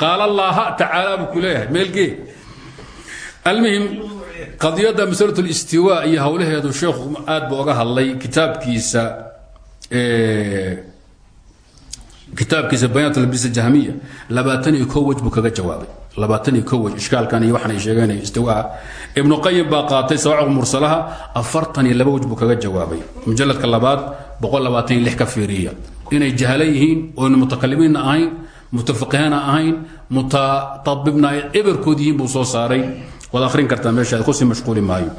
Qaala allaaha tacaala buu ku leeyahay. Meelgee almuhim qadiyadda masalat listiwa iyo howlaheedu sheekhu aad buu oga kitaabkiisa bayaat albisa jahmiya labaatan iyo ko buu kaga jawaabay. Labaatan iyo ko ishkaalkan iyo waxaan ay sheegeen istiwaa ibnu qayim baa qaatay sawaaciq mursalaha afartan iyo laba wej buu kaga jawaabay. Mujaladka labaad boqol labaatan iyo lix ka fiiriya. Inay jahalo yihiin oynu mutakalimiinna ahayn mutafaqihaana ahayn mutatabibna ay eberkood yihiin buu soo saaray. Waad akhrin kartaa meesha ku sii mashquuli maayo.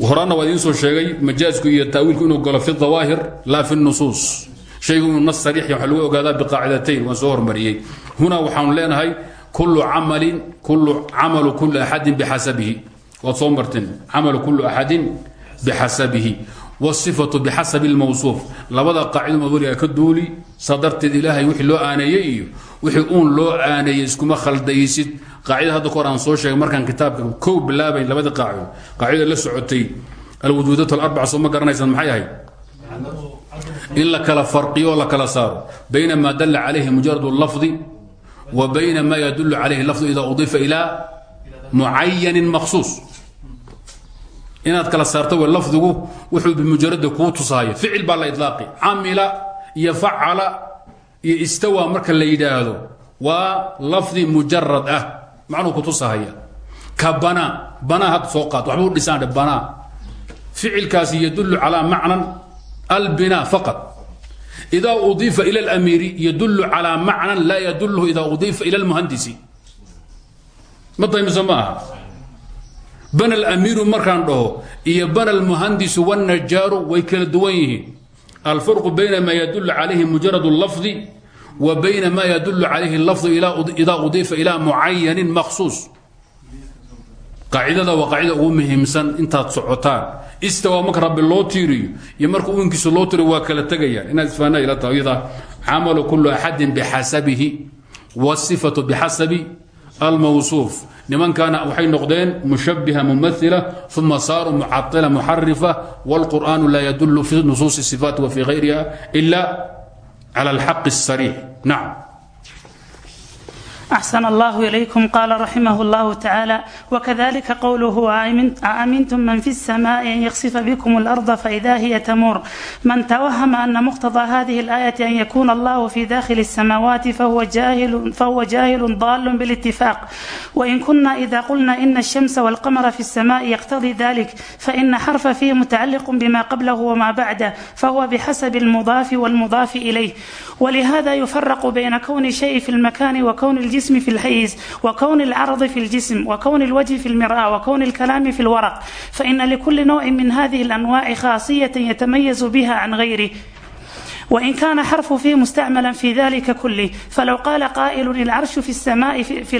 Horaanna waa idiin soo sheegay majaasku iyo taawiilku inuu galo fi dawaahir laa fi nusuus shaygu inuu nas sariix waxa lagu ogaadaa biqaacidatayn waan soo hormariyey. Huna waxaanu leenahay kullu camalin kullu camalu kulli axadin bixasabihi waad soo marteen camalu kullu axadin bixasabihi wsifatu bixasabi lmawsuuf labada qaacido weliga ka duuli? Saa darteed ilaahay wixii loo aaneeyey iyo wixii uun loo aaneeyey iskuma khaldaysid. Qaacida hadda kahor aan soo sheegay markaan kitaabka kow bilaabayn labada qaacido in la kala farqiyo o la kala saaro. Bayna ma dala calayhi mujarad lafdi wa bayna ma yadulu calayhi lafdu ida udifa ila mucayanin maqsuus inaad kala saarto w lafdigu wuxuu bimujarada kuu tusaayo. Ficil baa la ilaaqi camila iyo istawa marka la yidhaahdo waa lafdi mujarad ah. Macnuu kutusahaya ka bana bana had soo qaat waxbuu dhisaandhe bana. Ficilkaasi yadulu calaa macnan albina faqad إida uضiifa ilى اlamiiri yadul calى macnan laa yadulhu ida uضiifa ilى اlmuhandisi ma daymiso ma aha bana اlamiiru markaan dhaho iyo bana اlmuhandisu wالnajaaru way kala duwan yihiin alfarqu bayna ma yadul calayhi mujarad اlafظi wa bayna ma yadul calayhi اlafظu ida uضiifa ilى mucayanin makhsuuص qaacidada waa qaacida ugu muhiimsan intaad socotaan istawa marka rabbi loo tiiriyo iyo marka uinkiisa loo tiiriyo waa kala tegayaan inaad isfahanaa ila tahay iyada camalu kullu axadin bixasabihi wاsifatu bixasabi almawsuuf nimankaana waxay noqdeen mushabiha mumaila uma saaruu mucaila muxarifa wاlqur'aanu laa yadulu fi nusuusi الصifaati wa fi غayriha ila clى اlxaq الsariix nacam
أحسن الله إليكم قال رحمه الله تعالى وكذلك قوله أأمنتم من في السماء أن يخسف بكم الأرض فإذا هي تمور من توهم أن مقتضى هذه الآية أن يكون الله في داخل السماوات فهو جاهل فهو جاهل ضال بالاتفاق وإن كنا إذا قلنا إن الشمس والقمر في السماء يقتضي ذلك فإن حرف فيه متعلق بما قبله وما بعده فهو بحسب المضاف والمضاف إليه ولهذا يفرق بين كون شيء في المكان وكون الجسم الجسم في الحيز وكون العرض في الجسم وكون الوجه في المرآة وكون الكلام في الورق فإن لكل نوع من هذه الأنواع خاصية يتميز بها عن غيره وإن كان حرف في مستعملا في ذلك كله فلو قال قائل العرش في السماء في, في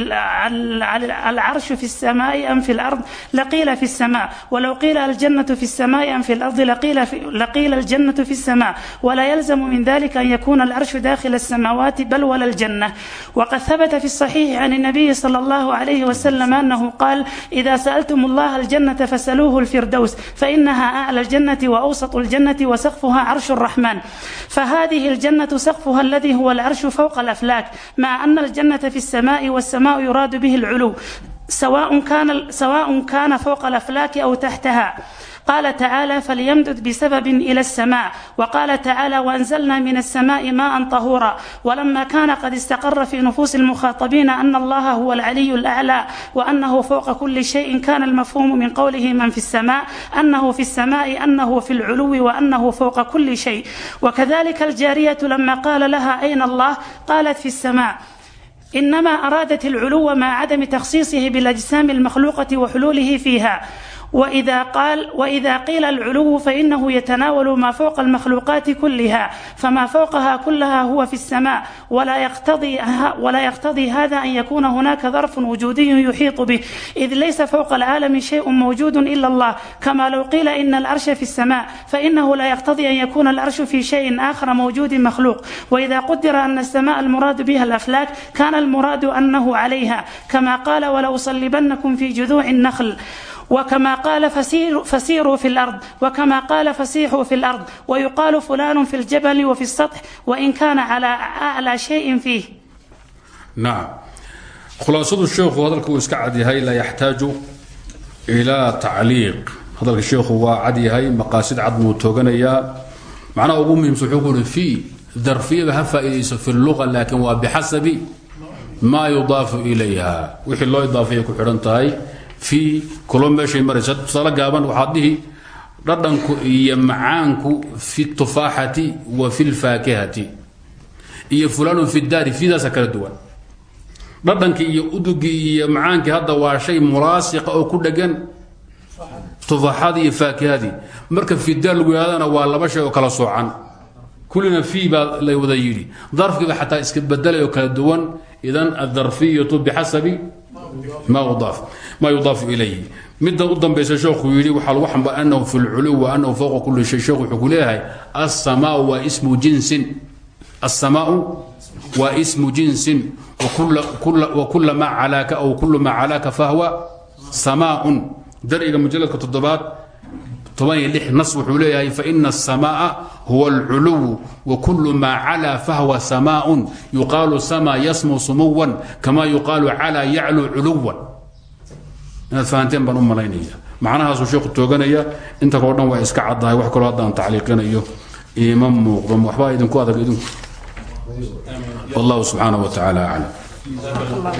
العرش في السماء أم في الأرض لقيل في السماء ولو قيل الجنة في السماء أم في الأرض لقيل في لقيل الجنة في السماء ولا يلزم من ذلك أن يكون العرش داخل السماوات بل ولا الجنة وقد ثبت في الصحيح عن النبي صلى الله عليه وسلم أنه قال إذا سألتم الله الجنة فسلوه الفردوس فإنها أعلى الجنة وأوسط الجنة وسقفها عرش الرحمن ف فهذه الجنة سقفها الذي هو العرش فوق الأفلاك مع أن الجنة في السماء والسماء يراد به العلو سواء كان سواء كان فوق الأفلاك أو تحتها قال تعالى فليمدد بسبب إلى السماء وقال تعالى وأنزلنا من السماء ماء طهورا ولما كان قد استقر في نفوس المخاطبين أن الله هو العلي الأعلى وأنه فوق كل شيء كان المفهوم من قوله من في السماء أنه في السماء أنه في العلو وأنه فوق كل شيء وكذلك الجارية لما قال لها أين الله قالت في السماء إنما أرادت العلو مع عدم تخصيصه بالأجسام المخلوقة وحلوله فيها وإذا قال وإذا قيل العلو فإنه يتناول ما فوق المخلوقات كلها فما فوقها كلها هو في السماء ولا يقتضي ولا يقتضي هذا أن يكون هناك ظرف وجودي يحيط به إذ ليس فوق العالم شيء موجود إلا الله كما لو قيل إن العرش في السماء فإنه لا يقتضي أن يكون العرش في شيء آخر موجود مخلوق وإذا قدر أن السماء المراد بها الأفلاك كان المراد أنه عليها كما قال ولأصلبنكم في جذوع النخل وكما قال فسيروا, فسيروا في الأرض وكما قال فسيحوا في الأرض ويقال فلان في الجبل وفي السطح وإن كان على أعلى شيء فيه
نعم khulaasadu sheekhu hadalka uu iska cad yahay laa yaxtaaju ilaa tacliiq hadalka sheekhu waa cad yahay maqaasid cad buu tooganayaa macnaha ugu muhiimsan wuxuu ku uhi fii darfiyaba ha faa'iidayso fi luqa laakiin waa bixasabi maa yudaafu ilayha wixii loo idaafaya ku xidhan tahay fii kulo meeshay maraysa. Gaaban waxaad dhihi dhadhanku iyo macaanku fi tufaaxati wa fi lfaakihati iyo fulanun fi daari fiidaasa kala duwan. Dhadhankii iyo udugii iyo macaankii hadda waa shay mulaasiqa oo ku dhegan. Tufaaxadii iyo faakihadii marka fidaar lagu yidhahdana waa laba shay oo kala soocan. Kullina fii baa la wada yidhi. Darfiba xataa iska bedelay kala duwan. Idan adarfiyatu bixasabi ma udaaf ma yudaafu ilayhi midda u dambaysa sheekhu yidhi waxaa lagu xamba anahu fi lculuw wa anahu fowqa kulli shay sheekhu wuxuu ku leeyahay alsamaau waa ismu jinsin alsamaau waa ismu jinsin wakula maa calaaka aw kulu maa calaaka fahwa samaaun darciga mujaladka toddobaad toban iyo lix nas wuxuu leeyahay faina الsamaaa huwa اlculuw wakulu maa calaa fahwa samaaء yuqaalu sama yasmu sumuwan kama yuqaalu calaa yaclu culuwan inaad fahanteen baan u malaynaya. Macnahaasuu sheekhu tooganaya inta kaloo dhan waa iska caddahay wax kaloo haddaan tacliiqinayo iima muuqdo waxbaa idinku adag idinku. Wallahu subxaanaه wa tacaala aclam